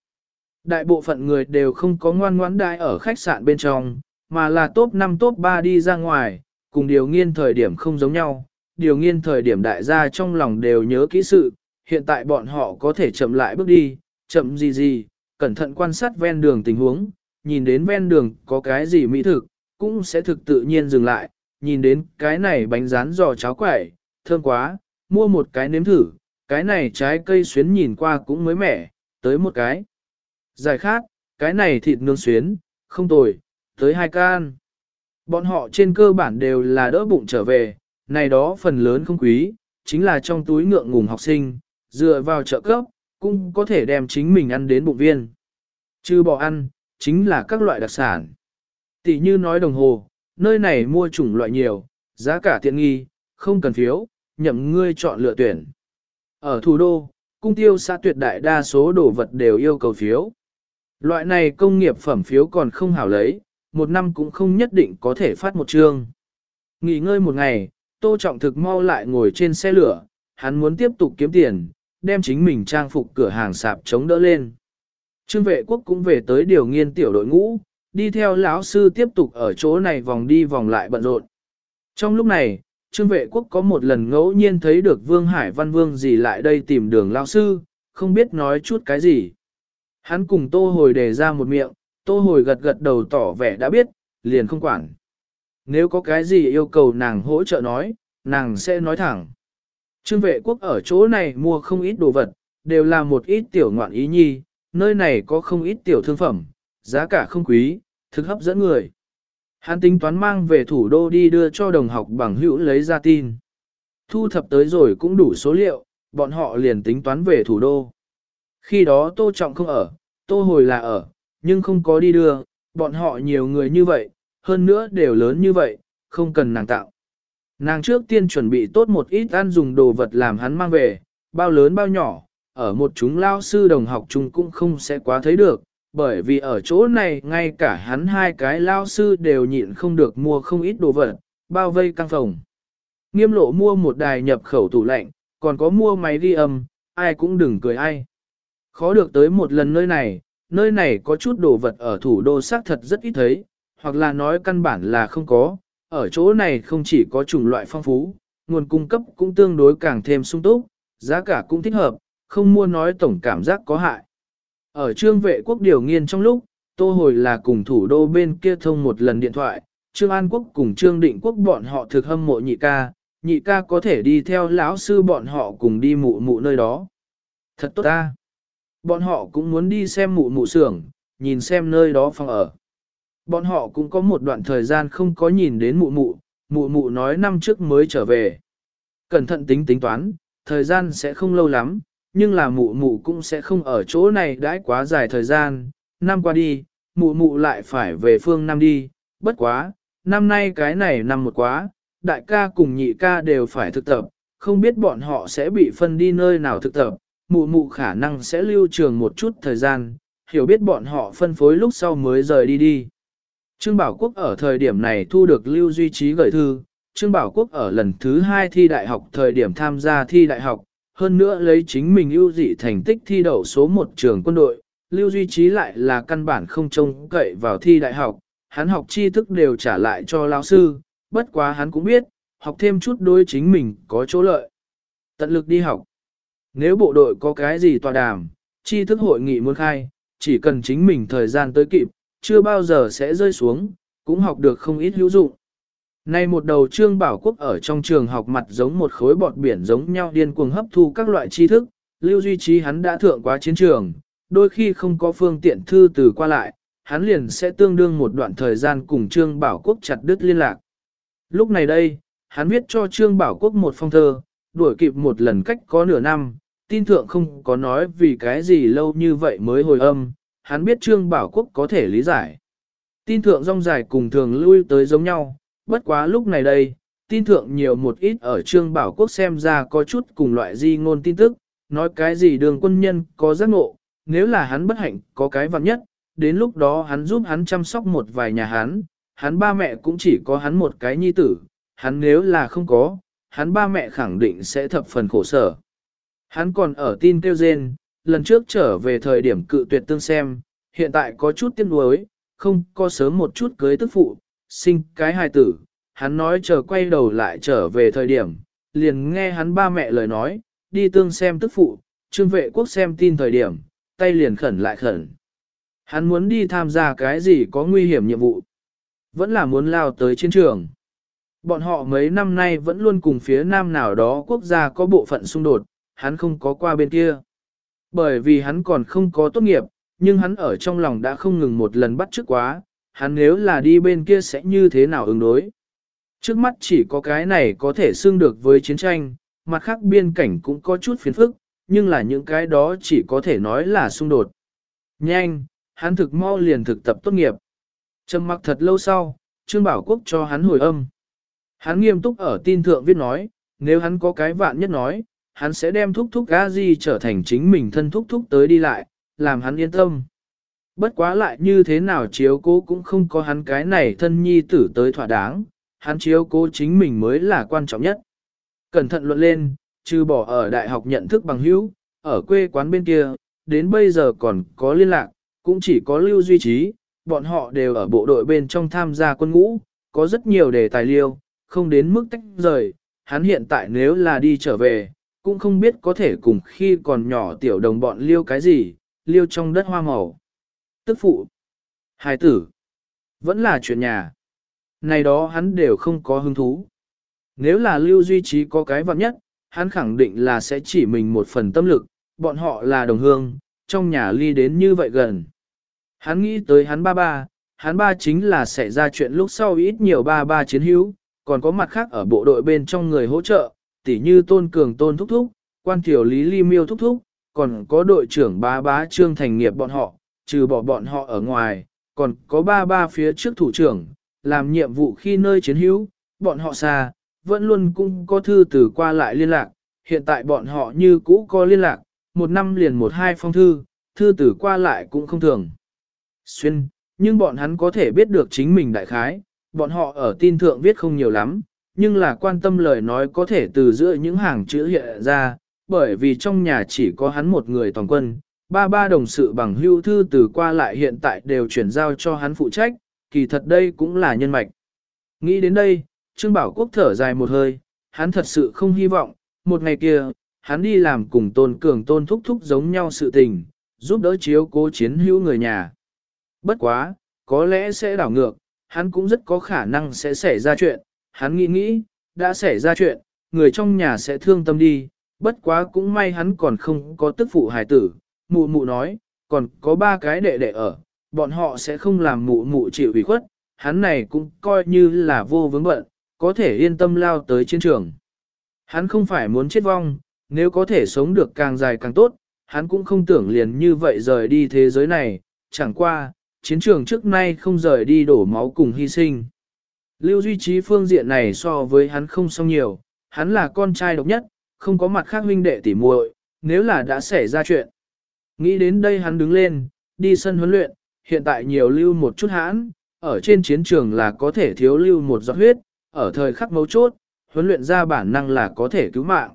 Speaker 1: Đại bộ phận người đều không có ngoan ngoãn đại ở khách sạn bên trong, mà là top 5 top 3 đi ra ngoài, cùng điều nghiên thời điểm không giống nhau, điều nghiên thời điểm đại gia trong lòng đều nhớ kỹ sự, hiện tại bọn họ có thể chậm lại bước đi, chậm gì gì, cẩn thận quan sát ven đường tình huống, nhìn đến ven đường có cái gì mỹ thực, cũng sẽ thực tự nhiên dừng lại, nhìn đến cái này bánh rán giò cháo quẩy, thơm quá, mua một cái nếm thử, cái này trái cây xuyến nhìn qua cũng mới mẻ, tới một cái. Giải khát, cái này thịt nướng xuyến, không tồi, tới hai can. Bọn họ trên cơ bản đều là đỡ bụng trở về, này đó phần lớn không quý, chính là trong túi ngượng ngùng học sinh, dựa vào trợ cấp, cũng có thể đem chính mình ăn đến bụng viên. Chứ bỏ ăn, chính là các loại đặc sản. Tỷ như nói đồng hồ, nơi này mua chủng loại nhiều, giá cả tiện nghi, không cần phiếu, nhậm ngươi chọn lựa tuyển. Ở thủ đô, cung tiêu xã tuyệt đại đa số đồ vật đều yêu cầu phiếu. Loại này công nghiệp phẩm phiếu còn không hảo lấy, một năm cũng không nhất định có thể phát một chương. Nghỉ ngơi một ngày, Tô Trọng Thực mau lại ngồi trên xe lửa, hắn muốn tiếp tục kiếm tiền, đem chính mình trang phục cửa hàng sạp chống đỡ lên. Trương vệ quốc cũng về tới điều nghiên tiểu đội ngũ, đi theo lão sư tiếp tục ở chỗ này vòng đi vòng lại bận rộn. Trong lúc này, Trương vệ quốc có một lần ngẫu nhiên thấy được Vương Hải Văn Vương gì lại đây tìm đường lão sư, không biết nói chút cái gì. Hắn cùng tô hồi đề ra một miệng, tô hồi gật gật đầu tỏ vẻ đã biết, liền không quản. Nếu có cái gì yêu cầu nàng hỗ trợ nói, nàng sẽ nói thẳng. Trương vệ quốc ở chỗ này mua không ít đồ vật, đều là một ít tiểu ngoạn ý nhi, nơi này có không ít tiểu thương phẩm, giá cả không quý, thực hấp dẫn người. Hắn tính toán mang về thủ đô đi đưa cho đồng học bằng hữu lấy ra tin. Thu thập tới rồi cũng đủ số liệu, bọn họ liền tính toán về thủ đô. Khi đó Tô Trọng không ở, Tô Hồi là ở, nhưng không có đi đưa, bọn họ nhiều người như vậy, hơn nữa đều lớn như vậy, không cần nàng tạo. Nàng trước tiên chuẩn bị tốt một ít ăn dùng đồ vật làm hắn mang về, bao lớn bao nhỏ, ở một chúng lao sư đồng học chung cũng không sẽ quá thấy được, bởi vì ở chỗ này ngay cả hắn hai cái lao sư đều nhịn không được mua không ít đồ vật, bao vây căng phòng. Nghiêm lộ mua một đài nhập khẩu tủ lạnh, còn có mua máy ghi âm, ai cũng đừng cười ai. Khó được tới một lần nơi này, nơi này có chút đồ vật ở thủ đô xác thật rất ít thấy, hoặc là nói căn bản là không có, ở chỗ này không chỉ có chủng loại phong phú, nguồn cung cấp cũng tương đối càng thêm sung túc, giá cả cũng thích hợp, không mua nói tổng cảm giác có hại. Ở trương vệ quốc điều nghiên trong lúc, tô hồi là cùng thủ đô bên kia thông một lần điện thoại, trương an quốc cùng trương định quốc bọn họ thực hâm mộ nhị ca, nhị ca có thể đi theo lão sư bọn họ cùng đi mụ mụ nơi đó. Thật tốt ta! Bọn họ cũng muốn đi xem mụ mụ xưởng, nhìn xem nơi đó phòng ở. Bọn họ cũng có một đoạn thời gian không có nhìn đến mụ mụ, mụ mụ nói năm trước mới trở về. Cẩn thận tính tính toán, thời gian sẽ không lâu lắm, nhưng là mụ mụ cũng sẽ không ở chỗ này đãi quá dài thời gian. Năm qua đi, mụ mụ lại phải về phương Nam đi, bất quá, năm nay cái này năm một quá, đại ca cùng nhị ca đều phải thực tập, không biết bọn họ sẽ bị phân đi nơi nào thực tập, mụ mụ khả năng sẽ lưu trường một chút thời gian, hiểu biết bọn họ phân phối lúc sau mới rời đi đi. Trương Bảo Quốc ở thời điểm này thu được lưu duy trí gửi thư, Trương Bảo Quốc ở lần thứ hai thi đại học thời điểm tham gia thi đại học, hơn nữa lấy chính mình ưu dị thành tích thi đậu số một trường quân đội, lưu duy trí lại là căn bản không trông cậy vào thi đại học, hắn học tri thức đều trả lại cho lão sư, bất quá hắn cũng biết, học thêm chút đối chính mình có chỗ lợi. Tận lực đi học. Nếu bộ đội có cái gì tòa đàm, chi thức hội nghị muốn khai, chỉ cần chính mình thời gian tới kịp, chưa bao giờ sẽ rơi xuống, cũng học được không ít hữu dụng. Nay một đầu trương bảo quốc ở trong trường học mặt giống một khối bọt biển giống nhau điên cuồng hấp thu các loại tri thức, lưu duy trí hắn đã thượng quá chiến trường, đôi khi không có phương tiện thư từ qua lại, hắn liền sẽ tương đương một đoạn thời gian cùng trương bảo quốc chặt đứt liên lạc. Lúc này đây, hắn viết cho trương bảo quốc một phong thơ, đuổi kịp một lần cách có nửa năm, tin thượng không có nói vì cái gì lâu như vậy mới hồi âm, hắn biết Trương Bảo Quốc có thể lý giải. Tin thượng rong dài cùng thường lui tới giống nhau, bất quá lúc này đây, tin thượng nhiều một ít ở Trương Bảo Quốc xem ra có chút cùng loại di ngôn tin tức, nói cái gì đường quân nhân có giác ngộ, nếu là hắn bất hạnh có cái vặn nhất, đến lúc đó hắn giúp hắn chăm sóc một vài nhà hắn, hắn ba mẹ cũng chỉ có hắn một cái nhi tử, hắn nếu là không có, hắn ba mẹ khẳng định sẽ thập phần khổ sở. Hắn còn ở tin kêu rên, lần trước trở về thời điểm cự tuyệt tương xem, hiện tại có chút tiếc nuối, không có sớm một chút cưới tức phụ, sinh cái hài tử, hắn nói chờ quay đầu lại trở về thời điểm, liền nghe hắn ba mẹ lời nói, đi tương xem tức phụ, trương vệ quốc xem tin thời điểm, tay liền khẩn lại khẩn. Hắn muốn đi tham gia cái gì có nguy hiểm nhiệm vụ, vẫn là muốn lao tới chiến trường. Bọn họ mấy năm nay vẫn luôn cùng phía nam nào đó quốc gia có bộ phận xung đột, hắn không có qua bên kia. Bởi vì hắn còn không có tốt nghiệp, nhưng hắn ở trong lòng đã không ngừng một lần bắt trước quá, hắn nếu là đi bên kia sẽ như thế nào ứng đối. Trước mắt chỉ có cái này có thể xưng được với chiến tranh, mặt khác biên cảnh cũng có chút phiền phức, nhưng là những cái đó chỉ có thể nói là xung đột. Nhanh, hắn thực mau liền thực tập tốt nghiệp. Trầm mặc thật lâu sau, Trương Bảo Quốc cho hắn hồi âm. Hắn nghiêm túc ở tin thượng viết nói, nếu hắn có cái vạn nhất nói, hắn sẽ đem thúc thúc gã gì trở thành chính mình thân thúc thúc tới đi lại, làm hắn yên tâm. Bất quá lại như thế nào chiếu cố cũng không có hắn cái này thân nhi tử tới thỏa đáng, hắn chiếu cố chính mình mới là quan trọng nhất. Cẩn thận luận lên, trừ bỏ ở đại học nhận thức bằng hữu, ở quê quán bên kia, đến bây giờ còn có liên lạc, cũng chỉ có lưu duy trí, bọn họ đều ở bộ đội bên trong tham gia quân ngũ, có rất nhiều đề tài liêu, không đến mức tách rời, hắn hiện tại nếu là đi trở về, cũng không biết có thể cùng khi còn nhỏ tiểu đồng bọn liêu cái gì, liêu trong đất hoa màu. Tức phụ, hài tử, vẫn là chuyện nhà. Này đó hắn đều không có hứng thú. Nếu là lưu duy trí có cái vặn nhất, hắn khẳng định là sẽ chỉ mình một phần tâm lực, bọn họ là đồng hương, trong nhà ly đến như vậy gần. Hắn nghĩ tới hắn ba ba, hắn ba chính là sẽ ra chuyện lúc sau ít nhiều ba ba chiến hữu, còn có mặt khác ở bộ đội bên trong người hỗ trợ, tỉ như tôn cường tôn thúc thúc, quan tiểu lý ly miêu thúc thúc, còn có đội trưởng ba bá trương thành nghiệp bọn họ, trừ bỏ bọn họ ở ngoài, còn có ba ba phía trước thủ trưởng, làm nhiệm vụ khi nơi chiến hữu, bọn họ xa, vẫn luôn cũng có thư từ qua lại liên lạc, hiện tại bọn họ như cũ có liên lạc, một năm liền một hai phong thư, thư từ qua lại cũng không thường. Xuyên, nhưng bọn hắn có thể biết được chính mình đại khái, bọn họ ở tin thượng viết không nhiều lắm, nhưng là quan tâm lời nói có thể từ giữa những hàng chữ hiện ra, bởi vì trong nhà chỉ có hắn một người toàn quân, ba ba đồng sự bằng hưu thư từ qua lại hiện tại đều chuyển giao cho hắn phụ trách, kỳ thật đây cũng là nhân mạch. Nghĩ đến đây, Trương Bảo Quốc thở dài một hơi, hắn thật sự không hy vọng, một ngày kia, hắn đi làm cùng tôn cường tôn thúc thúc giống nhau sự tình, giúp đỡ chiếu cố chiến hữu người nhà. Bất quá, có lẽ sẽ đảo ngược, hắn cũng rất có khả năng sẽ xảy ra chuyện, hắn nghĩ nghĩ, đã xảy ra chuyện, người trong nhà sẽ thương tâm đi, bất quá cũng may hắn còn không có tức phụ hài tử, mụ mụ nói, còn có ba cái đệ đệ ở, bọn họ sẽ không làm mụ mụ chịu ủy khuất, hắn này cũng coi như là vô vướng bận, có thể yên tâm lao tới chiến trường. Hắn không phải muốn chết vong, nếu có thể sống được càng dài càng tốt, hắn cũng không tưởng liền như vậy rời đi thế giới này, chẳng qua, chiến trường trước nay không rời đi đổ máu cùng hy sinh. Lưu duy trí phương diện này so với hắn không xong nhiều, hắn là con trai độc nhất, không có mặt khác huynh đệ tỉ muội, nếu là đã xảy ra chuyện. Nghĩ đến đây hắn đứng lên, đi sân huấn luyện, hiện tại nhiều lưu một chút hãn, ở trên chiến trường là có thể thiếu lưu một giọt huyết, ở thời khắc mấu chốt, huấn luyện ra bản năng là có thể cứu mạng.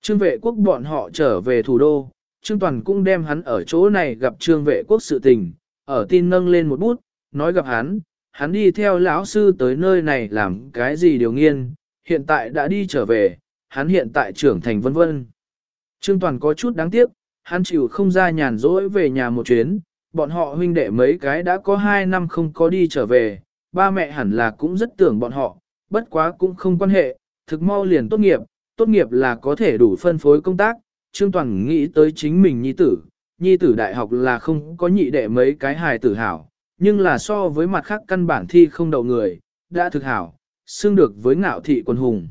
Speaker 1: Trương vệ quốc bọn họ trở về thủ đô, Trương Toàn cũng đem hắn ở chỗ này gặp trương vệ quốc sự tình, ở tin nâng lên một bút, nói gặp hắn, hắn đi theo lão sư tới nơi này làm cái gì điều nghiên, hiện tại đã đi trở về, hắn hiện tại trưởng thành vân vân. Trương Toàn có chút đáng tiếc, hắn chịu không ra nhàn rỗi về nhà một chuyến, bọn họ huynh đệ mấy cái đã có hai năm không có đi trở về, ba mẹ hẳn là cũng rất tưởng bọn họ, bất quá cũng không quan hệ, thực mau liền tốt nghiệp, tốt nghiệp là có thể đủ phân phối công tác, Trương Toàn nghĩ tới chính mình nhi tử, nhi tử đại học là không có nhị đệ mấy cái hài tử hảo, nhưng là so với mặt khác căn bản thi không đậu người, đã thực hảo, xưng được với ngạo thị quân hùng.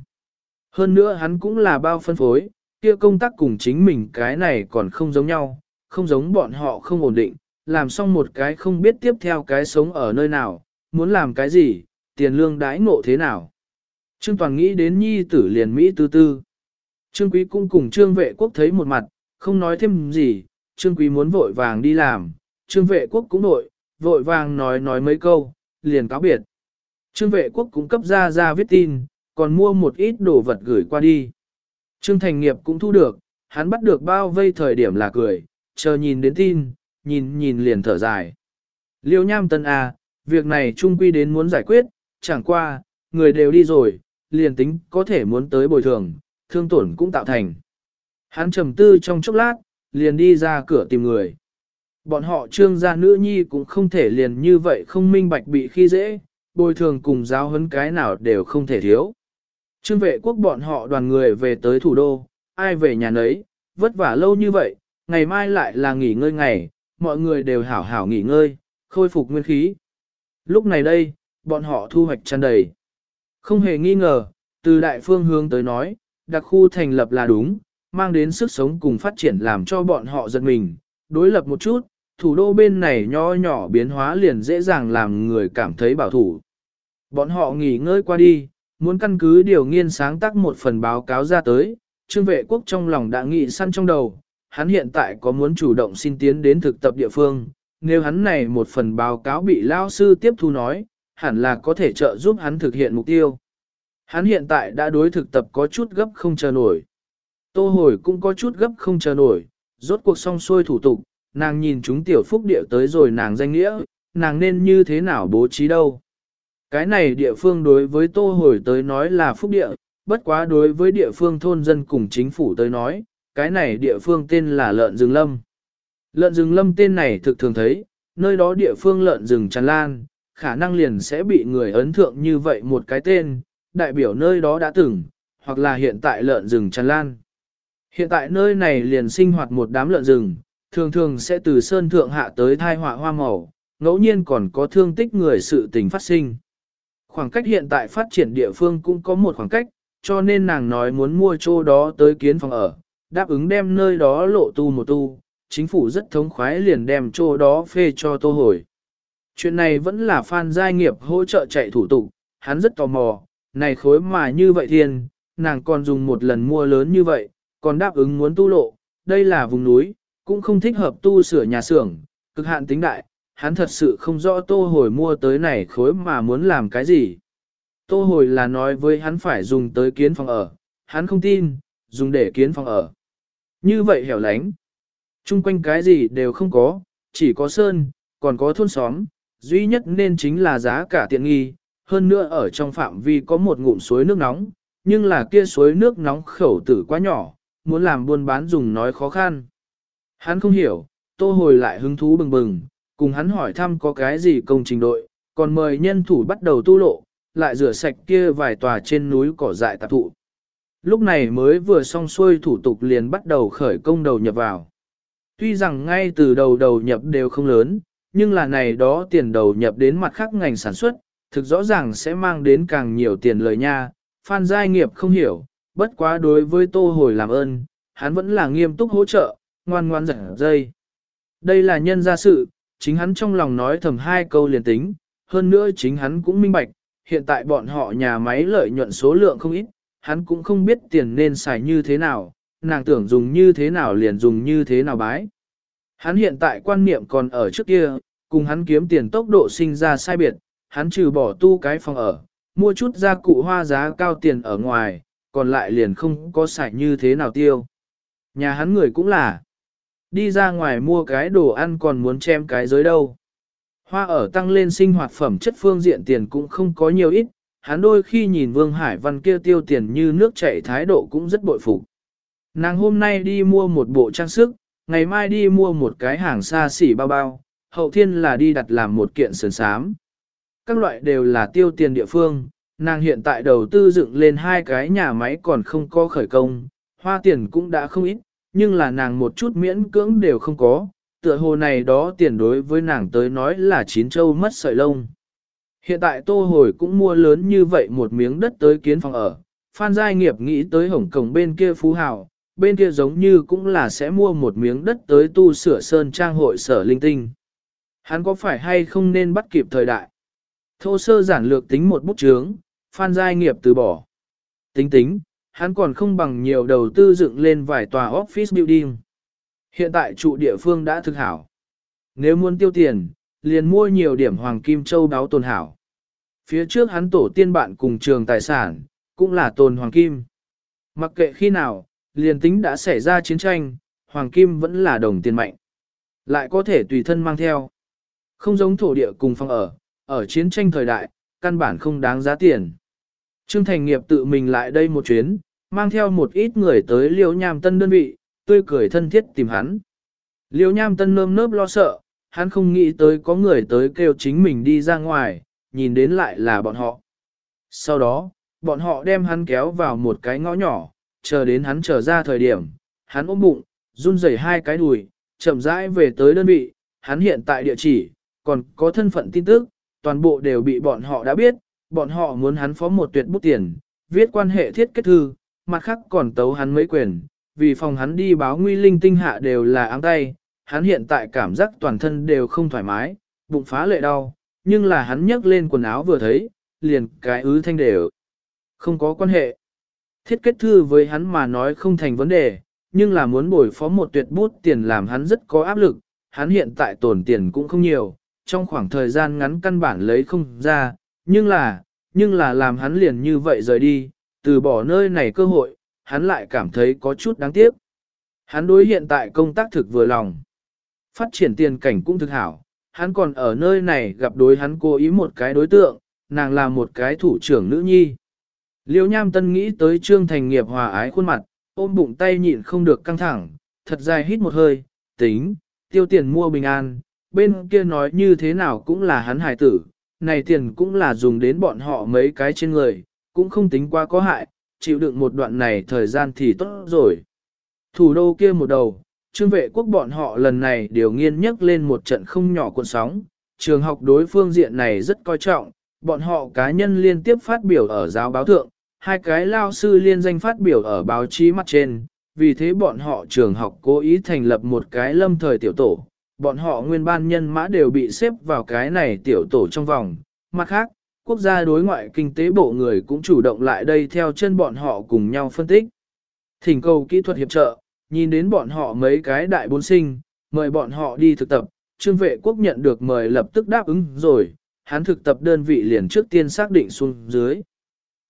Speaker 1: Hơn nữa hắn cũng là bao phân phối, kia công tác cùng chính mình cái này còn không giống nhau, không giống bọn họ không ổn định, làm xong một cái không biết tiếp theo cái sống ở nơi nào, muốn làm cái gì, tiền lương đãi ngộ thế nào. Trương Toàn nghĩ đến nhi tử liền Mỹ tư tư. Trương Quý cũng cùng Trương Vệ Quốc thấy một mặt, không nói thêm gì, Trương Quý muốn vội vàng đi làm, Trương Vệ Quốc cũng nội, vội vàng nói nói mấy câu, liền cáo biệt. Trương Vệ Quốc cũng cấp ra ra viết tin, còn mua một ít đồ vật gửi qua đi. Trương Thành Nghiệp cũng thu được, hắn bắt được bao vây thời điểm là cười, chờ nhìn đến tin, nhìn nhìn liền thở dài. Liêu nham tân à, việc này trung quy đến muốn giải quyết, chẳng qua, người đều đi rồi, liền tính có thể muốn tới bồi thường, thương tổn cũng tạo thành. Hắn trầm tư trong chốc lát, liền đi ra cửa tìm người. Bọn họ trương gia nữ nhi cũng không thể liền như vậy không minh bạch bị khi dễ, bồi thường cùng giáo huấn cái nào đều không thể thiếu. Trương vệ quốc bọn họ đoàn người về tới thủ đô, ai về nhà nấy, vất vả lâu như vậy, ngày mai lại là nghỉ ngơi ngày, mọi người đều hảo hảo nghỉ ngơi, khôi phục nguyên khí. Lúc này đây, bọn họ thu hoạch tràn đầy. Không hề nghi ngờ, từ đại phương hướng tới nói, đặc khu thành lập là đúng, mang đến sức sống cùng phát triển làm cho bọn họ giật mình, đối lập một chút, thủ đô bên này nho nhỏ biến hóa liền dễ dàng làm người cảm thấy bảo thủ. Bọn họ nghỉ ngơi qua đi, muốn căn cứ điều nghiên sáng tác một phần báo cáo ra tới, trương vệ quốc trong lòng đã nghĩ săn trong đầu, hắn hiện tại có muốn chủ động xin tiến đến thực tập địa phương, nếu hắn này một phần báo cáo bị lao sư tiếp thu nói, hẳn là có thể trợ giúp hắn thực hiện mục tiêu. Hắn hiện tại đã đối thực tập có chút gấp không chờ nổi. Tô hồi cũng có chút gấp không chờ nổi, rốt cuộc xong xuôi thủ tục, nàng nhìn chúng tiểu phúc địa tới rồi nàng danh nghĩa, nàng nên như thế nào bố trí đâu. Cái này địa phương đối với tô hồi tới nói là phúc địa, bất quá đối với địa phương thôn dân cùng chính phủ tới nói, cái này địa phương tên là lợn rừng lâm. Lợn rừng lâm tên này thực thường thấy, nơi đó địa phương lợn rừng tràn lan, khả năng liền sẽ bị người ấn thượng như vậy một cái tên, đại biểu nơi đó đã từng, hoặc là hiện tại lợn rừng tràn lan. Hiện tại nơi này liền sinh hoạt một đám lợn rừng, thường thường sẽ từ sơn thượng hạ tới thai họa hoa màu, ngẫu nhiên còn có thương tích người sự tình phát sinh. Khoảng cách hiện tại phát triển địa phương cũng có một khoảng cách, cho nên nàng nói muốn mua chỗ đó tới kiến phòng ở, đáp ứng đem nơi đó lộ tu một tu, chính phủ rất thống khoái liền đem chỗ đó phê cho tô hồi. Chuyện này vẫn là Phan Giai Nghiệp hỗ trợ chạy thủ tục, hắn rất tò mò, này khối mà như vậy thiên, nàng còn dùng một lần mua lớn như vậy, còn đáp ứng muốn tu lộ, đây là vùng núi, cũng không thích hợp tu sửa nhà xưởng, cực hạn tính đại, hắn thật sự không rõ tô hồi mua tới này khối mà muốn làm cái gì. Tô hồi là nói với hắn phải dùng tới kiến phòng ở, hắn không tin, dùng để kiến phòng ở. Như vậy hẻo lánh, chung quanh cái gì đều không có, chỉ có sơn, còn có thôn xóm, duy nhất nên chính là giá cả tiện nghi, hơn nữa ở trong phạm vi có một ngụm suối nước nóng, nhưng là kia suối nước nóng khẩu tử quá nhỏ, muốn làm buôn bán dùng nói khó khăn. Hắn không hiểu, tô hồi lại hứng thú bừng bừng, cùng hắn hỏi thăm có cái gì công trình đội, còn mời nhân thủ bắt đầu tu lộ, lại rửa sạch kia vài tòa trên núi cỏ dại tạp thụ. Lúc này mới vừa xong xuôi thủ tục liền bắt đầu khởi công đầu nhập vào. Tuy rằng ngay từ đầu đầu nhập đều không lớn, nhưng là này đó tiền đầu nhập đến mặt khác ngành sản xuất, thực rõ ràng sẽ mang đến càng nhiều tiền lời nha. Phan Giai Nghiệp không hiểu, bất quá đối với Tô Hồi làm ơn, hắn vẫn là nghiêm túc hỗ trợ, ngoan ngoan giật dây. Đây là nhân gia sự, chính hắn trong lòng nói thầm hai câu liền tính, hơn nữa chính hắn cũng minh bạch, hiện tại bọn họ nhà máy lợi nhuận số lượng không ít, hắn cũng không biết tiền nên xài như thế nào, nàng tưởng dùng như thế nào liền dùng như thế nào bái. Hắn hiện tại quan niệm còn ở trước kia, cùng hắn kiếm tiền tốc độ sinh ra sai biệt, hắn trừ bỏ tu cái phòng ở, mua chút gia cụ hoa giá cao tiền ở ngoài, còn lại liền không có xài như thế nào tiêu. Nhà hắn người cũng là, đi ra ngoài mua cái đồ ăn còn muốn chém cái giới đâu. Hoa ở tăng lên sinh hoạt phẩm chất phương diện tiền cũng không có nhiều ít, hắn đôi khi nhìn Vương Hải Văn kia tiêu tiền như nước chảy thái độ cũng rất bội phục. Nàng hôm nay đi mua một bộ trang sức, ngày mai đi mua một cái hàng xa xỉ bao bao, hậu thiên là đi đặt làm một kiện sườn sám. Các loại đều là tiêu tiền địa phương, nàng hiện tại đầu tư dựng lên hai cái nhà máy còn không có khởi công, hoa tiền cũng đã không ít, nhưng là nàng một chút miễn cưỡng đều không có, tựa hồ này đó tiền đối với nàng tới nói là chín châu mất sợi lông. Hiện tại tô hồi cũng mua lớn như vậy một miếng đất tới kiến phòng ở, Phan Giai Nghiệp nghĩ tới Hồng Cổng bên kia Phú Hào, bên kia giống như cũng là sẽ mua một miếng đất tới tu sửa sơn trang hội sở linh tinh. Hắn có phải hay không nên bắt kịp thời đại? Thô sơ giản lược tính một bút chướng, Phan Giai Nghiệp từ bỏ. Tính tính, hắn còn không bằng nhiều đầu tư dựng lên vài tòa office building. Hiện tại trụ địa phương đã thực hảo. Nếu muốn tiêu tiền, liền mua nhiều điểm hoàng kim châu đáo tồn hảo. Phía trước hắn tổ tiên bạn cùng trường tài sản, cũng là tồn hoàng kim. Mặc kệ khi nào, liền tính đã xảy ra chiến tranh, hoàng kim vẫn là đồng tiền mạnh. Lại có thể tùy thân mang theo. Không giống thổ địa cùng phòng ở, ở chiến tranh thời đại, căn bản không đáng giá tiền. Trương Thành Nghiệp tự mình lại đây một chuyến, mang theo một ít người tới liễu nham tân đơn vị, tươi cười thân thiết tìm hắn. Liễu nham tân nơm nớp lo sợ, hắn không nghĩ tới có người tới kêu chính mình đi ra ngoài, nhìn đến lại là bọn họ. Sau đó, bọn họ đem hắn kéo vào một cái ngõ nhỏ, chờ đến hắn trở ra thời điểm, hắn ôm bụng, run rẩy hai cái đùi, chậm rãi về tới đơn vị, hắn hiện tại địa chỉ, còn có thân phận tin tức, toàn bộ đều bị bọn họ đã biết, bọn họ muốn hắn phó một tuyệt bút tiền, viết quan hệ thiết kết thư, mặt khác còn tấu hắn mấy quyền, vì phòng hắn đi báo nguy linh tinh hạ đều là áng tay, hắn hiện tại cảm giác toàn thân đều không thoải mái, bụng phá lệ đau, nhưng là hắn nhấc lên quần áo vừa thấy, liền cái ứ thanh đều không có quan hệ. Thiết kết thư với hắn mà nói không thành vấn đề, nhưng là muốn bồi phó một tuyệt bút tiền làm hắn rất có áp lực, hắn hiện tại tổn tiền cũng không nhiều, trong khoảng thời gian ngắn căn bản lấy không ra, nhưng là, nhưng là làm hắn liền như vậy rời đi, từ bỏ nơi này cơ hội, hắn lại cảm thấy có chút đáng tiếc. Hắn đối hiện tại công tác thực vừa lòng. Phát triển tiền cảnh cũng thực hảo, hắn còn ở nơi này gặp đối hắn cố ý một cái đối tượng, nàng là một cái thủ trưởng nữ nhi. Liêu nham tân nghĩ tới trương thành nghiệp hòa ái khuôn mặt, ôm bụng tay nhịn không được căng thẳng, thật dài hít một hơi, tính, tiêu tiền mua bình an, bên kia nói như thế nào cũng là hắn hài tử, này tiền cũng là dùng đến bọn họ mấy cái trên người, cũng không tính quá có hại, chịu đựng một đoạn này thời gian thì tốt rồi. Thủ đô kia một đầu, trương vệ quốc bọn họ lần này điều nghiên nhắc lên một trận không nhỏ cuộn sóng, trường học đối phương diện này rất coi trọng, bọn họ cá nhân liên tiếp phát biểu ở giáo báo thượng, hai cái lao sư liên danh phát biểu ở báo chí mặt trên, vì thế bọn họ trường học cố ý thành lập một cái lâm thời tiểu tổ, bọn họ nguyên ban nhân mã đều bị xếp vào cái này tiểu tổ trong vòng. Mặt khác, quốc gia đối ngoại kinh tế bộ người cũng chủ động lại đây theo chân bọn họ cùng nhau phân tích. Thỉnh cầu kỹ thuật hiệp trợ, nhìn đến bọn họ mấy cái đại bốn sinh, mời bọn họ đi thực tập, trương vệ quốc nhận được mời lập tức đáp ứng rồi, hắn thực tập đơn vị liền trước tiên xác định xuống dưới.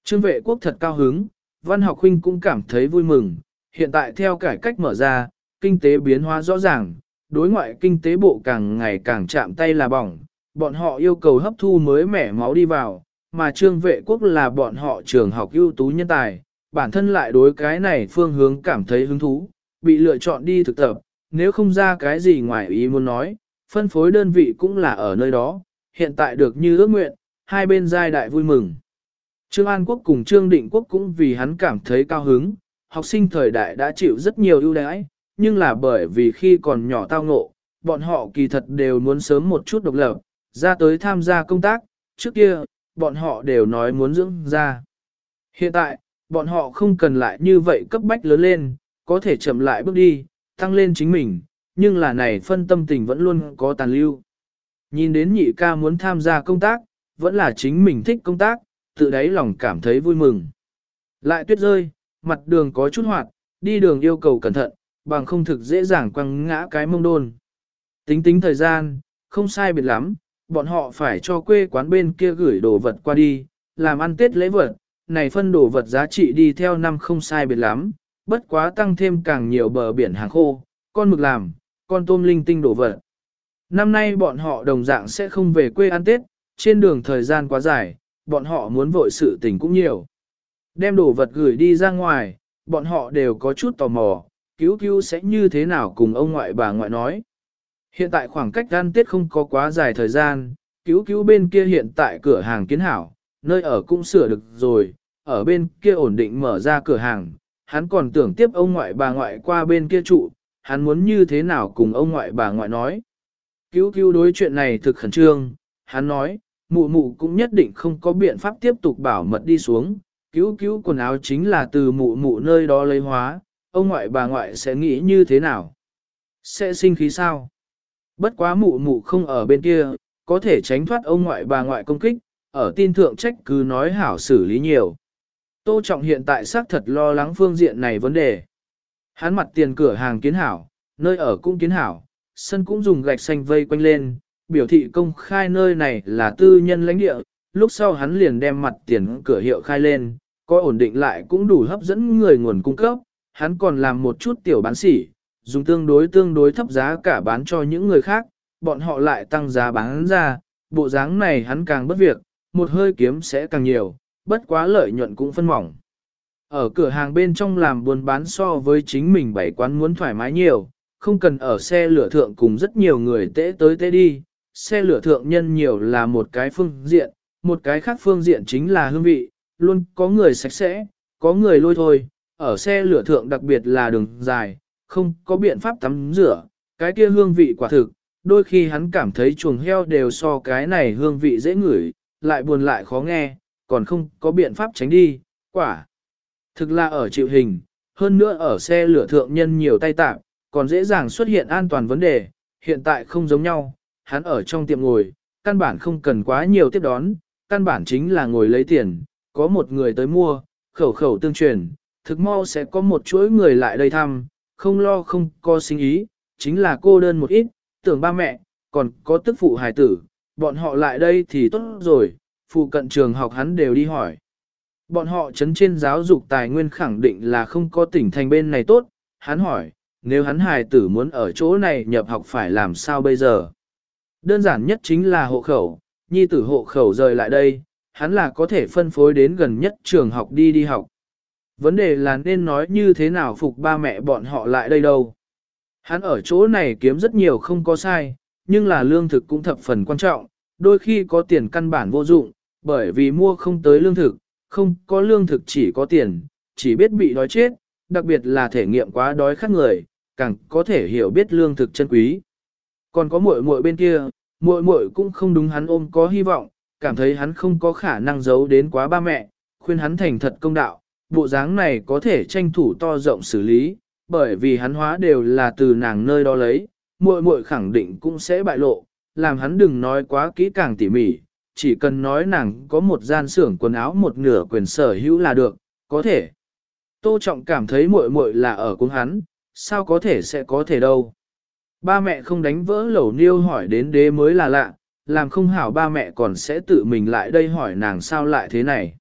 Speaker 1: Trương vệ quốc thật cao hứng, văn học huynh cũng cảm thấy vui mừng, hiện tại theo cải cách mở ra, kinh tế biến hóa rõ ràng, đối ngoại kinh tế bộ càng ngày càng chạm tay là bỏng, bọn họ yêu cầu hấp thu mới mẻ máu đi vào, mà trương vệ quốc là bọn họ trường học ưu tú nhân tài, bản thân lại đối cái này phương hướng cảm thấy hứng thú, bị lựa chọn đi thực tập, nếu không ra cái gì ngoài ý muốn nói, phân phối đơn vị cũng là ở nơi đó, hiện tại được như ước nguyện, hai bên giai đại vui mừng. Trương An Quốc cùng Trương Định Quốc cũng vì hắn cảm thấy cao hứng, học sinh thời đại đã chịu rất nhiều ưu đãi, nhưng là bởi vì khi còn nhỏ tao ngộ, bọn họ kỳ thật đều muốn sớm một chút độc lập, ra tới tham gia công tác, trước kia, bọn họ đều nói muốn dưỡng ra. Hiện tại, bọn họ không cần lại như vậy cấp bách lớn lên, có thể chậm lại bước đi, tăng lên chính mình, nhưng là này phân tâm tình vẫn luôn có tàn lưu. Nhìn đến nhị ca muốn tham gia công tác, vẫn là chính mình thích công tác, tự đáy lòng cảm thấy vui mừng. Lại tuyết rơi, mặt đường có chút hoạt, đi đường yêu cầu cẩn thận, bằng không thực dễ dàng quăng ngã cái mông đôn. Tính tính thời gian, không sai biệt lắm, bọn họ phải cho quê quán bên kia gửi đồ vật qua đi, làm ăn tết lễ vật, này phân đồ vật giá trị đi theo năm không sai biệt lắm, bất quá tăng thêm càng nhiều bờ biển hàng khô, con mực làm, con tôm linh tinh đồ vật. Năm nay bọn họ đồng dạng sẽ không về quê ăn tết, trên đường thời gian quá dài, bọn họ muốn vội sự tình cũng nhiều. Đem đồ vật gửi đi ra ngoài, bọn họ đều có chút tò mò, cứu cứu sẽ như thế nào cùng ông ngoại bà ngoại nói. Hiện tại khoảng cách ăn tết không có quá dài thời gian, cứu cứu bên kia hiện tại cửa hàng kiến hảo, nơi ở cũng sửa được rồi, ở bên kia ổn định mở ra cửa hàng, hắn còn tưởng tiếp ông ngoại bà ngoại qua bên kia trụ, hắn muốn như thế nào cùng ông ngoại bà ngoại nói. Cứu cứu đối chuyện này thực khẩn trương, hắn nói, mụ mụ cũng nhất định không có biện pháp tiếp tục bảo mật đi xuống, cứu cứu quần áo chính là từ mụ mụ nơi đó lấy hóa, ông ngoại bà ngoại sẽ nghĩ như thế nào? Sẽ sinh khí sao? Bất quá mụ mụ không ở bên kia, có thể tránh thoát ông ngoại bà ngoại công kích, ở tin thượng trách cứ nói hảo xử lý nhiều. Tô Trọng hiện tại xác thật lo lắng phương diện này vấn đề. Hắn mặt tiền cửa hàng kiến hảo, nơi ở cũng kiến hảo, sân cũng dùng gạch xanh vây quanh lên, biểu thị công khai nơi này là tư nhân lãnh địa, lúc sau hắn liền đem mặt tiền cửa hiệu khai lên, có ổn định lại cũng đủ hấp dẫn người nguồn cung cấp, hắn còn làm một chút tiểu bán sỉ, dùng tương đối tương đối thấp giá cả bán cho những người khác, bọn họ lại tăng giá bán ra, bộ dáng này hắn càng bất việc, một hơi kiếm sẽ càng nhiều, bất quá lợi nhuận cũng phân mỏng. Ở cửa hàng bên trong làm buôn bán so với chính mình bảy quán muốn thoải mái nhiều, không cần ở xe lửa thượng cùng rất nhiều người tễ tới tễ đi, xe lửa thượng nhân nhiều là một cái phương diện, một cái khác phương diện chính là hương vị, luôn có người sạch sẽ, có người lôi thôi, ở xe lửa thượng đặc biệt là đường dài, không có biện pháp tắm rửa, cái kia hương vị quả thực, đôi khi hắn cảm thấy chuồng heo đều so cái này hương vị dễ ngửi, lại buồn lại khó nghe, còn không có biện pháp tránh đi, quả. Thực là ở chịu hình, hơn nữa ở xe lửa thượng nhân nhiều tay tạm, còn dễ dàng xuất hiện an toàn vấn đề, hiện tại không giống nhau, hắn ở trong tiệm ngồi, căn bản không cần quá nhiều tiếp đón, căn bản chính là ngồi lấy tiền, có một người tới mua, khẩu khẩu tương truyền, thực mau sẽ có một chuỗi người lại đây thăm, không lo không có sinh ý, chính là cô đơn một ít, tưởng ba mẹ, còn có tức phụ hài tử, bọn họ lại đây thì tốt rồi, phụ cận trường học hắn đều đi hỏi. Bọn họ chấn trên giáo dục tài nguyên khẳng định là không có tỉnh thành bên này tốt, hắn hỏi, nếu hắn hài tử muốn ở chỗ này nhập học phải làm sao bây giờ? Đơn giản nhất chính là hộ khẩu, nhi tử hộ khẩu rời lại đây, hắn là có thể phân phối đến gần nhất trường học đi đi học. Vấn đề là nên nói như thế nào phục ba mẹ bọn họ lại đây đâu. Hắn ở chỗ này kiếm rất nhiều không có sai, nhưng là lương thực cũng thập phần quan trọng, đôi khi có tiền căn bản vô dụng, bởi vì mua không tới lương thực, không có lương thực chỉ có tiền, chỉ biết bị đói chết, đặc biệt là thể nghiệm quá đói khát người, càng có thể hiểu biết lương thực chân quý. Còn có muội muội bên kia, muội muội cũng không đúng hắn ôm có hy vọng, cảm thấy hắn không có khả năng giấu đến quá ba mẹ, khuyên hắn thành thật công đạo, bộ dáng này có thể tranh thủ to rộng xử lý, bởi vì hắn hóa đều là từ nàng nơi đó lấy, muội muội khẳng định cũng sẽ bại lộ, làm hắn đừng nói quá kỹ càng tỉ mỉ, chỉ cần nói nàng có một gian xưởng quần áo một nửa quyền sở hữu là được, có thể. Tô Trọng cảm thấy muội muội là ở cùng hắn, sao có thể sẽ có thể đâu. Ba mẹ không đánh vỡ lẩu niêu hỏi đến đế mới là lạ, làm không hảo ba mẹ còn sẽ tự mình lại đây hỏi nàng sao lại thế này.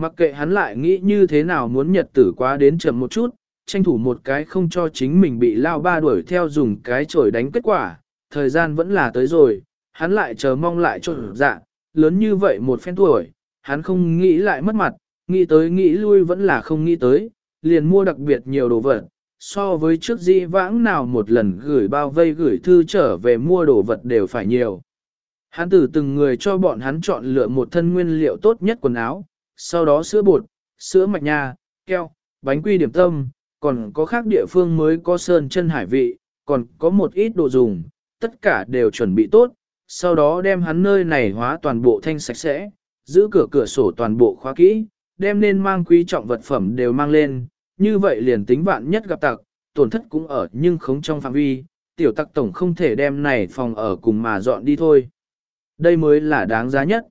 Speaker 1: Mặc kệ hắn lại nghĩ như thế nào muốn nhật tử quá đến chậm một chút, tranh thủ một cái không cho chính mình bị lao ba đuổi theo dùng cái chổi đánh kết quả, thời gian vẫn là tới rồi, hắn lại chờ mong lại cho dạ, lớn như vậy một phen tuổi, hắn không nghĩ lại mất mặt, nghĩ tới nghĩ lui vẫn là không nghĩ tới, liền mua đặc biệt nhiều đồ vật, so với trước di vãng nào một lần gửi bao vây gửi thư trở về mua đồ vật đều phải nhiều. Hắn từ từng người cho bọn hắn chọn lựa một thân nguyên liệu tốt nhất quần áo, sau đó sữa bột, sữa mạch nha, keo, bánh quy điểm tâm, còn có khác địa phương mới có sơn chân hải vị, còn có một ít đồ dùng, tất cả đều chuẩn bị tốt, sau đó đem hắn nơi này hóa toàn bộ thanh sạch sẽ, giữ cửa cửa sổ toàn bộ khóa kỹ, đem nên mang quý trọng vật phẩm đều mang lên, như vậy liền tính vạn nhất gặp tặc, tổn thất cũng ở nhưng không trong phạm vi, tiểu tặc tổng không thể đem này phòng ở cùng mà dọn đi thôi. Đây mới là đáng giá nhất.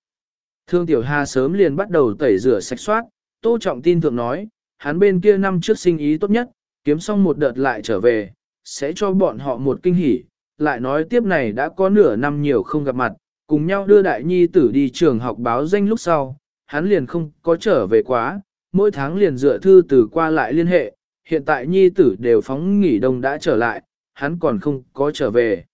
Speaker 1: Thương tiểu hà sớm liền bắt đầu tẩy rửa sạch soát, tô trọng tin thượng nói, hắn bên kia năm trước sinh ý tốt nhất, kiếm xong một đợt lại trở về, sẽ cho bọn họ một kinh hỉ, lại nói tiếp này đã có nửa năm nhiều không gặp mặt, cùng nhau đưa đại nhi tử đi trường học báo danh lúc sau, hắn liền không có trở về quá, mỗi tháng liền dựa thư từ qua lại liên hệ, hiện tại nhi tử đều phóng nghỉ đông đã trở lại, hắn còn không có trở về.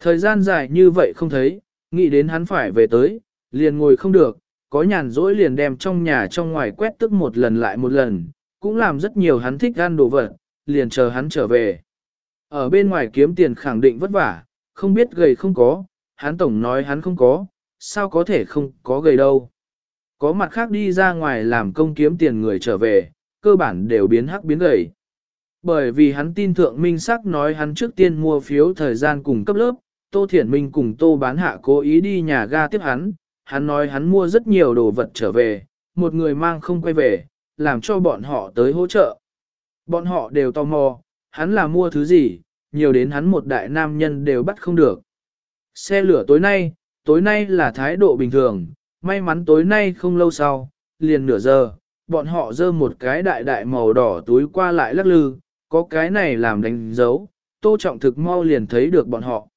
Speaker 1: Thời gian dài như vậy không thấy, nghĩ đến hắn phải về tới, liền ngồi không được, có nhàn rỗi liền đem trong nhà trong ngoài quét tức một lần lại một lần, cũng làm rất nhiều hắn thích ăn đồ vật, liền chờ hắn trở về. Ở bên ngoài kiếm tiền khẳng định vất vả, không biết gầy không có, hắn tổng nói hắn không có, sao có thể không có gầy đâu. Có mặt khác đi ra ngoài làm công kiếm tiền người trở về, cơ bản đều biến hắc biến gầy. Bởi vì hắn tin thượng minh sắc nói hắn trước tiên mua phiếu thời gian cùng cấp lớp, Tô Thiển Minh cùng Tô bán hạ cố ý đi nhà ga tiếp hắn, hắn nói hắn mua rất nhiều đồ vật trở về, một người mang không quay về, làm cho bọn họ tới hỗ trợ. Bọn họ đều tò mò, hắn là mua thứ gì, nhiều đến hắn một đại nam nhân đều bắt không được. Xe lửa tối nay, tối nay là thái độ bình thường, may mắn tối nay không lâu sau, liền nửa giờ, bọn họ dơ một cái đại đại màu đỏ túi qua lại lắc lư, có cái này làm đánh dấu, tô trọng thực mau liền thấy được bọn họ.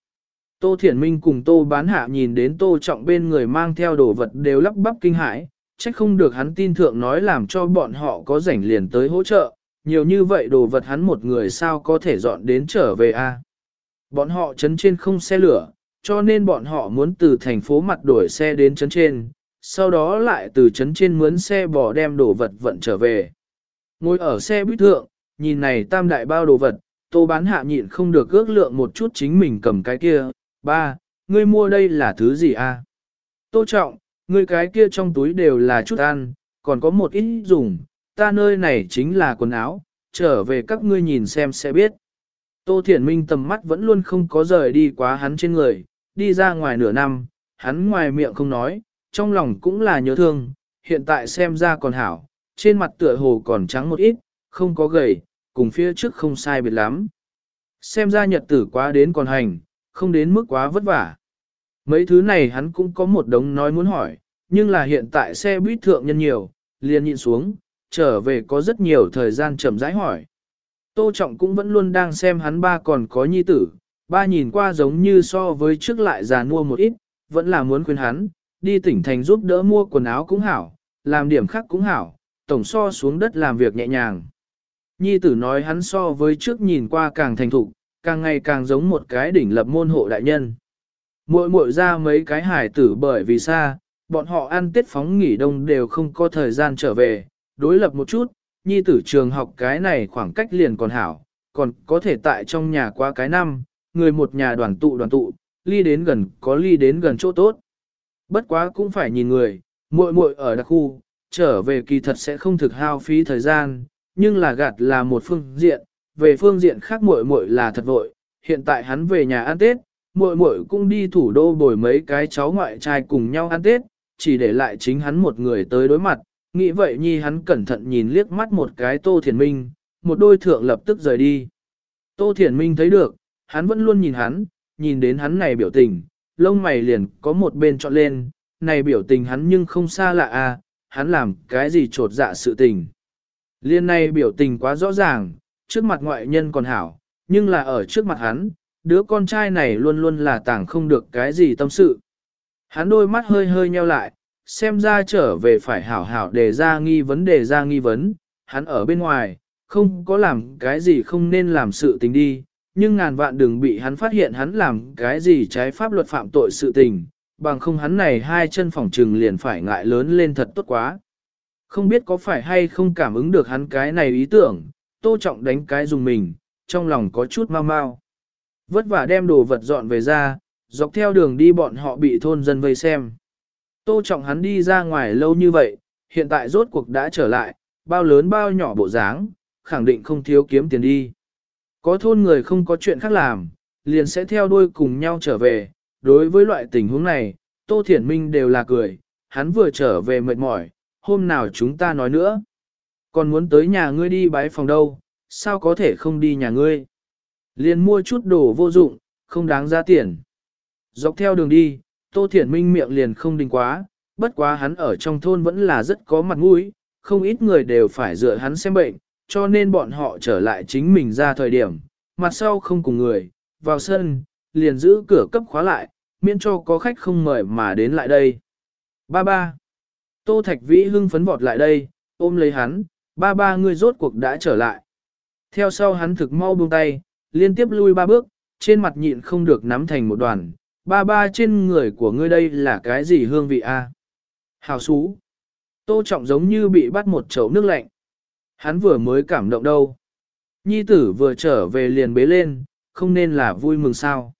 Speaker 1: Tô Thiển Minh cùng Tô bán hạ nhìn đến Tô Trọng bên người mang theo đồ vật đều lắp bắp kinh hãi, trách không được hắn tin thượng nói làm cho bọn họ có rảnh liền tới hỗ trợ, nhiều như vậy đồ vật hắn một người sao có thể dọn đến trở về a? Bọn họ chấn trên không xe lửa, cho nên bọn họ muốn từ thành phố mặt đổi xe đến chấn trên, sau đó lại từ chấn trên mướn xe bò đem đồ vật vận trở về. Ngồi ở xe buýt thượng, nhìn này tam đại bao đồ vật, tô bán hạ nhịn không được ước lượng một chút chính mình cầm cái kia. Ba, ngươi mua đây là thứ gì a? À? Tô trọng, ngươi cái kia trong túi đều là chút ăn, còn có một ít dùng, ta nơi này chính là quần áo, trở về các ngươi nhìn xem sẽ biết. Tô Thiển Minh tầm mắt vẫn luôn không có rời đi quá hắn trên người, đi ra ngoài nửa năm, hắn ngoài miệng không nói, trong lòng cũng là nhớ thương, hiện tại xem ra còn hảo, trên mặt tựa hồ còn trắng một ít, không có gầy, cùng phía trước không sai biệt lắm. Xem ra nhật tử quá đến còn hành, không đến mức quá vất vả. Mấy thứ này hắn cũng có một đống nói muốn hỏi, nhưng là hiện tại xe buýt thượng nhân nhiều, liền nhịn xuống, trở về có rất nhiều thời gian chậm rãi hỏi. Tô Trọng cũng vẫn luôn đang xem hắn ba còn có nhi tử, ba nhìn qua giống như so với trước lại già mua một ít, vẫn là muốn khuyên hắn, đi tỉnh thành giúp đỡ mua quần áo cũng hảo, làm điểm khác cũng hảo, tổng so xuống đất làm việc nhẹ nhàng. Nhi tử nói hắn so với trước nhìn qua càng thành thục, càng ngày càng giống một cái đỉnh lập môn hộ đại nhân. Muội muội ra mấy cái hải tử bởi vì xa, bọn họ ăn tết phóng nghỉ đông đều không có thời gian trở về, đối lập một chút, nhi tử trường học cái này khoảng cách liền còn hảo, còn có thể tại trong nhà qua cái năm, người một nhà đoàn tụ đoàn tụ, ly đến gần có ly đến gần chỗ tốt. Bất quá cũng phải nhìn người, muội muội ở đặc khu, trở về kỳ thật sẽ không thực hao phí thời gian, nhưng là gạt là một phương diện, về phương diện khác muội muội là thật vội, hiện tại hắn về nhà ăn Tết, muội muội cũng đi thủ đô bồi mấy cái cháu ngoại trai cùng nhau ăn Tết, chỉ để lại chính hắn một người tới đối mặt, nghĩ vậy nhi hắn cẩn thận nhìn liếc mắt một cái Tô Thiền Minh, một đôi thượng lập tức rời đi. Tô Thiền Minh thấy được, hắn vẫn luôn nhìn hắn, nhìn đến hắn này biểu tình, lông mày liền có một bên trọn lên, này biểu tình hắn nhưng không xa lạ à, hắn làm cái gì trột dạ sự tình. Liên này biểu tình quá rõ ràng, trước mặt ngoại nhân còn hảo, nhưng là ở trước mặt hắn, đứa con trai này luôn luôn là tảng không được cái gì tâm sự. Hắn đôi mắt hơi hơi nheo lại, xem ra trở về phải hảo hảo đề ra nghi vấn đề ra nghi vấn, hắn ở bên ngoài, không có làm cái gì không nên làm sự tình đi, nhưng ngàn vạn đừng bị hắn phát hiện hắn làm cái gì trái pháp luật phạm tội sự tình, bằng không hắn này hai chân phòng trừng liền phải ngại lớn lên thật tốt quá. Không biết có phải hay không cảm ứng được hắn cái này ý tưởng, tô trọng đánh cái dùng mình, trong lòng có chút mau mau. Vất vả đem đồ vật dọn về ra, dọc theo đường đi bọn họ bị thôn dân vây xem. Tô trọng hắn đi ra ngoài lâu như vậy, hiện tại rốt cuộc đã trở lại, bao lớn bao nhỏ bộ dáng, khẳng định không thiếu kiếm tiền đi. Có thôn người không có chuyện khác làm, liền sẽ theo đuôi cùng nhau trở về. Đối với loại tình huống này, Tô Thiển Minh đều là cười, hắn vừa trở về mệt mỏi, hôm nào chúng ta nói nữa. Còn muốn tới nhà ngươi đi bái phòng đâu, sao có thể không đi nhà ngươi? Liền mua chút đồ vô dụng, không đáng giá tiền. Dọc theo đường đi, Tô Thiển Minh miệng liền không đình quá, bất quá hắn ở trong thôn vẫn là rất có mặt mũi, không ít người đều phải dựa hắn xem bệnh, cho nên bọn họ trở lại chính mình ra thời điểm, mặt sau không cùng người, vào sân, liền giữ cửa cấp khóa lại, miễn cho có khách không mời mà đến lại đây. Ba ba. Tô Thạch Vĩ hưng phấn vọt lại đây, ôm lấy hắn, ba ba ngươi rốt cuộc đã trở lại. Theo sau hắn thực mau buông tay, liên tiếp lui ba bước, trên mặt nhịn không được nắm thành một đoàn. Ba ba trên người của ngươi đây là cái gì hương vị a? À? Hào xú. Tô trọng giống như bị bắt một chậu nước lạnh. Hắn vừa mới cảm động đâu. Nhi tử vừa trở về liền bế lên, không nên là vui mừng sao.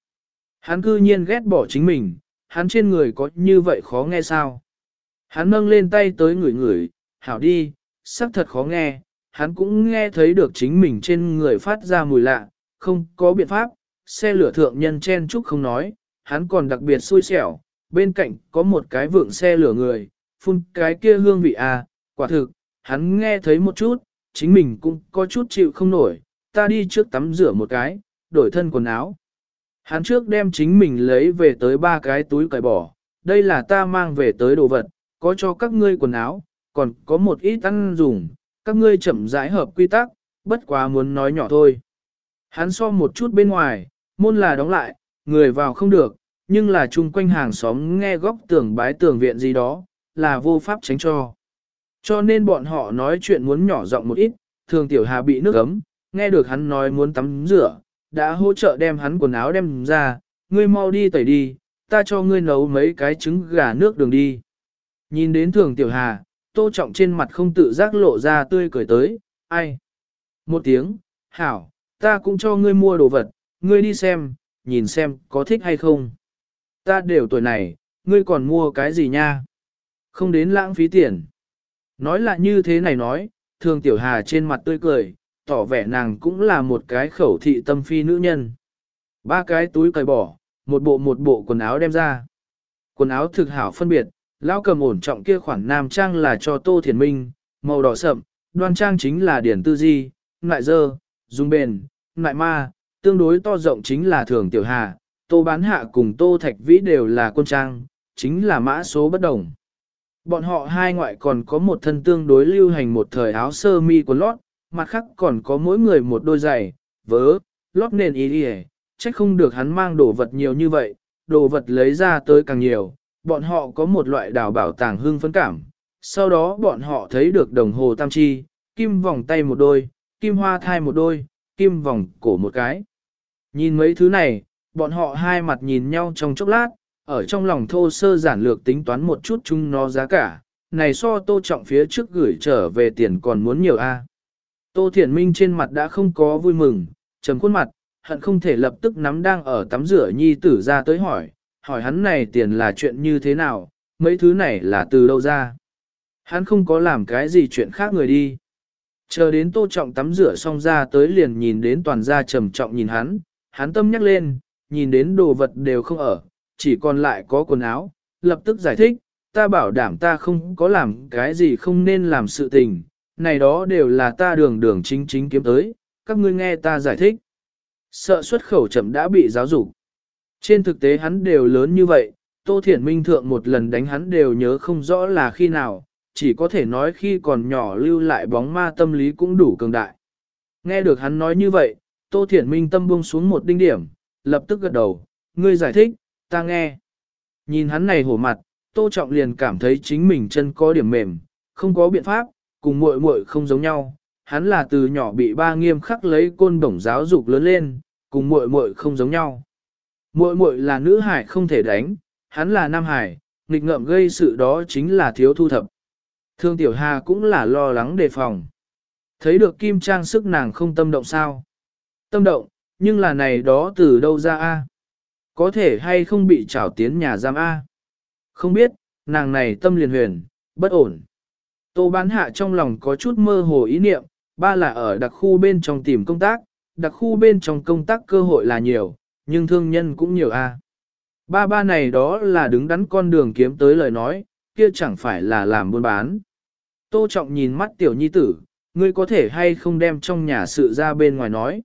Speaker 1: Hắn cư nhiên ghét bỏ chính mình, hắn trên người có như vậy khó nghe sao. Hắn nâng lên tay tới người người, hảo đi, sắc thật khó nghe, hắn cũng nghe thấy được chính mình trên người phát ra mùi lạ, không có biện pháp, xe lửa thượng nhân chen chúc không nói, hắn còn đặc biệt xui xẻo, bên cạnh có một cái vượng xe lửa người, phun cái kia hương vị à, quả thực, hắn nghe thấy một chút, chính mình cũng có chút chịu không nổi, ta đi trước tắm rửa một cái, đổi thân quần áo. Hắn trước đem chính mình lấy về tới ba cái túi cải bỏ, đây là ta mang về tới đồ vật, có cho các ngươi quần áo, còn có một ít ăn dùng, các ngươi chậm rãi hợp quy tắc, bất quá muốn nói nhỏ thôi. Hắn so một chút bên ngoài, môn là đóng lại, người vào không được, nhưng là chung quanh hàng xóm nghe góc tường bái tường viện gì đó, là vô pháp tránh cho. Cho nên bọn họ nói chuyện muốn nhỏ giọng một ít, thường tiểu hà bị nước ấm, nghe được hắn nói muốn tắm rửa, đã hỗ trợ đem hắn quần áo đem ra, ngươi mau đi tẩy đi, ta cho ngươi nấu mấy cái trứng gà nước đường đi. Nhìn đến thường tiểu hà, tô trọng trên mặt không tự giác lộ ra tươi cười tới, ai? Một tiếng, hảo, ta cũng cho ngươi mua đồ vật, ngươi đi xem, nhìn xem có thích hay không. Ta đều tuổi này, ngươi còn mua cái gì nha? Không đến lãng phí tiền. Nói là như thế này nói, thường tiểu hà trên mặt tươi cười, tỏ vẻ nàng cũng là một cái khẩu thị tâm phi nữ nhân. Ba cái túi cởi bỏ, một bộ một bộ quần áo đem ra. Quần áo thực hảo phân biệt, lão cầm ổn trọng kia khoản nam trang là cho Tô Thiền Minh, màu đỏ sậm, đoan trang chính là điển tư di, ngại dơ, dung bền, ngại ma, tương đối to rộng chính là thường tiểu hà, Tô bán hạ cùng Tô Thạch Vĩ đều là quân trang, chính là mã số bất đồng. Bọn họ hai ngoại còn có một thân tương đối lưu hành một thời áo sơ mi quần lót, mặt khác còn có mỗi người một đôi giày, vớ, lót nền ý đi trách không được hắn mang đồ vật nhiều như vậy, đồ vật lấy ra tới càng nhiều, bọn họ có một loại đào bảo tàng hương phấn cảm. Sau đó bọn họ thấy được đồng hồ tam chi, kim vòng tay một đôi, kim hoa thai một đôi, kim vòng cổ một cái. Nhìn mấy thứ này, bọn họ hai mặt nhìn nhau trong chốc lát, ở trong lòng thô sơ giản lược tính toán một chút chung nó giá cả, này so tô trọng phía trước gửi trở về tiền còn muốn nhiều a. Tô Thiển Minh trên mặt đã không có vui mừng, trầm khuôn mặt, hận không thể lập tức nắm đang ở tắm rửa nhi tử ra tới hỏi, hỏi hắn này tiền là chuyện như thế nào, mấy thứ này là từ đâu ra. Hắn không có làm cái gì chuyện khác người đi. Chờ đến tô trọng tắm rửa xong ra tới liền nhìn đến toàn gia trầm trọng nhìn hắn, hắn tâm nhắc lên, nhìn đến đồ vật đều không ở, chỉ còn lại có quần áo, lập tức giải thích, ta bảo đảm ta không có làm cái gì không nên làm sự tình, này đó đều là ta đường đường chính chính kiếm tới, các ngươi nghe ta giải thích. Sợ xuất khẩu chậm đã bị giáo dục. Trên thực tế hắn đều lớn như vậy, Tô Thiển Minh Thượng một lần đánh hắn đều nhớ không rõ là khi nào, chỉ có thể nói khi còn nhỏ lưu lại bóng ma tâm lý cũng đủ cường đại. Nghe được hắn nói như vậy, Tô Thiển Minh tâm buông xuống một đinh điểm, lập tức gật đầu, ngươi giải thích, ta nghe. Nhìn hắn này hổ mặt, Tô Trọng liền cảm thấy chính mình chân có điểm mềm, không có biện pháp, cùng muội muội không giống nhau. Hắn là từ nhỏ bị ba nghiêm khắc lấy côn đồng giáo dục lớn lên, cùng muội muội không giống nhau. Muội muội là nữ hải không thể đánh, hắn là nam hải, nghịch ngợm gây sự đó chính là thiếu thu thập. Thương Tiểu Hà cũng là lo lắng đề phòng. Thấy được kim trang sức nàng không tâm động sao? Tâm động, nhưng là này đó từ đâu ra a? Có thể hay không bị trảo tiến nhà giam a? Không biết, nàng này tâm liền huyền, bất ổn. Tô bán hạ trong lòng có chút mơ hồ ý niệm, ba là ở đặc khu bên trong tìm công tác, đặc khu bên trong công tác cơ hội là nhiều, nhưng thương nhân cũng nhiều a. Ba ba này đó là đứng đắn con đường kiếm tới lời nói, kia chẳng phải là làm buôn bán. Tô Trọng nhìn mắt tiểu nhi tử, ngươi có thể hay không đem trong nhà sự ra bên ngoài nói.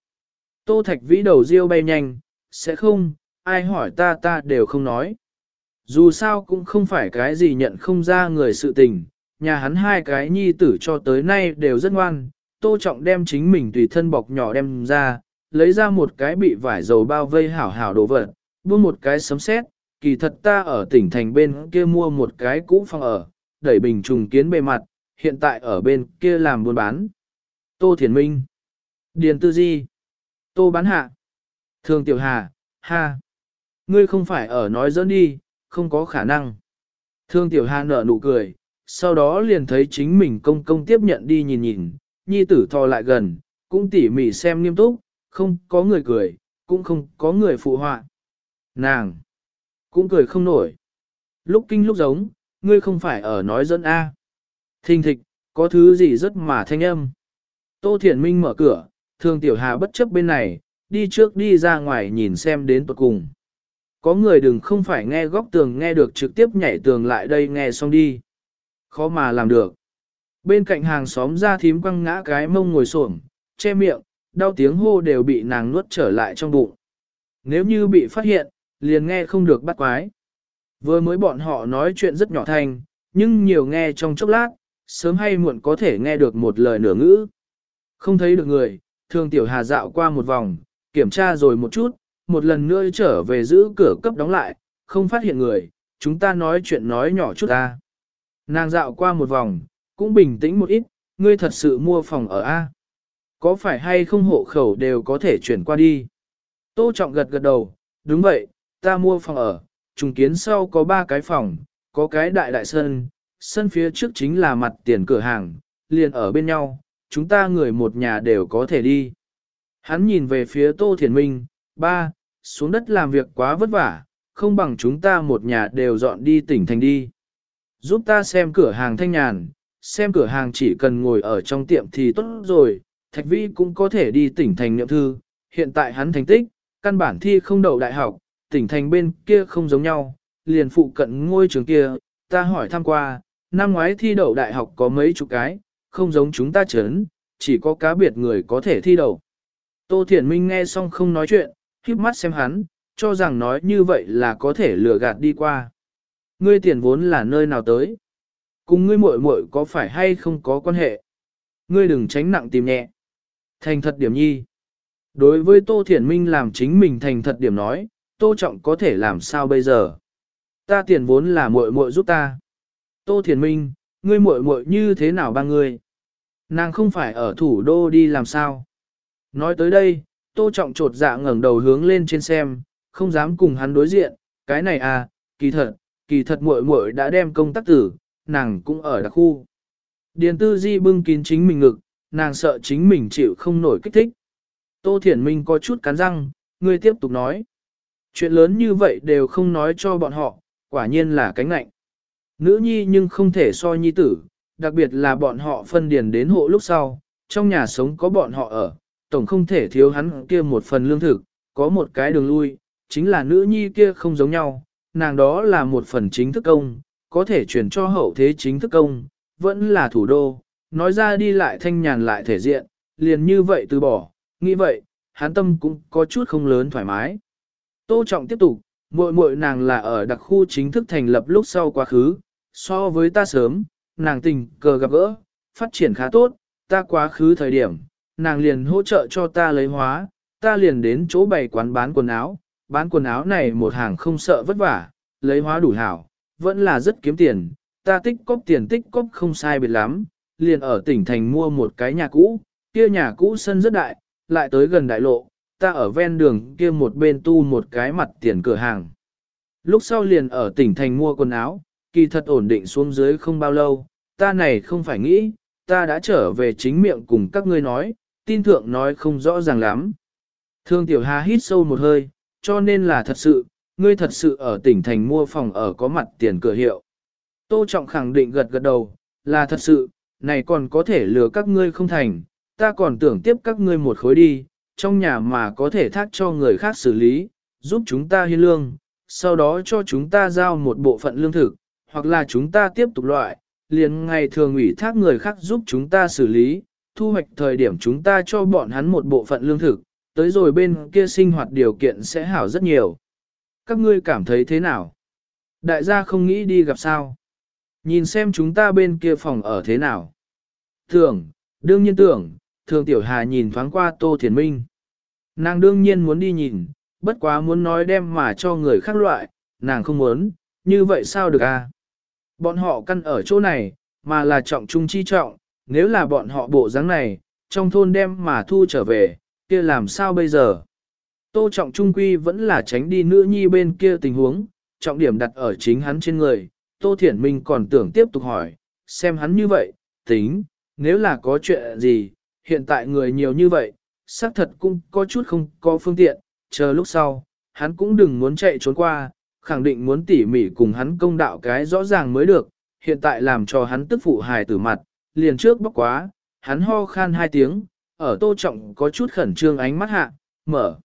Speaker 1: Tô Thạch Vĩ đầu riêu bay nhanh, sẽ không, ai hỏi ta ta đều không nói. Dù sao cũng không phải cái gì nhận không ra người sự tình, nhà hắn hai cái nhi tử cho tới nay đều rất ngoan, Tô Trọng đem chính mình tùy thân bọc nhỏ đem ra, lấy ra một cái bị vải dầu bao vây hảo hảo đồ vật, buông một cái sấm sét, kỳ thật ta ở tỉnh thành bên kia mua một cái cũ phòng ở, đẩy bình trùng kiến bề mặt, hiện tại ở bên kia làm buôn bán. Tô Thiền Minh, Điền Tư Di, Tô Bán Hạ, Thường Tiểu Hà, Ha. Ngươi không phải ở nói dẫn đi, không có khả năng. Thương Tiểu Hà nở nụ cười, sau đó liền thấy chính mình công công tiếp nhận đi nhìn nhìn, nhi tử thò lại gần, cũng tỉ mỉ xem nghiêm túc, không có người cười, cũng không có người phụ họa. Nàng, cũng cười không nổi. Lúc kinh lúc giống, ngươi không phải ở nói dẫn A. Thình thịch, có thứ gì rất mà thanh âm. Tô Thiển Minh mở cửa, thường tiểu hà bất chấp bên này, đi trước đi ra ngoài nhìn xem đến tuột cùng. Có người đừng không phải nghe góc tường nghe được trực tiếp nhảy tường lại đây nghe xong đi. Khó mà làm được. Bên cạnh hàng xóm ra thím quăng ngã cái mông ngồi xổm, che miệng, đau tiếng hô đều bị nàng nuốt trở lại trong bụng. Nếu như bị phát hiện, liền nghe không được bắt quái. Vừa mới bọn họ nói chuyện rất nhỏ thanh, nhưng nhiều nghe trong chốc lát, sớm hay muộn có thể nghe được một lời nửa ngữ. Không thấy được người, thường tiểu hà dạo qua một vòng, kiểm tra rồi một chút, một lần nữa trở về giữ cửa cấp đóng lại, không phát hiện người, chúng ta nói chuyện nói nhỏ chút ta. Nàng dạo qua một vòng, cũng bình tĩnh một ít, ngươi thật sự mua phòng ở A. Có phải hay không hộ khẩu đều có thể chuyển qua đi? Tô Trọng gật gật đầu, đúng vậy, ta mua phòng ở, trùng kiến sau có ba cái phòng, có cái đại đại sân, sân phía trước chính là mặt tiền cửa hàng, liền ở bên nhau, chúng ta người một nhà đều có thể đi. Hắn nhìn về phía Tô Thiền Minh, ba, xuống đất làm việc quá vất vả, không bằng chúng ta một nhà đều dọn đi tỉnh thành đi. Giúp ta xem cửa hàng thanh nhàn, xem cửa hàng chỉ cần ngồi ở trong tiệm thì tốt rồi, Thạch Vĩ cũng có thể đi tỉnh thành niệm thư, hiện tại hắn thành tích, căn bản thi không đậu đại học, tỉnh thành bên kia không giống nhau, liền phụ cận ngôi trường kia, ta hỏi thăm qua, năm ngoái thi đậu đại học có mấy chục cái, không giống chúng ta chấn, chỉ có cá biệt người có thể thi đậu. Tô Thiển Minh nghe xong không nói chuyện, khiếp mắt xem hắn, cho rằng nói như vậy là có thể lừa gạt đi qua. Ngươi tiền vốn là nơi nào tới? Cùng ngươi muội muội có phải hay không có quan hệ? Ngươi đừng tránh nặng tìm nhẹ. Thành thật điểm nhi. Đối với Tô Thiển Minh làm chính mình thành thật điểm nói, Tô Trọng có thể làm sao bây giờ? Ta tiền vốn là muội muội giúp ta. Tô Thiển Minh, ngươi muội muội như thế nào ba ngươi? Nàng không phải ở thủ đô đi làm sao? Nói tới đây, Tô Trọng trột dạ ngẩng đầu hướng lên trên xem, không dám cùng hắn đối diện, cái này à, kỳ thật, kỳ thật muội muội đã đem công tác tử, nàng cũng ở đặc khu. Điền tư di bưng kín chính mình ngực, nàng sợ chính mình chịu không nổi kích thích. Tô Thiển Minh có chút cắn răng, ngươi tiếp tục nói. Chuyện lớn như vậy đều không nói cho bọn họ, quả nhiên là cánh lạnh. Nữ nhi nhưng không thể so nhi tử, đặc biệt là bọn họ phân điền đến hộ lúc sau, trong nhà sống có bọn họ ở, tổng không thể thiếu hắn kia một phần lương thực, có một cái đường lui, chính là nữ nhi kia không giống nhau, nàng đó là một phần chính thức công, có thể chuyển cho hậu thế chính thức công, vẫn là thủ đô, nói ra đi lại thanh nhàn lại thể diện, liền như vậy từ bỏ, nghĩ vậy, hắn tâm cũng có chút không lớn thoải mái. Tô Trọng tiếp tục, muội muội nàng là ở đặc khu chính thức thành lập lúc sau quá khứ, so với ta sớm, nàng tình cờ gặp gỡ, phát triển khá tốt, ta quá khứ thời điểm, nàng liền hỗ trợ cho ta lấy hóa, ta liền đến chỗ bày quán bán quần áo, bán quần áo này một hàng không sợ vất vả, lấy hóa đủ hảo, vẫn là rất kiếm tiền, ta tích cóp tiền tích cóp không sai biệt lắm, liền ở tỉnh thành mua một cái nhà cũ, kia nhà cũ sân rất đại, lại tới gần đại lộ, ta ở ven đường kia một bên tu một cái mặt tiền cửa hàng. Lúc sau liền ở tỉnh thành mua quần áo, kỳ thật ổn định xuống dưới không bao lâu, ta này không phải nghĩ, ta đã trở về chính miệng cùng các ngươi nói, tin thượng nói không rõ ràng lắm. Thương Tiểu Hà hít sâu một hơi, cho nên là thật sự, ngươi thật sự ở tỉnh thành mua phòng ở có mặt tiền cửa hiệu. Tô Trọng khẳng định gật gật đầu, là thật sự, này còn có thể lừa các ngươi không thành, ta còn tưởng tiếp các ngươi một khối đi, trong nhà mà có thể thác cho người khác xử lý, giúp chúng ta hiên lương, sau đó cho chúng ta giao một bộ phận lương thực, hoặc là chúng ta tiếp tục loại, liền ngày thường ủy thác người khác giúp chúng ta xử lý, thu hoạch thời điểm chúng ta cho bọn hắn một bộ phận lương thực, tới rồi bên kia sinh hoạt điều kiện sẽ hảo rất nhiều. Các ngươi cảm thấy thế nào? Đại gia không nghĩ đi gặp sao? Nhìn xem chúng ta bên kia phòng ở thế nào? Tưởng, đương nhiên tưởng, thường tiểu hà nhìn thoáng qua Tô Thiền Minh. Nàng đương nhiên muốn đi nhìn, bất quá muốn nói đem mà cho người khác loại, nàng không muốn, như vậy sao được à? Bọn họ căn ở chỗ này, mà là trọng trung chi trọng, nếu là bọn họ bộ dáng này, trong thôn đem mà thu trở về, kia làm sao bây giờ? Tô trọng trung quy vẫn là tránh đi nữ nhi bên kia tình huống, trọng điểm đặt ở chính hắn trên người, Tô Thiển Minh còn tưởng tiếp tục hỏi, xem hắn như vậy, tính, nếu là có chuyện gì, hiện tại người nhiều như vậy, xác thật cũng có chút không có phương tiện, chờ lúc sau, hắn cũng đừng muốn chạy trốn qua, khẳng định muốn tỉ mỉ cùng hắn công đạo cái rõ ràng mới được, hiện tại làm cho hắn tức phụ hài tử mặt, liền trước bóc quá, hắn ho khan hai tiếng, ở tô trọng có chút khẩn trương ánh mắt hạ, mở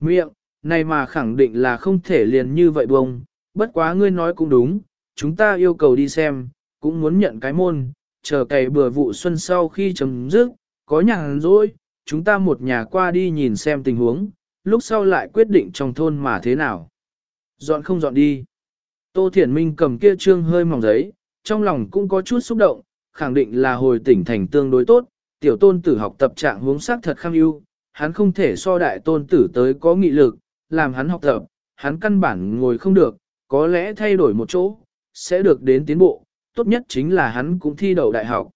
Speaker 1: miệng, này mà khẳng định là không thể liền như vậy bông, bất quá ngươi nói cũng đúng, chúng ta yêu cầu đi xem, cũng muốn nhận cái môn, chờ cày bừa vụ xuân sau khi chấm dứt, có nhàn rỗi, chúng ta một nhà qua đi nhìn xem tình huống, lúc sau lại quyết định trong thôn mà thế nào. Dọn không dọn đi. Tô Thiển Minh cầm kia trương hơi mỏng giấy, trong lòng cũng có chút xúc động, khẳng định là hồi tỉnh thành tương đối tốt, tiểu tôn tử học tập trạng hướng sắc thật kham ưu, hắn không thể so đại tôn tử tới có nghị lực, làm hắn học tập, hắn căn bản ngồi không được, có lẽ thay đổi một chỗ, sẽ được đến tiến bộ, tốt nhất chính là hắn cũng thi đậu đại học.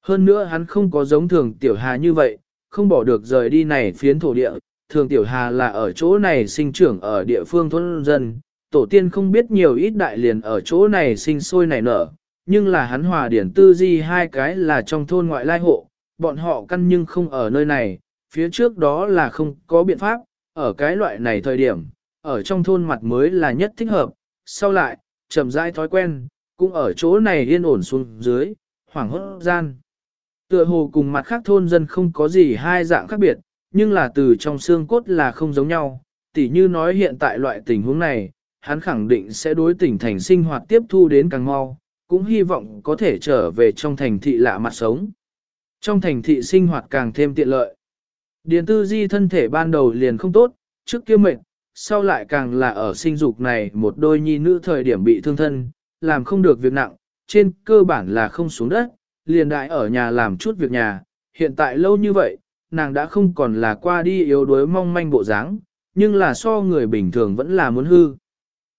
Speaker 1: Hơn nữa hắn không có giống thường tiểu hà như vậy, không bỏ được rời đi này phiến thổ địa, thường tiểu hà là ở chỗ này sinh trưởng ở địa phương thôn dân, tổ tiên không biết nhiều ít đại liền ở chỗ này sinh sôi nảy nở, nhưng là hắn hòa điển tư di hai cái là trong thôn ngoại lai hộ, bọn họ căn nhưng không ở nơi này, phía trước đó là không có biện pháp, ở cái loại này thời điểm, ở trong thôn mặt mới là nhất thích hợp, sau lại, chậm rãi thói quen, cũng ở chỗ này yên ổn xuống dưới, hoảng hốt gian. Tựa hồ cùng mặt khác thôn dân không có gì hai dạng khác biệt, nhưng là từ trong xương cốt là không giống nhau, tỉ như nói hiện tại loại tình huống này, hắn khẳng định sẽ đối tỉnh thành sinh hoạt tiếp thu đến càng mau, cũng hy vọng có thể trở về trong thành thị lạ mặt sống. Trong thành thị sinh hoạt càng thêm tiện lợi. Điền tư di thân thể ban đầu liền không tốt, trước kia mệnh, sau lại càng là ở sinh dục này một đôi nhi nữ thời điểm bị thương thân, làm không được việc nặng, trên cơ bản là không xuống đất, liền đại ở nhà làm chút việc nhà, hiện tại lâu như vậy, nàng đã không còn là qua đi yếu đuối mong manh bộ dáng, nhưng là so người bình thường vẫn là muốn hư.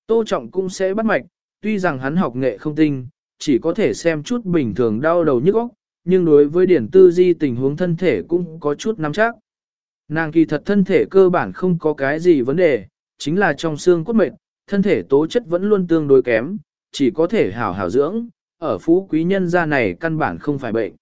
Speaker 1: Tô Trọng cũng sẽ bắt mạch, tuy rằng hắn học nghệ không tinh, chỉ có thể xem chút bình thường đau đầu nhức óc, nhưng đối với điển tư di tình huống thân thể cũng có chút nắm chắc. Nàng kỳ thật thân thể cơ bản không có cái gì vấn đề, chính là trong xương cốt mệt, thân thể tố chất vẫn luôn tương đối kém, chỉ có thể hảo hảo dưỡng, ở phú quý nhân gia này căn bản không phải bệnh.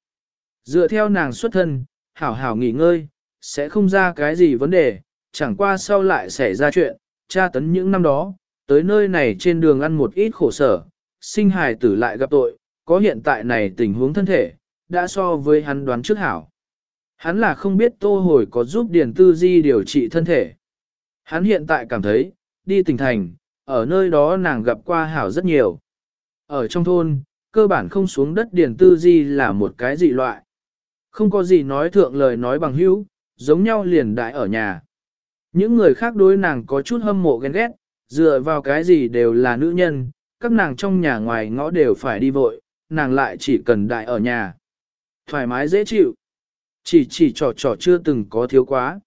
Speaker 1: Dựa theo nàng xuất thân, hảo hảo nghỉ ngơi, sẽ không ra cái gì vấn đề, chẳng qua sau lại xảy ra chuyện, tra tấn những năm đó, tới nơi này trên đường ăn một ít khổ sở, sinh hài tử lại gặp tội, có hiện tại này tình huống thân thể, đã so với hắn đoán trước hảo. Hắn là không biết tô hồi có giúp Điền Tư Di điều trị thân thể. Hắn hiện tại cảm thấy, đi tỉnh thành, ở nơi đó nàng gặp qua hảo rất nhiều. Ở trong thôn, cơ bản không xuống đất Điền Tư Di là một cái dị loại. Không có gì nói thượng lời nói bằng hữu, giống nhau liền đại ở nhà. Những người khác đối nàng có chút hâm mộ ghen ghét, dựa vào cái gì đều là nữ nhân, các nàng trong nhà ngoài ngõ đều phải đi vội, nàng lại chỉ cần đại ở nhà. Thoải mái dễ chịu. Chỉ chỉ trò trò chưa từng có thiếu quá.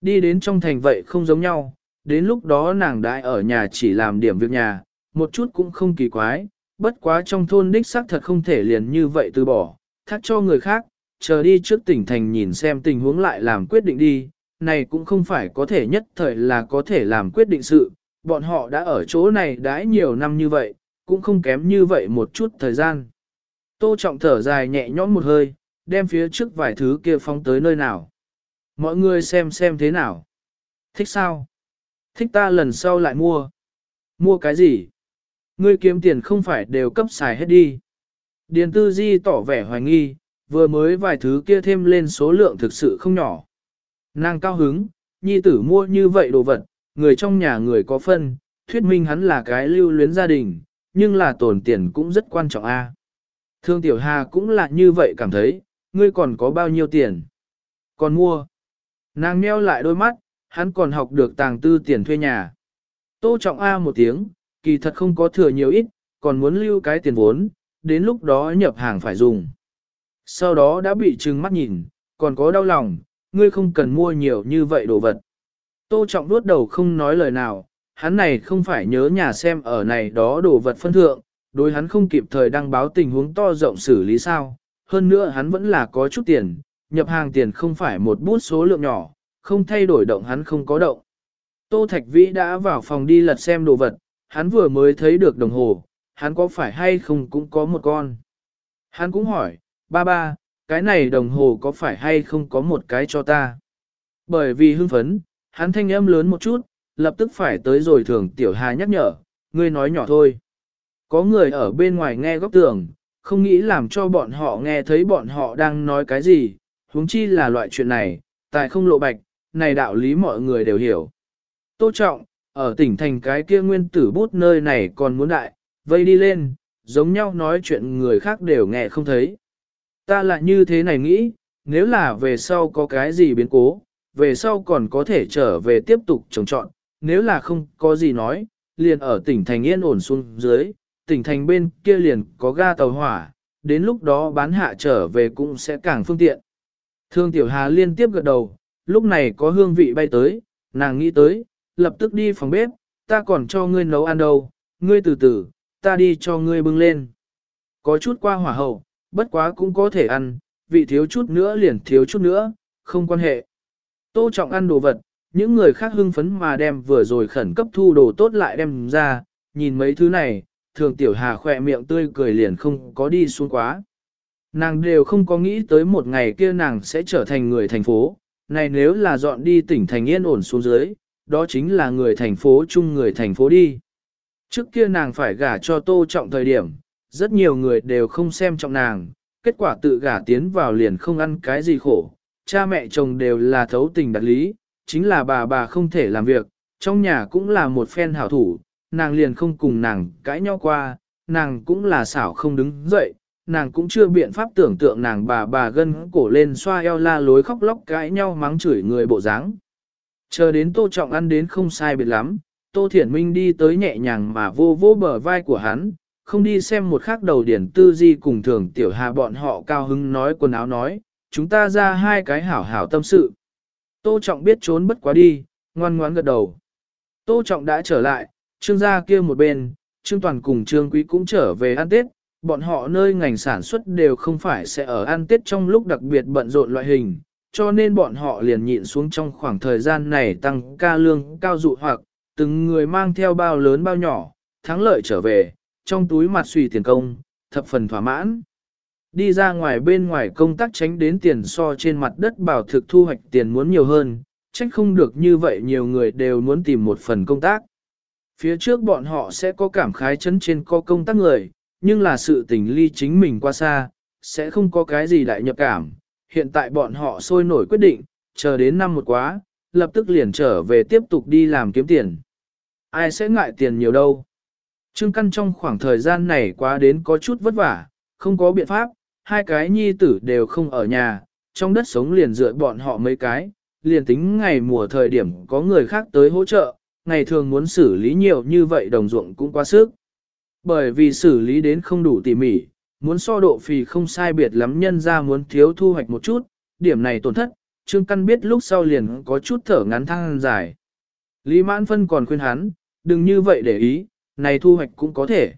Speaker 1: Đi đến trong thành vậy không giống nhau, đến lúc đó nàng đại ở nhà chỉ làm điểm việc nhà, một chút cũng không kỳ quái, bất quá trong thôn đích xác thật không thể liền như vậy từ bỏ, thác cho người khác, chờ đi trước tỉnh thành nhìn xem tình huống lại làm quyết định đi, này cũng không phải có thể nhất thời là có thể làm quyết định sự, bọn họ đã ở chỗ này đãi nhiều năm như vậy, cũng không kém như vậy một chút thời gian. Tô trọng thở dài nhẹ nhõm một hơi, đem phía trước vài thứ kia phóng tới nơi nào. Mọi người xem xem thế nào. Thích sao? Thích ta lần sau lại mua. Mua cái gì? Ngươi kiếm tiền không phải đều cấp xài hết đi. Điền tư di tỏ vẻ hoài nghi, vừa mới vài thứ kia thêm lên số lượng thực sự không nhỏ. Nàng cao hứng, nhi tử mua như vậy đồ vật, người trong nhà người có phân, thuyết minh hắn là cái lưu luyến gia đình, nhưng là tổn tiền cũng rất quan trọng a. Thương Tiểu Hà cũng là như vậy cảm thấy, ngươi còn có bao nhiêu tiền? Còn mua. Nàng meo lại đôi mắt, hắn còn học được tàng tư tiền thuê nhà. Tô trọng A một tiếng, kỳ thật không có thừa nhiều ít, còn muốn lưu cái tiền vốn, đến lúc đó nhập hàng phải dùng. Sau đó đã bị trừng mắt nhìn, còn có đau lòng, ngươi không cần mua nhiều như vậy đồ vật. Tô trọng đuốt đầu không nói lời nào, hắn này không phải nhớ nhà xem ở này đó đồ vật phân thượng, đối hắn không kịp thời đăng báo tình huống to rộng xử lý sao, hơn nữa hắn vẫn là có chút tiền, nhập hàng tiền không phải một bút số lượng nhỏ, không thay đổi động hắn không có động. Tô Thạch Vĩ đã vào phòng đi lật xem đồ vật, hắn vừa mới thấy được đồng hồ, hắn có phải hay không cũng có một con. Hắn cũng hỏi, ba ba, cái này đồng hồ có phải hay không có một cái cho ta? Bởi vì hưng phấn, hắn thanh âm lớn một chút, lập tức phải tới rồi thường tiểu hà nhắc nhở, ngươi nói nhỏ thôi. Có người ở bên ngoài nghe góc tường, không nghĩ làm cho bọn họ nghe thấy bọn họ đang nói cái gì, huống chi là loại chuyện này, tại không lộ bạch, này đạo lý mọi người đều hiểu. Tô trọng, ở tỉnh thành cái kia nguyên tử bút nơi này còn muốn đại, vây đi lên, giống nhau nói chuyện người khác đều nghe không thấy. Ta lại như thế này nghĩ, nếu là về sau có cái gì biến cố, về sau còn có thể trở về tiếp tục trồng trọn, nếu là không có gì nói, liền ở tỉnh thành yên ổn xuống dưới, tỉnh thành bên kia liền có ga tàu hỏa, đến lúc đó bán hạ trở về cũng sẽ càng phương tiện. Thương Tiểu Hà liên tiếp gật đầu, lúc này có hương vị bay tới, nàng nghĩ tới, lập tức đi phòng bếp, ta còn cho ngươi nấu ăn đâu, ngươi từ từ, ta đi cho ngươi bưng lên. Có chút qua hỏa hậu, bất quá cũng có thể ăn, vị thiếu chút nữa liền thiếu chút nữa, không quan hệ. Tô trọng ăn đồ vật, những người khác hưng phấn mà đem vừa rồi khẩn cấp thu đồ tốt lại đem ra, nhìn mấy thứ này, thường tiểu hà khỏe miệng tươi cười liền không có đi xuống quá. Nàng đều không có nghĩ tới một ngày kia nàng sẽ trở thành người thành phố, này nếu là dọn đi tỉnh thành yên ổn xuống dưới, đó chính là người thành phố chung người thành phố đi. Trước kia nàng phải gả cho tô trọng thời điểm, rất nhiều người đều không xem trọng nàng, kết quả tự gả tiến vào liền không ăn cái gì khổ, cha mẹ chồng đều là thấu tình đặc lý, chính là bà bà không thể làm việc, trong nhà cũng là một phen hảo thủ, nàng liền không cùng nàng cãi nhau qua, nàng cũng là xảo không đứng dậy, nàng cũng chưa biện pháp tưởng tượng nàng bà bà gân cổ lên xoa eo la lối khóc lóc cãi nhau mắng chửi người bộ dáng. Chờ đến Tô Trọng ăn đến không sai biệt lắm, Tô Thiển Minh đi tới nhẹ nhàng mà vô vô bờ vai của hắn, không đi xem một khắc đầu điển tư di cùng thường tiểu hà bọn họ cao hứng nói quần áo nói, chúng ta ra hai cái hảo hảo tâm sự. Tô Trọng biết trốn bất quá đi, ngoan ngoãn gật đầu. Tô Trọng đã trở lại, trương gia kia một bên, trương toàn cùng trương quý cũng trở về ăn Tết, bọn họ nơi ngành sản xuất đều không phải sẽ ở ăn Tết trong lúc đặc biệt bận rộn loại hình, cho nên bọn họ liền nhịn xuống trong khoảng thời gian này tăng ca lương cao dụ hoặc, từng người mang theo bao lớn bao nhỏ, thắng lợi trở về, trong túi mặt suy tiền công, thập phần thỏa mãn. Đi ra ngoài bên ngoài công tác tránh đến tiền so trên mặt đất bảo thực thu hoạch tiền muốn nhiều hơn, trách không được như vậy nhiều người đều muốn tìm một phần công tác. Phía trước bọn họ sẽ có cảm khái chấn trên có công tác người, nhưng là sự tình ly chính mình qua xa, sẽ không có cái gì đại nhập cảm. Hiện tại bọn họ sôi nổi quyết định, chờ đến năm một quá, lập tức liền trở về tiếp tục đi làm kiếm tiền. Ai sẽ ngại tiền nhiều đâu. Trương Căn trong khoảng thời gian này quá đến có chút vất vả, không có biện pháp, hai cái nhi tử đều không ở nhà, trong đất sống liền dựa bọn họ mấy cái, liền tính ngày mùa thời điểm có người khác tới hỗ trợ, ngày thường muốn xử lý nhiều như vậy đồng ruộng cũng quá sức. Bởi vì xử lý đến không đủ tỉ mỉ, muốn so độ phì không sai biệt lắm nhân ra muốn thiếu thu hoạch một chút, điểm này tổn thất, Trương Căn biết lúc sau liền có chút thở ngắn thăng dài. Lý Mãn Phân còn khuyên hắn, đừng như vậy để ý, này thu hoạch cũng có thể.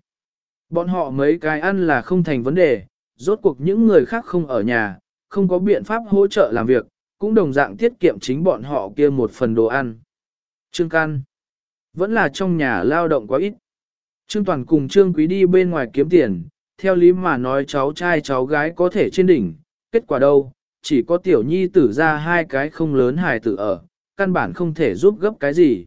Speaker 1: Bọn họ mấy cái ăn là không thành vấn đề, rốt cuộc những người khác không ở nhà, không có biện pháp hỗ trợ làm việc, cũng đồng dạng tiết kiệm chính bọn họ kia một phần đồ ăn. Trương Căn vẫn là trong nhà lao động quá ít. Trương Toàn cùng Trương Quý đi bên ngoài kiếm tiền, theo lý mà nói cháu trai cháu gái có thể trên đỉnh, kết quả đâu, chỉ có tiểu nhi tử ra hai cái không lớn hài tử ở, căn bản không thể giúp gấp cái gì.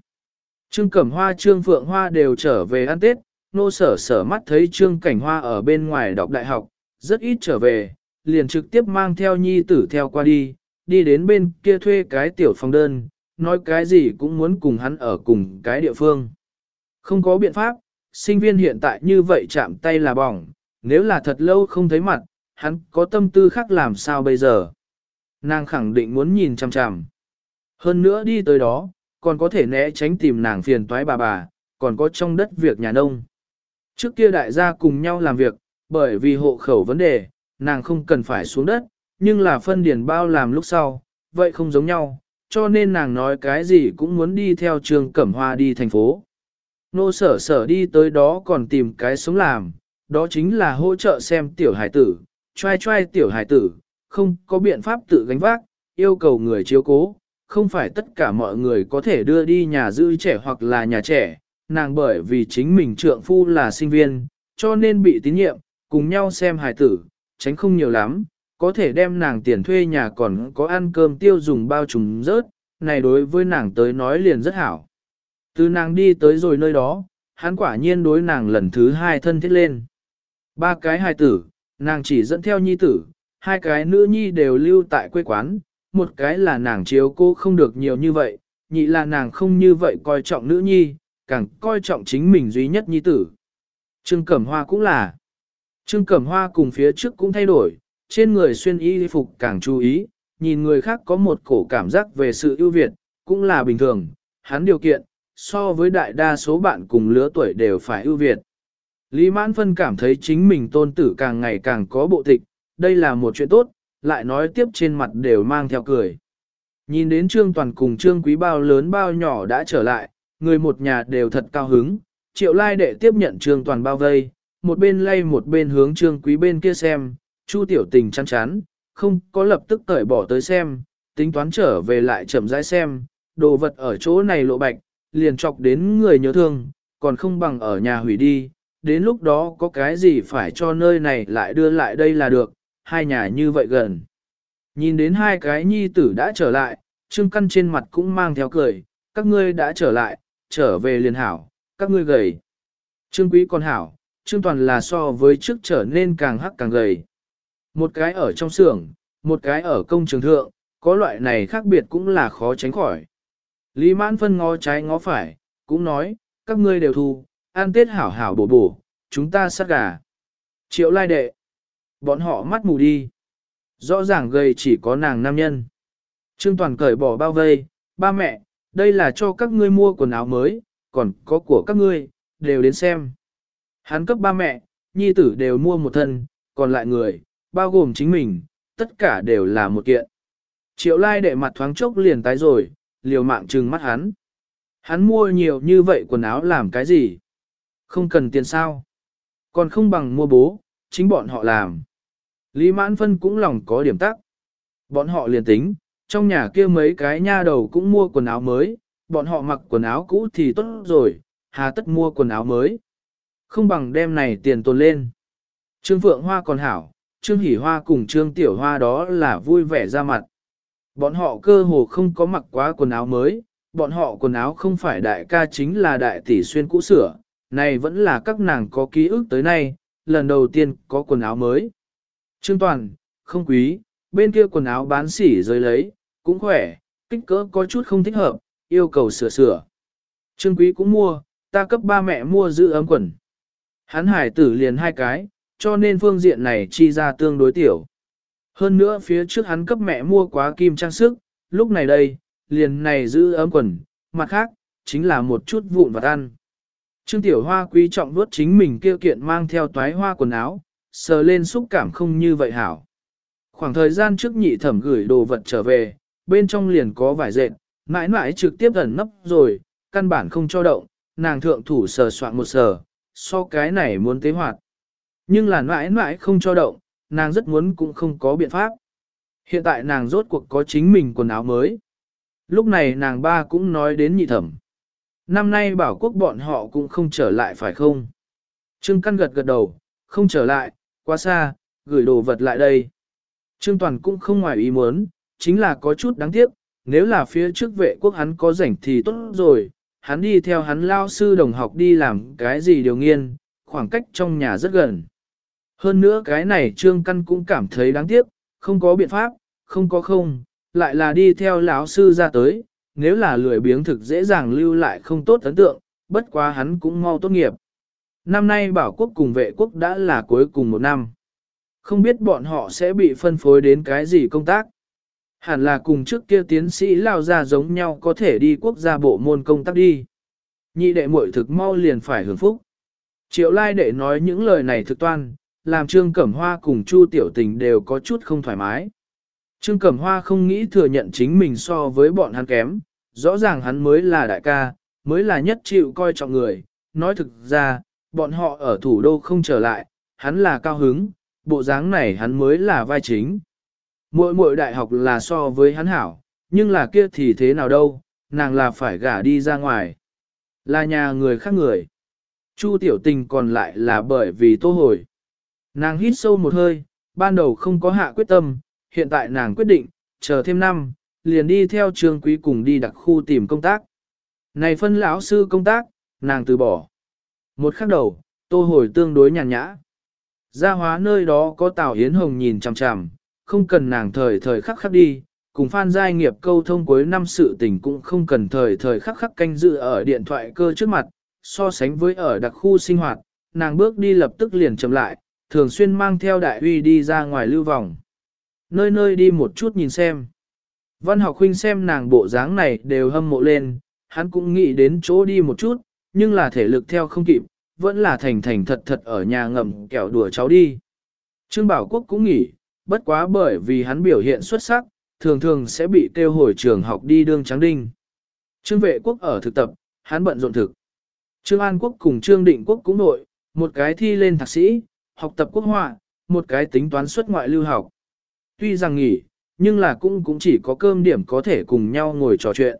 Speaker 1: Trương Cẩm Hoa Trương Phượng Hoa đều trở về ăn Tết, nô sở sở mắt thấy Trương Cảnh Hoa ở bên ngoài đọc đại học, rất ít trở về, liền trực tiếp mang theo nhi tử theo qua đi, đi đến bên kia thuê cái tiểu phòng đơn, nói cái gì cũng muốn cùng hắn ở cùng cái địa phương. Không có biện pháp, sinh viên hiện tại như vậy chạm tay là bỏng, nếu là thật lâu không thấy mặt, hắn có tâm tư khác làm sao bây giờ. Nàng khẳng định muốn nhìn chằm chằm. Hơn nữa đi tới đó, còn có thể né tránh tìm nàng phiền toái bà bà, còn có trong đất việc nhà nông. Trước kia đại gia cùng nhau làm việc, bởi vì hộ khẩu vấn đề, nàng không cần phải xuống đất, nhưng là phân điền bao làm lúc sau, vậy không giống nhau, cho nên nàng nói cái gì cũng muốn đi theo trường cẩm hoa đi thành phố. Nô sở sở đi tới đó còn tìm cái sống làm, đó chính là hỗ trợ xem tiểu hải tử, trai trai tiểu hải tử, không có biện pháp tự gánh vác, yêu cầu người chiếu cố, không phải tất cả mọi người có thể đưa đi nhà giữ trẻ hoặc là nhà trẻ, nàng bởi vì chính mình trượng phu là sinh viên, cho nên bị tín nhiệm, cùng nhau xem hải tử, tránh không nhiều lắm, có thể đem nàng tiền thuê nhà còn có ăn cơm tiêu dùng bao trùm rớt, này đối với nàng tới nói liền rất hảo. Từ nàng đi tới rồi nơi đó, hắn quả nhiên đối nàng lần thứ hai thân thiết lên. Ba cái hài tử, nàng chỉ dẫn theo nhi tử, hai cái nữ nhi đều lưu tại quê quán, một cái là nàng chiếu cô không được nhiều như vậy, nhị là nàng không như vậy coi trọng nữ nhi, càng coi trọng chính mình duy nhất nhi tử. Trương Cẩm Hoa cũng là. Trương Cẩm Hoa cùng phía trước cũng thay đổi, trên người xuyên y phục càng chú ý, nhìn người khác có một cổ cảm giác về sự ưu việt, cũng là bình thường, hắn điều kiện, so với đại đa số bạn cùng lứa tuổi đều phải ưu việt. Lý Mãn Phân cảm thấy chính mình tôn tử càng ngày càng có bộ tịch, đây là một chuyện tốt, lại nói tiếp trên mặt đều mang theo cười. Nhìn đến Trương Toàn cùng Trương Quý bao lớn bao nhỏ đã trở lại, người một nhà đều thật cao hứng, triệu lai đệ tiếp nhận Trương Toàn bao vây, một bên lay một bên hướng Trương Quý bên kia xem, Chu tiểu tình chăn chán, không có lập tức cởi bỏ tới xem, tính toán trở về lại chậm rãi xem, đồ vật ở chỗ này lộ bạch, liền chọc đến người nhớ thương, còn không bằng ở nhà hủy đi, đến lúc đó có cái gì phải cho nơi này lại đưa lại đây là được, hai nhà như vậy gần. Nhìn đến hai cái nhi tử đã trở lại, Trương Căn trên mặt cũng mang theo cười, các ngươi đã trở lại, trở về liền hảo, các ngươi gầy. Trương Quý còn hảo, Trương Toàn là so với trước trở nên càng hắc càng gầy. Một cái ở trong xưởng, một cái ở công trường thượng, có loại này khác biệt cũng là khó tránh khỏi. Lý mãn phân ngó trái ngó phải, cũng nói, các ngươi đều thu, An tết hảo hảo bổ bổ, chúng ta sát gà. Triệu lai đệ, bọn họ mắt mù đi. Rõ ràng gầy chỉ có nàng nam nhân. Trương Toàn cởi bỏ bao vây, ba mẹ, đây là cho các ngươi mua quần áo mới, còn có của các ngươi, đều đến xem. Hắn cấp ba mẹ, nhi tử đều mua một thân, còn lại người, bao gồm chính mình, tất cả đều là một kiện. Triệu lai đệ mặt thoáng chốc liền tái rồi, liều mạng trừng mắt hắn. Hắn mua nhiều như vậy quần áo làm cái gì? Không cần tiền sao? Còn không bằng mua bố, chính bọn họ làm. Lý mãn phân cũng lòng có điểm tắc. Bọn họ liền tính, trong nhà kia mấy cái nha đầu cũng mua quần áo mới, bọn họ mặc quần áo cũ thì tốt rồi, hà tất mua quần áo mới. Không bằng đem này tiền tồn lên. Trương Phượng Hoa còn hảo, Trương Hỷ Hoa cùng Trương Tiểu Hoa đó là vui vẻ ra mặt. Bọn họ cơ hồ không có mặc quá quần áo mới, bọn họ quần áo không phải đại ca chính là đại tỷ xuyên cũ sửa, này vẫn là các nàng có ký ức tới nay, lần đầu tiên có quần áo mới. Trương Toàn, không quý, bên kia quần áo bán sỉ rơi lấy, cũng khỏe, kích cỡ có chút không thích hợp, yêu cầu sửa sửa. Trương Quý cũng mua, ta cấp ba mẹ mua giữ ấm quần. Hắn hải tử liền hai cái, cho nên phương diện này chi ra tương đối tiểu. Hơn nữa phía trước hắn cấp mẹ mua quá kim trang sức, lúc này đây, liền này giữ ấm quần, mặt khác, chính là một chút vụn vặt ăn. Trương Tiểu Hoa quý trọng đuốt chính mình kêu kiện mang theo toái hoa quần áo, sờ lên xúc cảm không như vậy hảo. Khoảng thời gian trước nhị thẩm gửi đồ vật trở về, bên trong liền có vải dệt, mãi mãi trực tiếp ẩn nấp rồi, căn bản không cho động, nàng thượng thủ sờ soạn một sờ, so cái này muốn tế hoạt. Nhưng là mãi mãi không cho động, nàng rất muốn cũng không có biện pháp. Hiện tại nàng rốt cuộc có chính mình quần áo mới. Lúc này nàng ba cũng nói đến nhị thẩm. Năm nay bảo quốc bọn họ cũng không trở lại phải không? Trương Căn gật gật đầu, không trở lại, quá xa, gửi đồ vật lại đây. Trương Toàn cũng không ngoài ý muốn, chính là có chút đáng tiếc, nếu là phía trước vệ quốc hắn có rảnh thì tốt rồi, hắn đi theo hắn lao sư đồng học đi làm cái gì điều nghiên, khoảng cách trong nhà rất gần. Hơn nữa cái này Trương Căn cũng cảm thấy đáng tiếc, không có biện pháp, không có không, lại là đi theo lão sư ra tới, nếu là lười biếng thực dễ dàng lưu lại không tốt ấn tượng, bất quá hắn cũng mau tốt nghiệp. Năm nay bảo quốc cùng vệ quốc đã là cuối cùng một năm. Không biết bọn họ sẽ bị phân phối đến cái gì công tác. Hẳn là cùng trước kia tiến sĩ lao ra giống nhau có thể đi quốc gia bộ môn công tác đi. Nhị đệ muội thực mau liền phải hưởng phúc. Triệu lai đệ nói những lời này thực toan, làm Trương Cẩm Hoa cùng Chu Tiểu Tình đều có chút không thoải mái. Trương Cẩm Hoa không nghĩ thừa nhận chính mình so với bọn hắn kém, rõ ràng hắn mới là đại ca, mới là nhất chịu coi trọng người, nói thực ra, bọn họ ở thủ đô không trở lại, hắn là cao hứng, bộ dáng này hắn mới là vai chính. Mỗi mỗi đại học là so với hắn hảo, nhưng là kia thì thế nào đâu, nàng là phải gả đi ra ngoài. Là nhà người khác người. Chu tiểu tình còn lại là bởi vì tô hồi. Nàng hít sâu một hơi, ban đầu không có hạ quyết tâm, hiện tại nàng quyết định, chờ thêm năm, liền đi theo trường quý cùng đi đặc khu tìm công tác. Này phân lão sư công tác, nàng từ bỏ. Một khắc đầu, tô hồi tương đối nhàn nhã. Gia hóa nơi đó có Tào Yến Hồng nhìn chằm chằm, không cần nàng thời thời khắc khắc đi, cùng Phan Giai nghiệp câu thông cuối năm sự tình cũng không cần thời thời khắc khắc canh dự ở điện thoại cơ trước mặt, so sánh với ở đặc khu sinh hoạt, nàng bước đi lập tức liền chậm lại, thường xuyên mang theo đại uy đi ra ngoài lưu vòng. Nơi nơi đi một chút nhìn xem. Văn học huynh xem nàng bộ dáng này đều hâm mộ lên, hắn cũng nghĩ đến chỗ đi một chút, nhưng là thể lực theo không kịp, vẫn là thành thành thật thật ở nhà ngầm kẹo đùa cháu đi. Trương Bảo Quốc cũng nghỉ, bất quá bởi vì hắn biểu hiện xuất sắc, thường thường sẽ bị kêu hồi trường học đi đương trắng đinh. Trương Vệ Quốc ở thực tập, hắn bận rộn thực. Trương An Quốc cùng Trương Định Quốc cũng nội, một cái thi lên thạc sĩ, học tập quốc họa, một cái tính toán xuất ngoại lưu học. Tuy rằng nghỉ, nhưng là cũng cũng chỉ có cơm điểm có thể cùng nhau ngồi trò chuyện.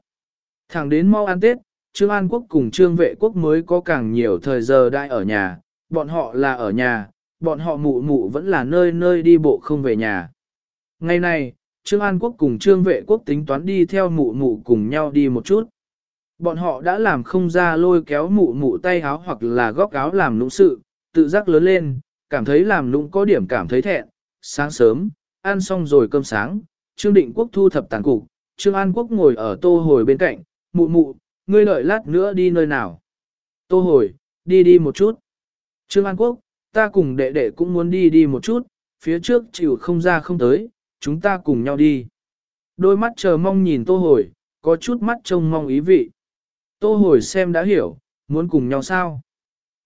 Speaker 1: Thẳng đến mau ăn Tết, Trương An Quốc cùng Trương Vệ Quốc mới có càng nhiều thời giờ đại ở nhà, bọn họ là ở nhà, bọn họ mụ mụ vẫn là nơi nơi đi bộ không về nhà. Ngày này, Trương An Quốc cùng Trương Vệ Quốc tính toán đi theo mụ mụ cùng nhau đi một chút. Bọn họ đã làm không ra lôi kéo mụ mụ tay áo hoặc là góc áo làm nũng sự, tự giác lớn lên, cảm thấy làm lũng có điểm cảm thấy thẹn. Sáng sớm, ăn xong rồi cơm sáng, Trương Định Quốc thu thập tàn cục, Trương An Quốc ngồi ở tô hồi bên cạnh, mụ mụ, ngươi đợi lát nữa đi nơi nào. Tô hồi, đi đi một chút. Trương An Quốc, ta cùng đệ đệ cũng muốn đi đi một chút, phía trước chịu không ra không tới, chúng ta cùng nhau đi. Đôi mắt chờ mong nhìn tô hồi, có chút mắt trông mong ý vị. Tô hồi xem đã hiểu, muốn cùng nhau sao?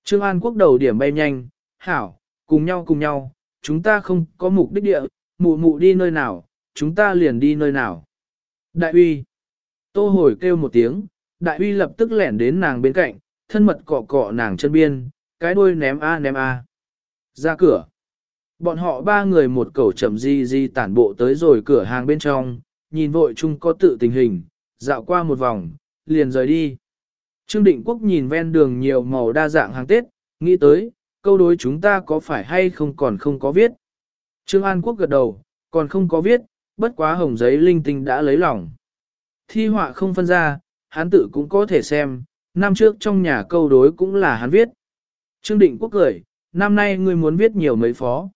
Speaker 1: Trương An Quốc đầu điểm bay nhanh, hảo, cùng nhau cùng nhau, chúng ta không có mục đích địa, mụ mụ đi nơi nào, chúng ta liền đi nơi nào. Đại uy. Tô hồi kêu một tiếng, đại uy lập tức lẻn đến nàng bên cạnh, thân mật cọ cọ nàng chân biên, cái đuôi ném a ném a. Ra cửa. Bọn họ ba người một cầu chậm di di tản bộ tới rồi cửa hàng bên trong, nhìn vội chung có tự tình hình, dạo qua một vòng, liền rời đi. Trương Định Quốc nhìn ven đường nhiều màu đa dạng hàng Tết, nghĩ tới, câu đối chúng ta có phải hay không còn không có viết. Trương An Quốc gật đầu, còn không có viết, bất quá hồng giấy linh tinh đã lấy lòng. Thi họa không phân ra, hắn tự cũng có thể xem, năm trước trong nhà câu đối cũng là hắn viết. Trương Định Quốc cười, năm nay ngươi muốn viết nhiều mấy phó.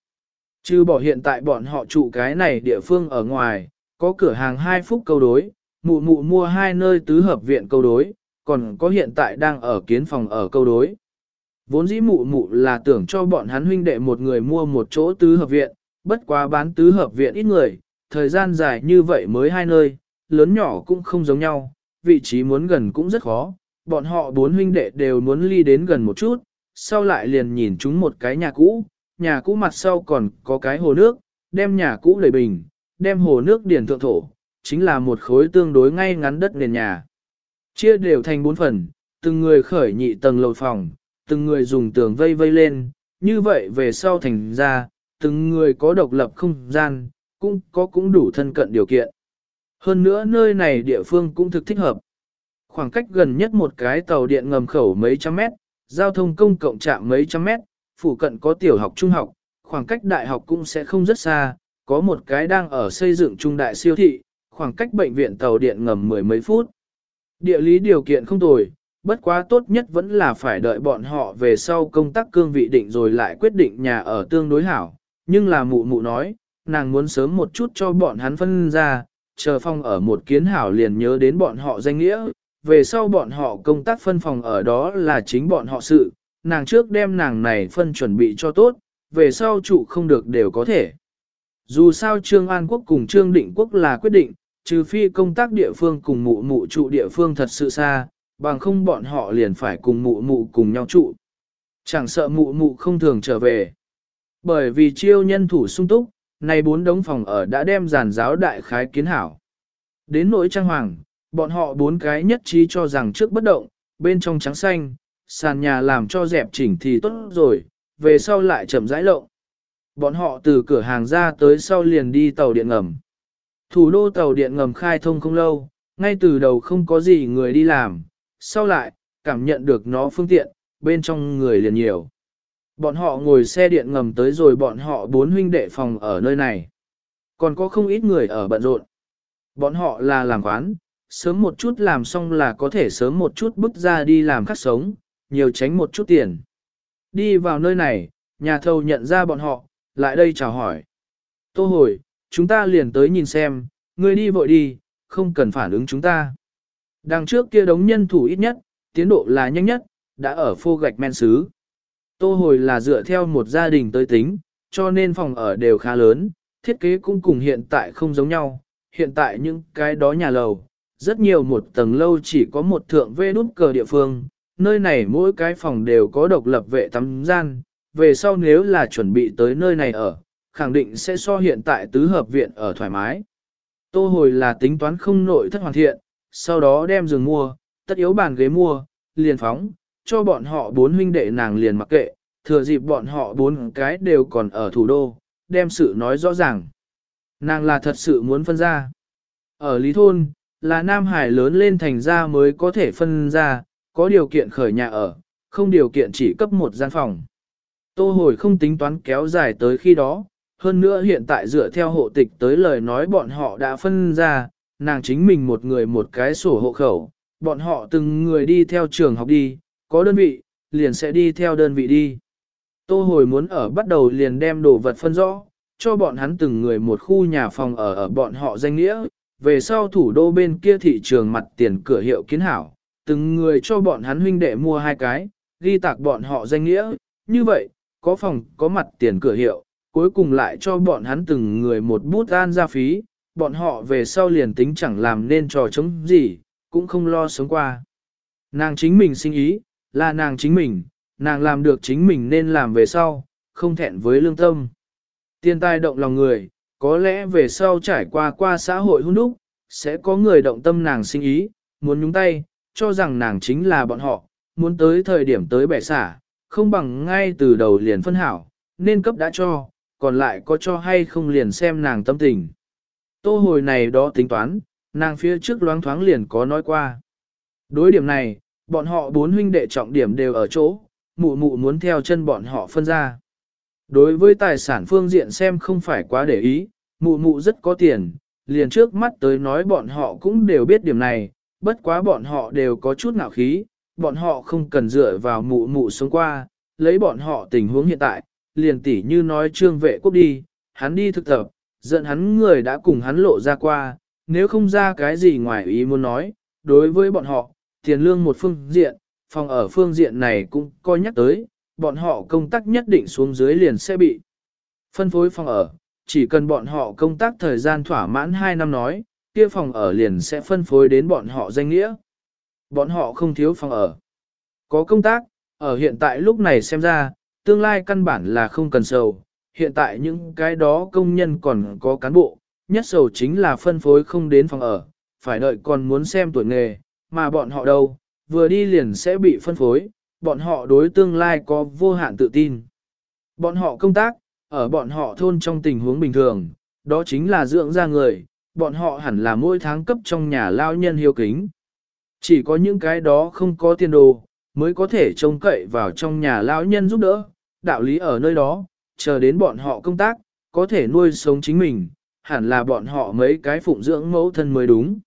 Speaker 1: Chứ bỏ hiện tại bọn họ trụ cái này địa phương ở ngoài, có cửa hàng hai phút câu đối, mụ mụ mua hai nơi tứ hợp viện câu đối, còn có hiện tại đang ở kiến phòng ở câu đối. Vốn dĩ mụ mụ là tưởng cho bọn hắn huynh đệ một người mua một chỗ tứ hợp viện, bất quá bán tứ hợp viện ít người, thời gian dài như vậy mới hai nơi, lớn nhỏ cũng không giống nhau, vị trí muốn gần cũng rất khó, bọn họ bốn huynh đệ đều muốn ly đến gần một chút, sau lại liền nhìn chúng một cái nhà cũ, nhà cũ mặt sau còn có cái hồ nước, đem nhà cũ đầy bình, đem hồ nước điền thượng thổ, chính là một khối tương đối ngay ngắn đất nền nhà. Chia đều thành bốn phần, từng người khởi nhị tầng lầu phòng, từng người dùng tường vây vây lên, như vậy về sau thành ra, từng người có độc lập không gian, cũng có cũng đủ thân cận điều kiện. Hơn nữa nơi này địa phương cũng thực thích hợp. Khoảng cách gần nhất một cái tàu điện ngầm khẩu mấy trăm mét, giao thông công cộng trạm mấy trăm mét, phủ cận có tiểu học trung học, khoảng cách đại học cũng sẽ không rất xa, có một cái đang ở xây dựng trung đại siêu thị, khoảng cách bệnh viện tàu điện ngầm mười mấy phút. Địa lý điều kiện không tồi, bất quá tốt nhất vẫn là phải đợi bọn họ về sau công tác cương vị định rồi lại quyết định nhà ở tương đối hảo, nhưng là mụ mụ nói, nàng muốn sớm một chút cho bọn hắn phân ra, chờ phong ở một kiến hảo liền nhớ đến bọn họ danh nghĩa, về sau bọn họ công tác phân phòng ở đó là chính bọn họ sự, nàng trước đem nàng này phân chuẩn bị cho tốt, về sau trụ không được đều có thể. Dù sao Trương An Quốc cùng Trương Định Quốc là quyết định, trừ phi công tác địa phương cùng mụ mụ trụ địa phương thật sự xa, bằng không bọn họ liền phải cùng mụ mụ cùng nhau trụ. Chẳng sợ mụ mụ không thường trở về. Bởi vì chiêu nhân thủ sung túc, nay bốn đống phòng ở đã đem giàn giáo đại khái kiến hảo. Đến nỗi trang hoàng, bọn họ bốn cái nhất trí cho rằng trước bất động, bên trong trắng xanh, sàn nhà làm cho dẹp chỉnh thì tốt rồi, về sau lại chậm rãi lộng. Bọn họ từ cửa hàng ra tới sau liền đi tàu điện ngầm. Thủ đô tàu điện ngầm khai thông không lâu, ngay từ đầu không có gì người đi làm, sau lại, cảm nhận được nó phương tiện, bên trong người liền nhiều. Bọn họ ngồi xe điện ngầm tới rồi bọn họ bốn huynh đệ phòng ở nơi này. Còn có không ít người ở bận rộn. Bọn họ là làm quán, sớm một chút làm xong là có thể sớm một chút bước ra đi làm khắc sống, nhiều tránh một chút tiền. Đi vào nơi này, nhà thầu nhận ra bọn họ, lại đây chào hỏi. Tô hồi, chúng ta liền tới nhìn xem, ngươi đi vội đi, không cần phản ứng chúng ta. Đằng trước kia đống nhân thủ ít nhất, tiến độ là nhanh nhất, đã ở phô gạch men xứ. Tô hồi là dựa theo một gia đình tới tính, cho nên phòng ở đều khá lớn, thiết kế cũng cùng hiện tại không giống nhau. Hiện tại những cái đó nhà lầu, rất nhiều một tầng lâu chỉ có một thượng vê nút cờ địa phương, nơi này mỗi cái phòng đều có độc lập vệ tắm gian, về sau nếu là chuẩn bị tới nơi này ở, khẳng định sẽ so hiện tại tứ hợp viện ở thoải mái. Tô hồi là tính toán không nội thất hoàn thiện, sau đó đem giường mua, tất yếu bàn ghế mua, liền phóng, cho bọn họ bốn huynh đệ nàng liền mặc kệ, thừa dịp bọn họ bốn cái đều còn ở thủ đô, đem sự nói rõ ràng. Nàng là thật sự muốn phân ra. Ở Lý Thôn, là Nam Hải lớn lên thành ra mới có thể phân ra, có điều kiện khởi nhà ở, không điều kiện chỉ cấp một gian phòng. Tô hồi không tính toán kéo dài tới khi đó, hơn nữa hiện tại dựa theo hộ tịch tới lời nói bọn họ đã phân ra, nàng chính mình một người một cái sổ hộ khẩu, bọn họ từng người đi theo trường học đi, có đơn vị, liền sẽ đi theo đơn vị đi. Tô hồi muốn ở bắt đầu liền đem đồ vật phân rõ, cho bọn hắn từng người một khu nhà phòng ở ở bọn họ danh nghĩa, về sau thủ đô bên kia thị trường mặt tiền cửa hiệu kiến hảo, từng người cho bọn hắn huynh đệ mua hai cái, ghi tạc bọn họ danh nghĩa, như vậy, có phòng có mặt tiền cửa hiệu, cuối cùng lại cho bọn hắn từng người một bút an ra phí, bọn họ về sau liền tính chẳng làm nên trò chống gì, cũng không lo sống qua. Nàng chính mình sinh ý, là nàng chính mình, nàng làm được chính mình nên làm về sau, không thẹn với lương tâm. Tiên tai động lòng người, có lẽ về sau trải qua qua xã hội hôn đúc, sẽ có người động tâm nàng sinh ý, muốn nhúng tay, cho rằng nàng chính là bọn họ, muốn tới thời điểm tới bẻ xả, không bằng ngay từ đầu liền phân hảo, nên cấp đã cho, còn lại có cho hay không liền xem nàng tâm tình. Tô hồi này đó tính toán, nàng phía trước loáng thoáng liền có nói qua. Đối điểm này, bọn họ bốn huynh đệ trọng điểm đều ở chỗ, mụ mụ muốn theo chân bọn họ phân ra. Đối với tài sản phương diện xem không phải quá để ý, mụ mụ rất có tiền, liền trước mắt tới nói bọn họ cũng đều biết điểm này, bất quá bọn họ đều có chút ngạo khí, bọn họ không cần dựa vào mụ mụ sống qua, lấy bọn họ tình huống hiện tại, liền tỉ như nói trương vệ quốc đi, hắn đi thực tập, giận hắn người đã cùng hắn lộ ra qua, nếu không ra cái gì ngoài ý muốn nói, đối với bọn họ, tiền lương một phương diện, phòng ở phương diện này cũng coi nhắc tới, bọn họ công tác nhất định xuống dưới liền sẽ bị phân phối phòng ở, chỉ cần bọn họ công tác thời gian thỏa mãn 2 năm nói, kia phòng ở liền sẽ phân phối đến bọn họ danh nghĩa. Bọn họ không thiếu phòng ở. Có công tác, ở hiện tại lúc này xem ra, tương lai căn bản là không cần sầu, hiện tại những cái đó công nhân còn có cán bộ, nhất sầu chính là phân phối không đến phòng ở, phải đợi còn muốn xem tuổi nghề, mà bọn họ đâu, vừa đi liền sẽ bị phân phối, bọn họ đối tương lai có vô hạn tự tin. Bọn họ công tác, ở bọn họ thôn trong tình huống bình thường, đó chính là dưỡng ra người, bọn họ hẳn là mỗi tháng cấp trong nhà lao nhân hiếu kính. Chỉ có những cái đó không có tiền đồ, mới có thể trông cậy vào trong nhà lao nhân giúp đỡ, đạo lý ở nơi đó, chờ đến bọn họ công tác, có thể nuôi sống chính mình, hẳn là bọn họ mấy cái phụng dưỡng mẫu thân mới đúng.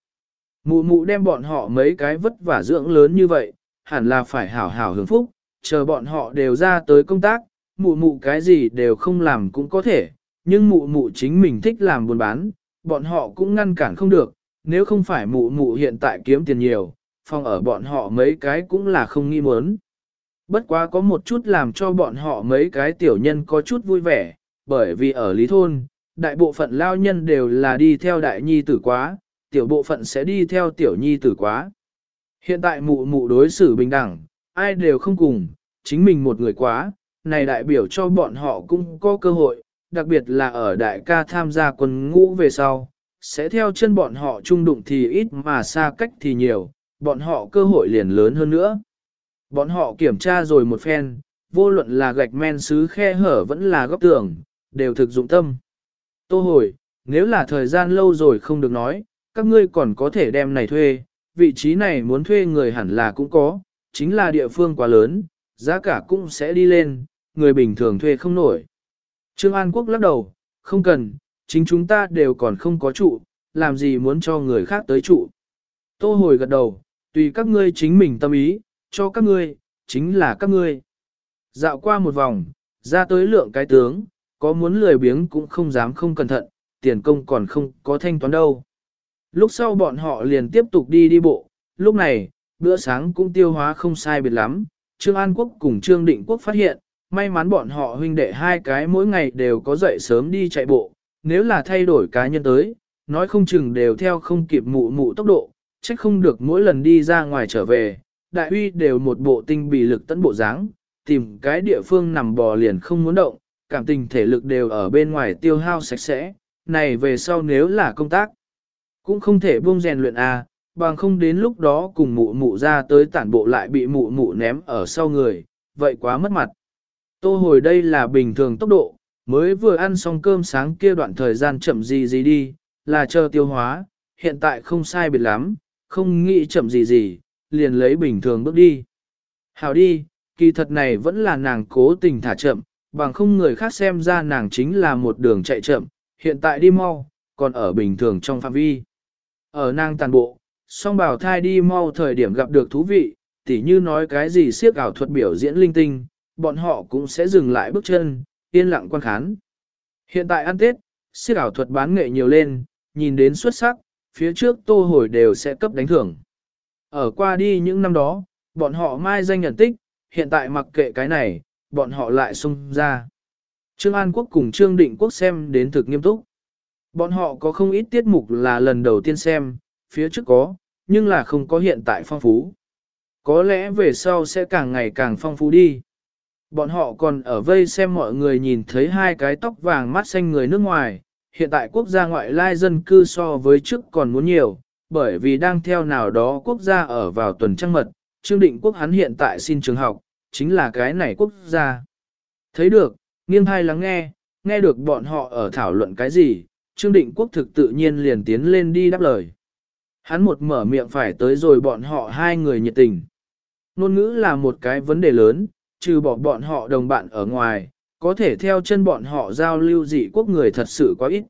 Speaker 1: Mụ mụ đem bọn họ mấy cái vất vả dưỡng lớn như vậy, hẳn là phải hảo hảo hưởng phúc, chờ bọn họ đều ra tới công tác, mụ mụ cái gì đều không làm cũng có thể, nhưng mụ mụ chính mình thích làm buôn bán, bọn họ cũng ngăn cản không được, nếu không phải mụ mụ hiện tại kiếm tiền nhiều, phòng ở bọn họ mấy cái cũng là không nghi muốn. Bất quá có một chút làm cho bọn họ mấy cái tiểu nhân có chút vui vẻ, bởi vì ở Lý Thôn, đại bộ phận lao nhân đều là đi theo đại nhi tử quá, tiểu bộ phận sẽ đi theo tiểu nhi tử quá. Hiện tại mụ mụ đối xử bình đẳng, ai đều không cùng, chính mình một người quá, này đại biểu cho bọn họ cũng có cơ hội, đặc biệt là ở đại ca tham gia quân ngũ về sau, sẽ theo chân bọn họ chung đụng thì ít mà xa cách thì nhiều, bọn họ cơ hội liền lớn hơn nữa. Bọn họ kiểm tra rồi một phen, vô luận là gạch men xứ khe hở vẫn là góc tường, đều thực dụng tâm. Tô hồi, nếu là thời gian lâu rồi không được nói, các ngươi còn có thể đem này thuê, vị trí này muốn thuê người hẳn là cũng có, chính là địa phương quá lớn, giá cả cũng sẽ đi lên, người bình thường thuê không nổi. Trương An Quốc lắc đầu, không cần, chính chúng ta đều còn không có trụ, làm gì muốn cho người khác tới trụ. Tô hồi gật đầu, tùy các ngươi chính mình tâm ý, cho các ngươi, chính là các ngươi. Dạo qua một vòng, ra tới lượng cái tướng, có muốn lười biếng cũng không dám không cẩn thận, tiền công còn không có thanh toán đâu. Lúc sau bọn họ liền tiếp tục đi đi bộ, lúc này, bữa sáng cũng tiêu hóa không sai biệt lắm, Trương An Quốc cùng Trương Định Quốc phát hiện, may mắn bọn họ huynh đệ hai cái mỗi ngày đều có dậy sớm đi chạy bộ, nếu là thay đổi cá nhân tới, nói không chừng đều theo không kịp mụ mụ tốc độ, trách không được mỗi lần đi ra ngoài trở về, đại uy đều một bộ tinh bị lực tấn bộ dáng, tìm cái địa phương nằm bò liền không muốn động, cảm tình thể lực đều ở bên ngoài tiêu hao sạch sẽ, này về sau nếu là công tác, cũng không thể buông rèn luyện a, à, bằng không đến lúc đó cùng mụ mụ ra tới tản bộ lại bị mụ mụ ném ở sau người, vậy quá mất mặt. Tô hồi đây là bình thường tốc độ, mới vừa ăn xong cơm sáng kia đoạn thời gian chậm gì gì đi, là chờ tiêu hóa, hiện tại không sai biệt lắm, không nghĩ chậm gì gì, liền lấy bình thường bước đi. Hào đi, kỳ thật này vẫn là nàng cố tình thả chậm, bằng không người khác xem ra nàng chính là một đường chạy chậm, hiện tại đi mau, còn ở bình thường trong phạm vi. Ở nàng tàn bộ, song bảo thai đi mau thời điểm gặp được thú vị, tỉ như nói cái gì siếc ảo thuật biểu diễn linh tinh, bọn họ cũng sẽ dừng lại bước chân, yên lặng quan khán. Hiện tại ăn Tết, siếc ảo thuật bán nghệ nhiều lên, nhìn đến xuất sắc, phía trước tô hồi đều sẽ cấp đánh thưởng. Ở qua đi những năm đó, bọn họ mai danh nhận tích, hiện tại mặc kệ cái này, bọn họ lại xung ra. Trương An Quốc cùng Trương Định Quốc xem đến thực nghiêm túc. Bọn họ có không ít tiết mục là lần đầu tiên xem, phía trước có, nhưng là không có hiện tại phong phú. Có lẽ về sau sẽ càng ngày càng phong phú đi. Bọn họ còn ở vây xem mọi người nhìn thấy hai cái tóc vàng mắt xanh người nước ngoài, hiện tại quốc gia ngoại lai dân cư so với trước còn muốn nhiều, bởi vì đang theo nào đó quốc gia ở vào tuần trăng mật, Trương Định Quốc hắn hiện tại xin trường học, chính là cái này quốc gia. Thấy được, nghiêng hai lắng nghe, nghe được bọn họ ở thảo luận cái gì, Trương Định Quốc thực tự nhiên liền tiến lên đi đáp lời. Hắn một mở miệng phải tới rồi bọn họ hai người nhiệt tình. Nôn ngữ là một cái vấn đề lớn, trừ bỏ bọn họ đồng bạn ở ngoài, có thể theo chân bọn họ giao lưu dị quốc người thật sự quá ít.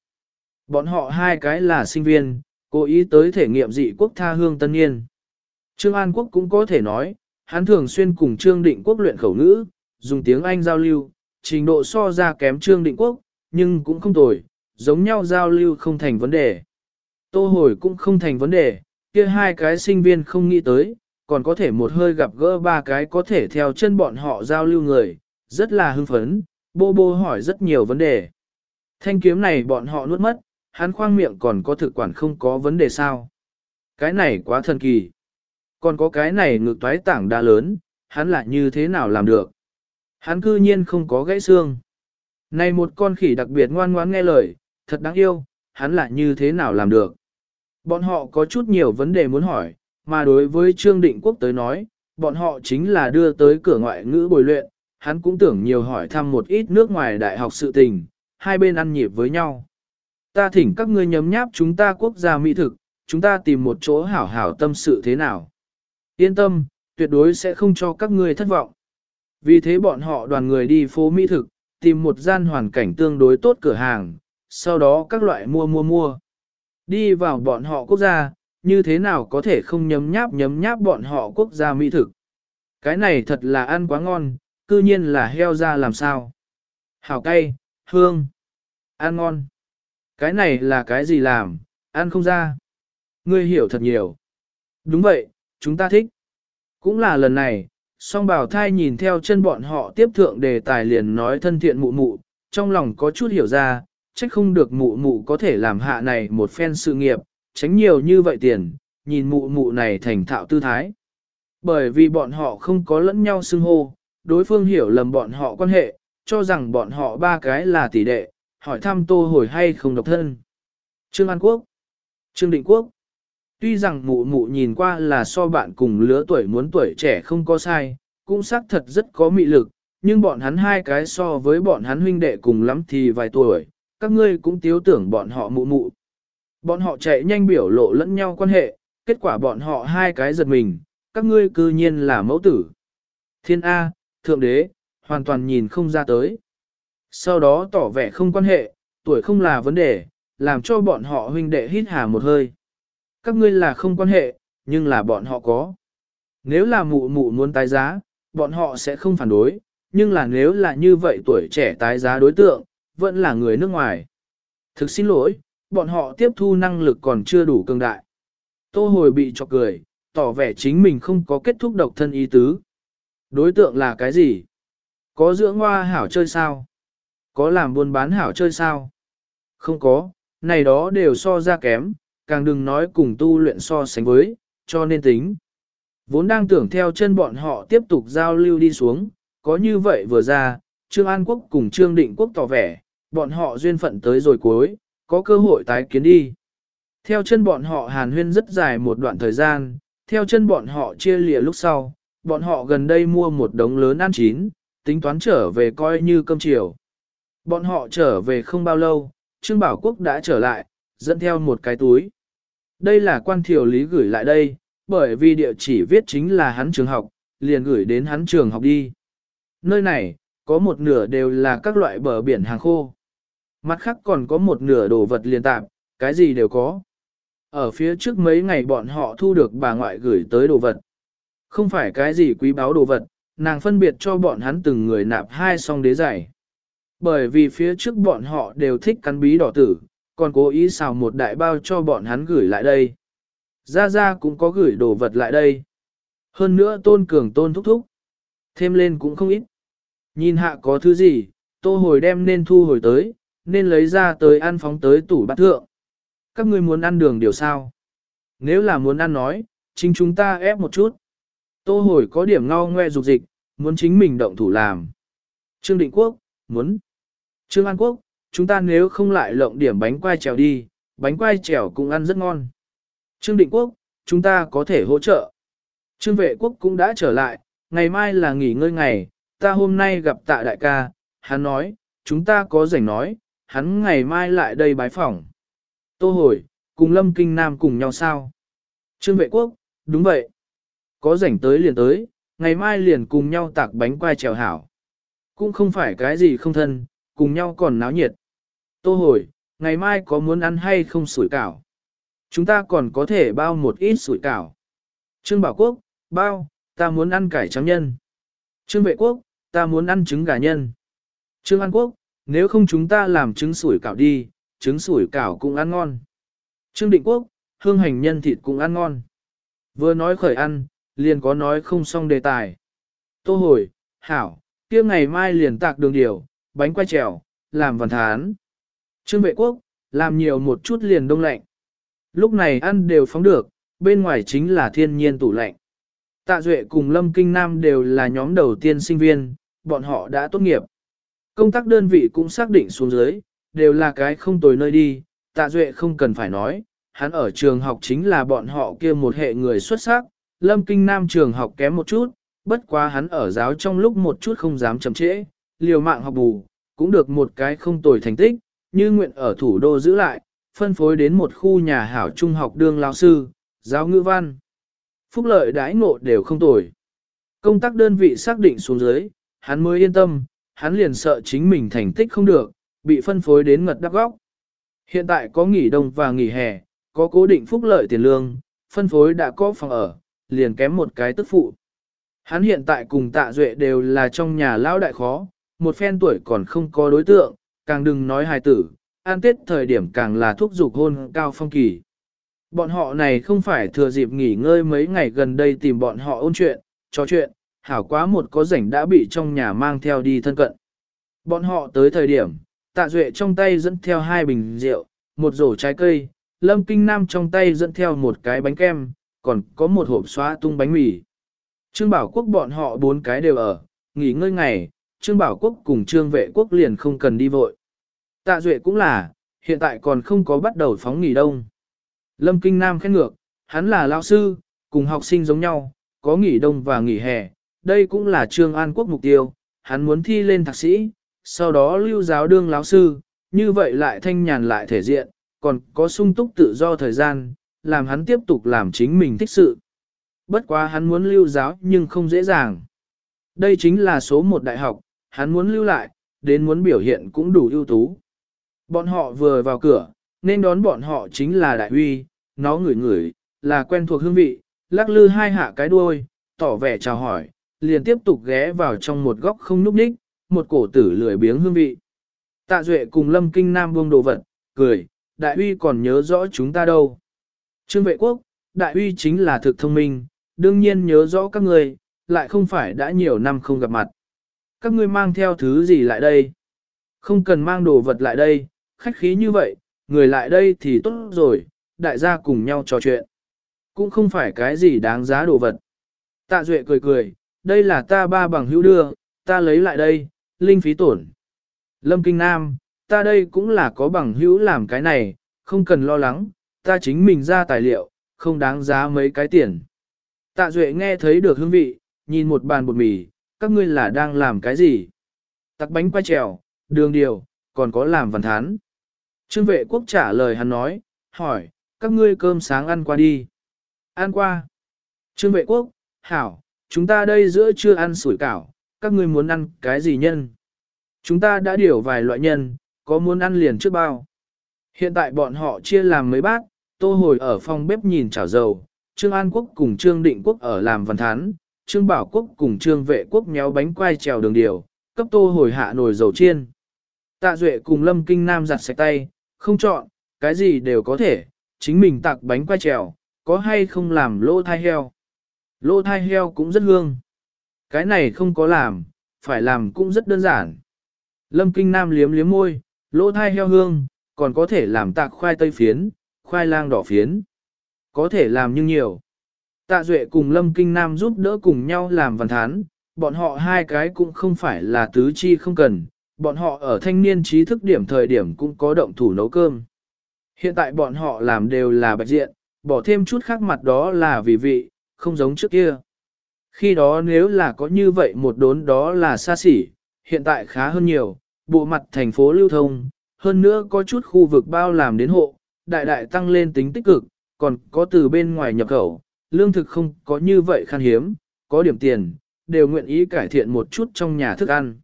Speaker 1: Bọn họ hai cái là sinh viên, cố ý tới thể nghiệm dị quốc tha hương tân niên. Trương An Quốc cũng có thể nói, hắn thường xuyên cùng Trương Định Quốc luyện khẩu ngữ, dùng tiếng Anh giao lưu, trình độ so ra kém Trương Định Quốc, nhưng cũng không tồi, giống nhau giao lưu không thành vấn đề. Tô hồi cũng không thành vấn đề, kia hai cái sinh viên không nghĩ tới, còn có thể một hơi gặp gỡ ba cái có thể theo chân bọn họ giao lưu người, rất là hưng phấn, bô bô hỏi rất nhiều vấn đề. Thanh kiếm này bọn họ nuốt mất, hắn khoang miệng còn có thực quản không có vấn đề sao. Cái này quá thần kỳ. Còn có cái này ngực toái tảng đa lớn, hắn lại như thế nào làm được. Hắn cư nhiên không có gãy xương. Này một con khỉ đặc biệt ngoan ngoãn nghe lời, thật đáng yêu, hắn lại như thế nào làm được. Bọn họ có chút nhiều vấn đề muốn hỏi, mà đối với Trương Định Quốc tới nói, bọn họ chính là đưa tới cửa ngoại ngữ bồi luyện, hắn cũng tưởng nhiều hỏi thăm một ít nước ngoài đại học sự tình, hai bên ăn nhịp với nhau. Ta thỉnh các ngươi nhấm nháp chúng ta quốc gia mỹ thực, chúng ta tìm một chỗ hảo hảo tâm sự thế nào. Yên tâm, tuyệt đối sẽ không cho các ngươi thất vọng. Vì thế bọn họ đoàn người đi phố mỹ thực, tìm một gian hoàn cảnh tương đối tốt cửa hàng, sau đó các loại mua mua mua. Đi vào bọn họ quốc gia, như thế nào có thể không nhấm nháp nhấm nháp bọn họ quốc gia mỹ thực. Cái này thật là ăn quá ngon, cư nhiên là heo ra làm sao. Hảo cay, hương, ăn ngon. Cái này là cái gì làm, ăn không ra. Ngươi hiểu thật nhiều. Đúng vậy, chúng ta thích. Cũng là lần này, song bảo thai nhìn theo chân bọn họ tiếp thượng đề tài liền nói thân thiện mụ mụ, trong lòng có chút hiểu ra, trách không được mụ mụ có thể làm hạ này một phen sự nghiệp, tránh nhiều như vậy tiền, nhìn mụ mụ này thành thạo tư thái. Bởi vì bọn họ không có lẫn nhau xưng hô, đối phương hiểu lầm bọn họ quan hệ, cho rằng bọn họ ba cái là tỷ đệ, hỏi thăm tô hồi hay không độc thân. Trương An Quốc Trương Định Quốc Tuy rằng mụ mụ nhìn qua là so bạn cùng lứa tuổi muốn tuổi trẻ không có sai, cũng xác thật rất có mị lực, nhưng bọn hắn hai cái so với bọn hắn huynh đệ cùng lắm thì vài tuổi, các ngươi cũng tiếu tưởng bọn họ mụ mụ. Bọn họ chạy nhanh biểu lộ lẫn nhau quan hệ, kết quả bọn họ hai cái giật mình, các ngươi cư nhiên là mẫu tử. Thiên A, Thượng Đế, hoàn toàn nhìn không ra tới. Sau đó tỏ vẻ không quan hệ, tuổi không là vấn đề, làm cho bọn họ huynh đệ hít hà một hơi. Các ngươi là không quan hệ, nhưng là bọn họ có. Nếu là mụ mụ muốn tái giá, bọn họ sẽ không phản đối, nhưng là nếu là như vậy tuổi trẻ tái giá đối tượng, vẫn là người nước ngoài. Thực xin lỗi, bọn họ tiếp thu năng lực còn chưa đủ cường đại. Tô hồi bị chọc cười, tỏ vẻ chính mình không có kết thúc độc thân ý tứ. Đối tượng là cái gì? Có dưỡng hoa hảo chơi sao? Có làm buôn bán hảo chơi sao? Không có, này đó đều so ra kém, càng đừng nói cùng tu luyện so sánh với, cho nên tính. Vốn đang tưởng theo chân bọn họ tiếp tục giao lưu đi xuống, có như vậy vừa ra, Trương An Quốc cùng Trương Định Quốc tỏ vẻ, bọn họ duyên phận tới rồi cuối, có cơ hội tái kiến đi. Theo chân bọn họ hàn huyên rất dài một đoạn thời gian, theo chân bọn họ chia lìa lúc sau, bọn họ gần đây mua một đống lớn ăn chín, tính toán trở về coi như cơm chiều. Bọn họ trở về không bao lâu, Trương Bảo Quốc đã trở lại, dẫn theo một cái túi. Đây là quan thiểu lý gửi lại đây, bởi vì địa chỉ viết chính là hắn trường học, liền gửi đến hắn trường học đi. Nơi này, có một nửa đều là các loại bờ biển hàng khô. Mặt khác còn có một nửa đồ vật liền tạp, cái gì đều có. Ở phía trước mấy ngày bọn họ thu được bà ngoại gửi tới đồ vật. Không phải cái gì quý báu đồ vật, nàng phân biệt cho bọn hắn từng người nạp hai song đế giày. Bởi vì phía trước bọn họ đều thích cắn bí đỏ tử, còn cố ý xào một đại bao cho bọn hắn gửi lại đây. Gia Gia cũng có gửi đồ vật lại đây. Hơn nữa tôn cường tôn thúc thúc. Thêm lên cũng không ít. Nhìn hạ có thứ gì, tô hồi đem nên thu hồi tới, nên lấy ra tới ăn phóng tới tủ bát thượng. Các ngươi muốn ăn đường điều sao? Nếu là muốn ăn nói, chính chúng ta ép một chút. Tô hồi có điểm ngao ngoe dục dịch, muốn chính mình động thủ làm. Trương Định Quốc, muốn. Trương An Quốc, chúng ta nếu không lại lộng điểm bánh quai trèo đi, bánh quai trèo cũng ăn rất ngon. Trương Định Quốc, chúng ta có thể hỗ trợ. Trương Vệ Quốc cũng đã trở lại, ngày mai là nghỉ ngơi ngày, ta hôm nay gặp tạ đại ca, hắn nói, chúng ta có rảnh nói, hắn ngày mai lại đây bái phỏng. Tô hồi, cùng Lâm Kinh Nam cùng nhau sao? Trương Vệ Quốc, đúng vậy. Có rảnh tới liền tới, ngày mai liền cùng nhau tạc bánh quai trèo hảo. Cũng không phải cái gì không thân, cùng nhau còn náo nhiệt. Tô hồi, ngày mai có muốn ăn hay không sủi cảo? Chúng ta còn có thể bao một ít sủi cảo. Trương Bảo Quốc, bao, ta muốn ăn cải trắng nhân. Trương Vệ Quốc, ta muốn ăn trứng gà nhân. Trương An Quốc, nếu không chúng ta làm trứng sủi cảo đi, trứng sủi cảo cũng ăn ngon. Trương Định Quốc, hương hành nhân thịt cũng ăn ngon. Vừa nói khởi ăn, liền có nói không xong đề tài. Tô hồi, hảo, kia ngày mai liền tạc đường điều, bánh quay trèo, làm văn thán. Trương vệ quốc, làm nhiều một chút liền đông lạnh. Lúc này ăn đều phóng được, bên ngoài chính là thiên nhiên tủ lạnh. Tạ Duệ cùng Lâm Kinh Nam đều là nhóm đầu tiên sinh viên, bọn họ đã tốt nghiệp. Công tác đơn vị cũng xác định xuống dưới, đều là cái không tồi nơi đi, Tạ Duệ không cần phải nói, hắn ở trường học chính là bọn họ kia một hệ người xuất sắc, Lâm Kinh Nam trường học kém một chút, bất quá hắn ở giáo trong lúc một chút không dám chậm trễ, liều mạng học bù, cũng được một cái không tồi thành tích, như nguyện ở thủ đô giữ lại, phân phối đến một khu nhà hảo trung học đương lao sư, giáo ngữ văn. Phúc lợi đãi ngộ đều không tồi. Công tác đơn vị xác định xuống dưới, hắn mới yên tâm, hắn liền sợ chính mình thành tích không được, bị phân phối đến ngật đắp góc. Hiện tại có nghỉ đông và nghỉ hè, có cố định phúc lợi tiền lương, phân phối đã có phòng ở, liền kém một cái tức phụ. Hắn hiện tại cùng tạ duệ đều là trong nhà lão đại khó, một phen tuổi còn không có đối tượng, càng đừng nói hài tử, an tết thời điểm càng là thúc dục hôn cao phong kỳ. Bọn họ này không phải thừa dịp nghỉ ngơi mấy ngày gần đây tìm bọn họ ôn chuyện, trò chuyện, hảo quá một có rảnh đã bị trong nhà mang theo đi thân cận. Bọn họ tới thời điểm, tạ duệ trong tay dẫn theo hai bình rượu, một rổ trái cây, lâm kinh nam trong tay dẫn theo một cái bánh kem, còn có một hộp xóa tung bánh mì. Trương Bảo Quốc bọn họ bốn cái đều ở, nghỉ ngơi ngày, Trương Bảo Quốc cùng Trương Vệ Quốc liền không cần đi vội. Tạ Duệ cũng là, hiện tại còn không có bắt đầu phóng nghỉ đông. Lâm Kinh Nam khen ngược, hắn là lão sư, cùng học sinh giống nhau, có nghỉ đông và nghỉ hè, đây cũng là Trương An Quốc mục tiêu, hắn muốn thi lên thạc sĩ, sau đó lưu giáo đương lão sư, như vậy lại thanh nhàn lại thể diện, còn có sung túc tự do thời gian, làm hắn tiếp tục làm chính mình thích sự. Bất quá hắn muốn lưu giáo nhưng không dễ dàng. Đây chính là số một đại học, hắn muốn lưu lại, đến muốn biểu hiện cũng đủ ưu tú. Bọn họ vừa vào cửa, nên đón bọn họ chính là đại huy, nó ngửi ngửi, là quen thuộc hương vị, lắc lư hai hạ cái đuôi, tỏ vẻ chào hỏi, liền tiếp tục ghé vào trong một góc không núp đích, một cổ tử lười biếng hương vị. Tạ Duệ cùng Lâm Kinh Nam buông đồ vật, cười, đại huy còn nhớ rõ chúng ta đâu. Trương vệ quốc, đại huy chính là thực thông minh, đương nhiên nhớ rõ các người, lại không phải đã nhiều năm không gặp mặt. Các ngươi mang theo thứ gì lại đây? Không cần mang đồ vật lại đây, khách khí như vậy, người lại đây thì tốt rồi, đại gia cùng nhau trò chuyện. Cũng không phải cái gì đáng giá đồ vật. Tạ Duệ cười cười, đây là ta ba bằng hữu đưa, ta lấy lại đây, linh phí tổn. Lâm Kinh Nam, ta đây cũng là có bằng hữu làm cái này, không cần lo lắng, ta chính mình ra tài liệu, không đáng giá mấy cái tiền. Tạ Duệ nghe thấy được hương vị, nhìn một bàn bột mì, các ngươi là đang làm cái gì? Tắc bánh quay trèo, đường điều, còn có làm văn thán. Trương vệ quốc trả lời hắn nói, hỏi, các ngươi cơm sáng ăn qua đi. Ăn qua. Trương vệ quốc, hảo, chúng ta đây giữa chưa ăn sủi cảo, các ngươi muốn ăn cái gì nhân? Chúng ta đã điều vài loại nhân, có muốn ăn liền trước bao. Hiện tại bọn họ chia làm mấy bát, tô hồi ở phòng bếp nhìn chảo dầu, Trương An Quốc cùng Trương Định Quốc ở làm văn thán, Trương Bảo Quốc cùng Trương Vệ Quốc méo bánh quai trèo đường điều, cấp tô hồi hạ nồi dầu chiên. Tạ Duệ cùng Lâm Kinh Nam giặt sạch tay, không chọn, cái gì đều có thể, chính mình tạc bánh quai trèo, có hay không làm lô thai heo. Lô thai heo cũng rất hương. Cái này không có làm, phải làm cũng rất đơn giản. Lâm Kinh Nam liếm liếm môi, lô thai heo hương, còn có thể làm tạc khoai tây phiến, khoai lang đỏ phiến. Có thể làm nhưng nhiều. Tạ Duệ cùng Lâm Kinh Nam giúp đỡ cùng nhau làm văn thán, bọn họ hai cái cũng không phải là tứ chi không cần, bọn họ ở thanh niên trí thức điểm thời điểm cũng có động thủ nấu cơm. Hiện tại bọn họ làm đều là bạch diện, bỏ thêm chút khác mặt đó là vì vị, không giống trước kia. Khi đó nếu là có như vậy một đốn đó là xa xỉ, hiện tại khá hơn nhiều, bộ mặt thành phố lưu thông, hơn nữa có chút khu vực bao làm đến hộ, đại đại tăng lên tính tích cực, còn có từ bên ngoài nhập khẩu, lương thực không có như vậy khan hiếm, có điểm tiền, đều nguyện ý cải thiện một chút trong nhà thức ăn.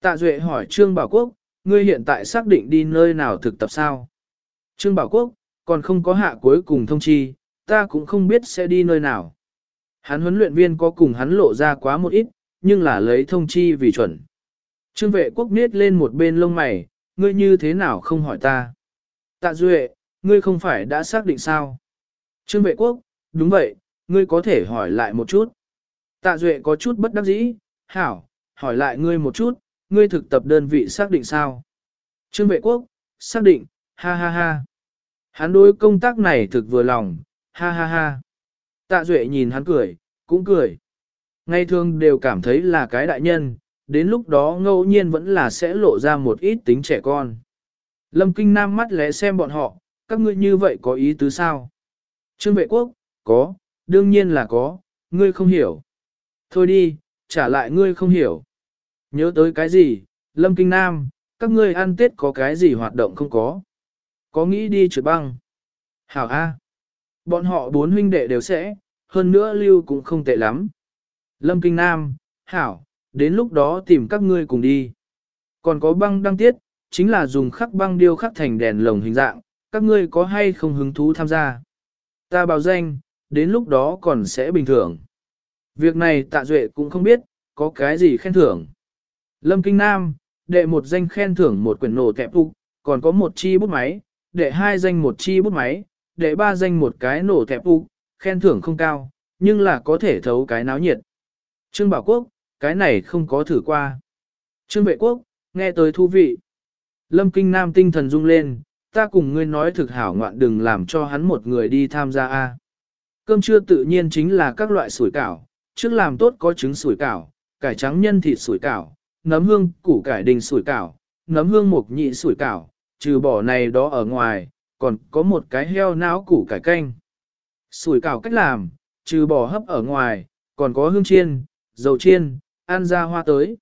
Speaker 1: Tạ Duệ hỏi Trương Bảo Quốc, ngươi hiện tại xác định đi nơi nào thực tập sao? Trương Bảo Quốc, còn không có hạ cuối cùng thông chi, ta cũng không biết sẽ đi nơi nào. Hắn huấn luyện viên có cùng hắn lộ ra quá một ít, nhưng là lấy thông chi vì chuẩn. Trương vệ quốc niết lên một bên lông mày, ngươi như thế nào không hỏi ta? Tạ Duệ, ngươi không phải đã xác định sao? Trương vệ quốc, đúng vậy, ngươi có thể hỏi lại một chút. Tạ Duệ có chút bất đắc dĩ, hảo, hỏi lại ngươi một chút, ngươi thực tập đơn vị xác định sao? Trương vệ quốc, xác định, ha ha ha. Hắn đối công tác này thực vừa lòng, ha ha ha. Tạ Duệ nhìn hắn cười, cũng cười. Ngày thường đều cảm thấy là cái đại nhân, đến lúc đó ngẫu nhiên vẫn là sẽ lộ ra một ít tính trẻ con. Lâm Kinh Nam mắt lẽ xem bọn họ, các ngươi như vậy có ý tứ sao? Trương vệ quốc, có, đương nhiên là có, ngươi không hiểu. Thôi đi, trả lại ngươi không hiểu. Nhớ tới cái gì, Lâm Kinh Nam, các ngươi ăn Tết có cái gì hoạt động không có? Có nghĩ đi trượt băng? Hảo A. Bọn họ bốn huynh đệ đều sẽ, hơn nữa lưu cũng không tệ lắm. Lâm Kinh Nam, Hảo, đến lúc đó tìm các ngươi cùng đi. Còn có băng đăng tiết, chính là dùng khắc băng điêu khắc thành đèn lồng hình dạng, các ngươi có hay không hứng thú tham gia. Ta báo danh, đến lúc đó còn sẽ bình thường. Việc này tạ duệ cũng không biết, có cái gì khen thưởng. Lâm Kinh Nam, đệ một danh khen thưởng một quyển nổ kẹp phục, còn có một chi bút máy, đệ hai danh một chi bút máy, đệ ba danh một cái nổ kẹp phục, khen thưởng không cao, nhưng là có thể thấu cái náo nhiệt. Trương Bảo Quốc, cái này không có thử qua. Trương Vệ Quốc, nghe tới thú vị. Lâm Kinh Nam tinh thần rung lên, ta cùng ngươi nói thực hảo ngoạn đừng làm cho hắn một người đi tham gia a. Cơm trưa tự nhiên chính là các loại sủi cảo, trước làm tốt có trứng sủi cảo, cải trắng nhân thịt sủi cảo, nấm hương củ cải đình sủi cảo, nấm hương mộc nhị sủi cảo, trừ bỏ này đó ở ngoài, còn có một cái heo não củ cải canh. Sủi cảo cách làm, trừ bỏ hấp ở ngoài, còn có hương chiên, dầu chiên, ăn ra hoa tới.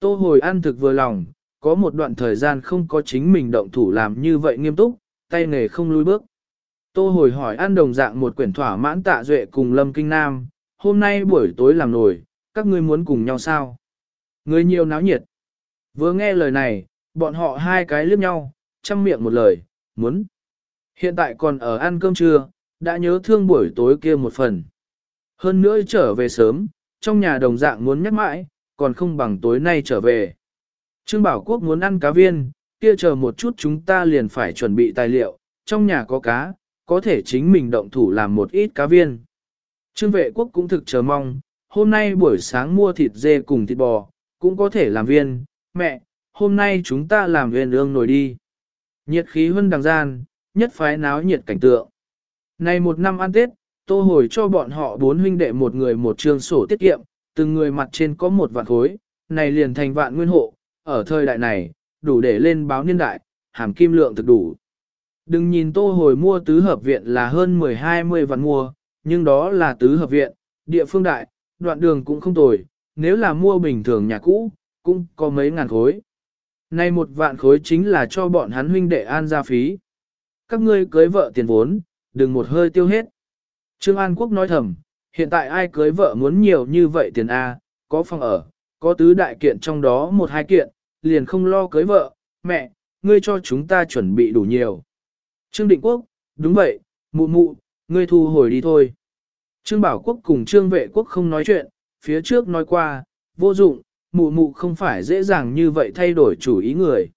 Speaker 1: Tô hồi ăn thực vừa lòng, có một đoạn thời gian không có chính mình động thủ làm như vậy nghiêm túc, tay nghề không lùi bước. Tô hồi hỏi ăn đồng dạng một quyển thỏa mãn tạ duệ cùng Lâm Kinh Nam, hôm nay buổi tối làm nổi, các ngươi muốn cùng nhau sao? Người nhiều náo nhiệt. Vừa nghe lời này, bọn họ hai cái liếc nhau, chăm miệng một lời, muốn. Hiện tại còn ở ăn cơm trưa, đã nhớ thương buổi tối kia một phần. Hơn nữa trở về sớm, trong nhà đồng dạng muốn nhắc mãi, còn không bằng tối nay trở về. Trương Bảo Quốc muốn ăn cá viên, kia chờ một chút chúng ta liền phải chuẩn bị tài liệu, trong nhà có cá, có thể chính mình động thủ làm một ít cá viên. Trương Vệ Quốc cũng thực chờ mong, hôm nay buổi sáng mua thịt dê cùng thịt bò, cũng có thể làm viên, mẹ, hôm nay chúng ta làm viên ương nổi đi. Nhiệt khí hơn đằng gian, nhất phái náo nhiệt cảnh tượng. nay một năm ăn Tết, tô hồi cho bọn họ bốn huynh đệ một người một trường sổ tiết kiệm, từng người mặt trên có một vạn khối, này liền thành vạn nguyên hộ, ở thời đại này, đủ để lên báo niên đại, hàm kim lượng thực đủ. Đừng nhìn tô hồi mua tứ hợp viện là hơn 10-20 vạn mua, nhưng đó là tứ hợp viện, địa phương đại, đoạn đường cũng không tồi, nếu là mua bình thường nhà cũ, cũng có mấy ngàn khối. Nay một vạn khối chính là cho bọn hắn huynh đệ an gia phí. Các ngươi cưới vợ tiền vốn, đừng một hơi tiêu hết. Trương An Quốc nói thầm, hiện tại ai cưới vợ muốn nhiều như vậy tiền A, có phòng ở, có tứ đại kiện trong đó một hai kiện, liền không lo cưới vợ, mẹ, ngươi cho chúng ta chuẩn bị đủ nhiều. Trương Định Quốc, đúng vậy, mụ mụ, ngươi thu hồi đi thôi. Trương Bảo Quốc cùng Trương Vệ Quốc không nói chuyện, phía trước nói qua, vô dụng, mụ mụ không phải dễ dàng như vậy thay đổi chủ ý người.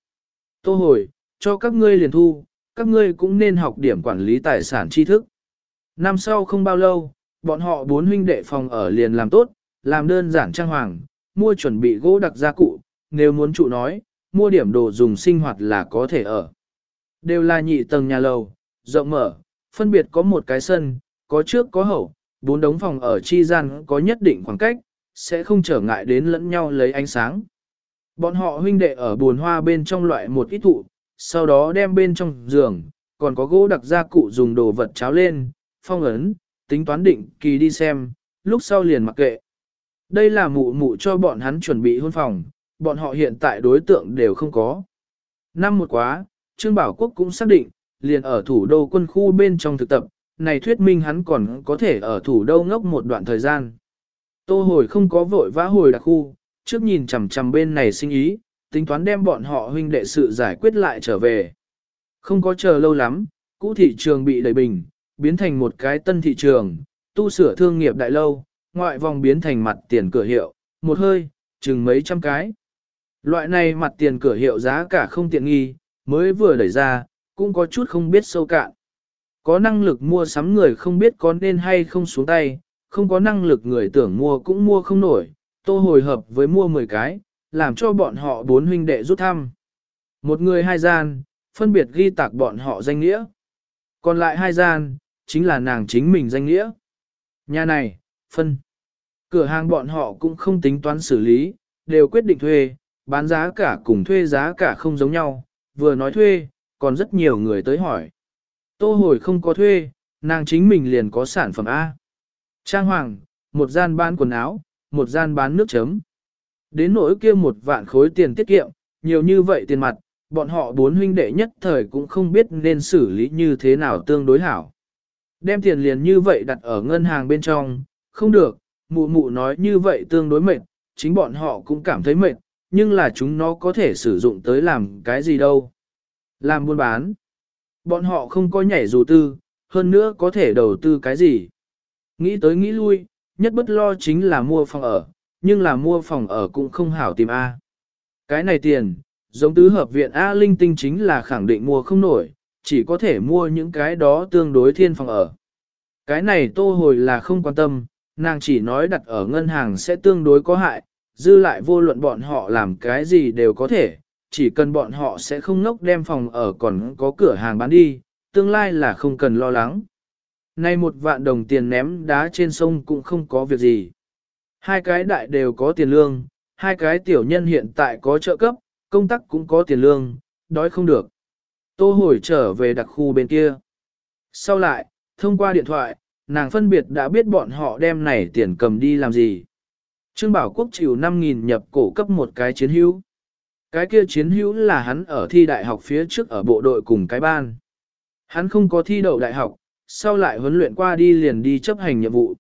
Speaker 1: Tô hồi, cho các ngươi liền thu, các ngươi cũng nên học điểm quản lý tài sản tri thức. Năm sau không bao lâu, bọn họ bốn huynh đệ phòng ở liền làm tốt, làm đơn giản trang hoàng, mua chuẩn bị gỗ đặc gia cụ, nếu muốn trụ nói, mua điểm đồ dùng sinh hoạt là có thể ở. Đều là nhị tầng nhà lầu, rộng mở, phân biệt có một cái sân, có trước có hậu, bốn đống phòng ở chi gian có nhất định khoảng cách, sẽ không trở ngại đến lẫn nhau lấy ánh sáng. Bọn họ huynh đệ ở buồn hoa bên trong loại một ít thụ, sau đó đem bên trong giường, còn có gỗ đặc gia cụ dùng đồ vật cháo lên, phong ấn, tính toán định kỳ đi xem, lúc sau liền mặc kệ. Đây là mụ mụ cho bọn hắn chuẩn bị hôn phòng, bọn họ hiện tại đối tượng đều không có. Năm một quá, Trương Bảo Quốc cũng xác định, liền ở thủ đô quân khu bên trong thực tập, này thuyết minh hắn còn có thể ở thủ đô ngốc một đoạn thời gian. Tô hồi không có vội vã hồi đặc khu, trước nhìn chằm chằm bên này sinh ý, tính toán đem bọn họ huynh đệ sự giải quyết lại trở về. Không có chờ lâu lắm, cũ thị trường bị đẩy bình, biến thành một cái tân thị trường, tu sửa thương nghiệp đại lâu, ngoại vòng biến thành mặt tiền cửa hiệu, một hơi, chừng mấy trăm cái. Loại này mặt tiền cửa hiệu giá cả không tiện nghi, mới vừa đẩy ra, cũng có chút không biết sâu cạn. Có năng lực mua sắm người không biết có nên hay không xuống tay, không có năng lực người tưởng mua cũng mua không nổi, tô hồi hợp với mua 10 cái, làm cho bọn họ bốn huynh đệ rút thăm. Một người hai gian, phân biệt ghi tạc bọn họ danh nghĩa. Còn lại hai gian, chính là nàng chính mình danh nghĩa. Nhà này, phân. Cửa hàng bọn họ cũng không tính toán xử lý, đều quyết định thuê, bán giá cả cùng thuê giá cả không giống nhau, vừa nói thuê, còn rất nhiều người tới hỏi. Tô hồi không có thuê, nàng chính mình liền có sản phẩm A. Trang hoàng, một gian bán quần áo, một gian bán nước chấm. Đến nỗi kia một vạn khối tiền tiết kiệm, nhiều như vậy tiền mặt, bọn họ bốn huynh đệ nhất thời cũng không biết nên xử lý như thế nào tương đối hảo. Đem tiền liền như vậy đặt ở ngân hàng bên trong, không được, mụ mụ nói như vậy tương đối mệt, chính bọn họ cũng cảm thấy mệt, nhưng là chúng nó có thể sử dụng tới làm cái gì đâu. Làm buôn bán. Bọn họ không có nhảy dù tư, hơn nữa có thể đầu tư cái gì. Nghĩ tới nghĩ lui, nhất bất lo chính là mua phòng ở, nhưng là mua phòng ở cũng không hảo tìm A. Cái này tiền, giống tứ hợp viện A linh tinh chính là khẳng định mua không nổi, chỉ có thể mua những cái đó tương đối thiên phòng ở. Cái này tô hồi là không quan tâm, nàng chỉ nói đặt ở ngân hàng sẽ tương đối có hại, dư lại vô luận bọn họ làm cái gì đều có thể, chỉ cần bọn họ sẽ không ngốc đem phòng ở còn có cửa hàng bán đi, tương lai là không cần lo lắng. Nay một vạn đồng tiền ném đá trên sông cũng không có việc gì. Hai cái đại đều có tiền lương, hai cái tiểu nhân hiện tại có trợ cấp, công tác cũng có tiền lương, đói không được. Tô hồi trở về đặc khu bên kia. Sau lại, thông qua điện thoại, nàng phân biệt đã biết bọn họ đem này tiền cầm đi làm gì. Trương Bảo Quốc chịu 5.000 nhập cổ cấp một cái chiến hữu. Cái kia chiến hữu là hắn ở thi đại học phía trước ở bộ đội cùng cái ban. Hắn không có thi đậu đại học, sau lại huấn luyện qua đi liền đi chấp hành nhiệm vụ.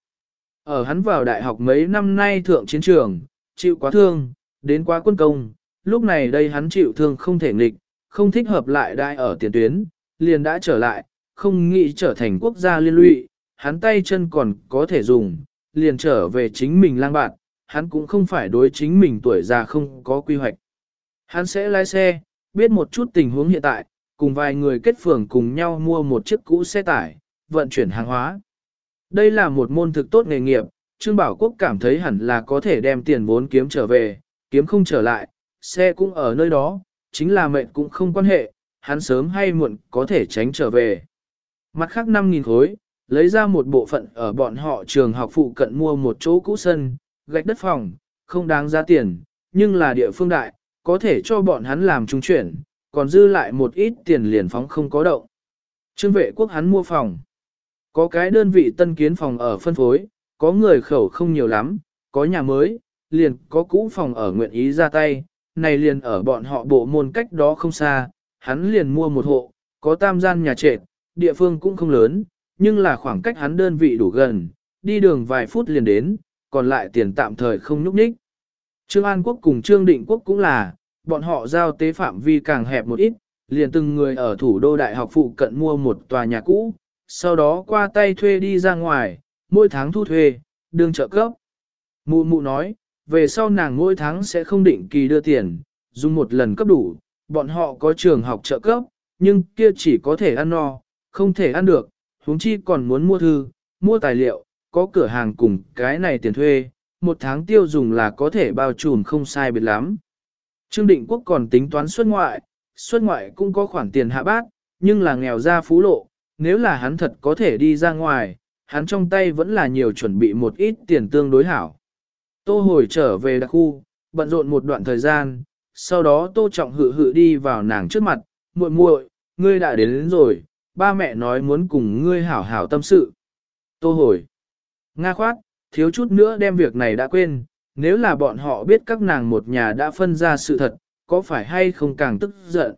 Speaker 1: Ở hắn vào đại học mấy năm nay thượng chiến trường, chịu quá thương, đến quá quân công, lúc này đây hắn chịu thương không thể nghịch, không thích hợp lại đại ở tiền tuyến, liền đã trở lại, không nghĩ trở thành quốc gia liên lụy, hắn tay chân còn có thể dùng, liền trở về chính mình lang bạn, hắn cũng không phải đối chính mình tuổi già không có quy hoạch. Hắn sẽ lái xe, biết một chút tình huống hiện tại, cùng vài người kết phường cùng nhau mua một chiếc cũ xe tải, vận chuyển hàng hóa. Đây là một môn thực tốt nghề nghiệp, Trương Bảo Quốc cảm thấy hẳn là có thể đem tiền vốn kiếm trở về, kiếm không trở lại, xe cũng ở nơi đó, chính là mệnh cũng không quan hệ, hắn sớm hay muộn có thể tránh trở về. Mặt khác 5.000 khối, lấy ra một bộ phận ở bọn họ trường học phụ cận mua một chỗ cũ sân, gạch đất phòng, không đáng giá tiền, nhưng là địa phương đại, có thể cho bọn hắn làm trung chuyển, còn dư lại một ít tiền liền phóng không có động. Trương vệ quốc hắn mua phòng. Có cái đơn vị tân kiến phòng ở phân phối, có người khẩu không nhiều lắm, có nhà mới, liền có cũ phòng ở nguyện ý ra tay, này liền ở bọn họ bộ môn cách đó không xa, hắn liền mua một hộ, có tam gian nhà trệt, địa phương cũng không lớn, nhưng là khoảng cách hắn đơn vị đủ gần, đi đường vài phút liền đến, còn lại tiền tạm thời không nhúc nhích. Trương An Quốc cùng Trương Định Quốc cũng là, bọn họ giao tế phạm vi càng hẹp một ít, liền từng người ở thủ đô đại học phụ cận mua một tòa nhà cũ, sau đó qua tay thuê đi ra ngoài, mỗi tháng thu thuê, đương trợ cấp. Mụ mụ nói, về sau nàng mỗi tháng sẽ không định kỳ đưa tiền, dùng một lần cấp đủ, bọn họ có trường học trợ cấp, nhưng kia chỉ có thể ăn no, không thể ăn được, huống chi còn muốn mua thư, mua tài liệu, có cửa hàng cùng cái này tiền thuê, một tháng tiêu dùng là có thể bao trùm không sai biệt lắm. Trương Định Quốc còn tính toán xuất ngoại, xuất ngoại cũng có khoản tiền hạ bát, nhưng là nghèo ra phú lộ, nếu là hắn thật có thể đi ra ngoài, hắn trong tay vẫn là nhiều chuẩn bị một ít tiền tương đối hảo. Tô hồi trở về đặc khu, bận rộn một đoạn thời gian, sau đó tô trọng hự hự đi vào nàng trước mặt, muội muội, ngươi đã đến, đến rồi, ba mẹ nói muốn cùng ngươi hảo hảo tâm sự. Tô hồi, Nga khoát, thiếu chút nữa đem việc này đã quên, nếu là bọn họ biết các nàng một nhà đã phân ra sự thật, có phải hay không càng tức giận.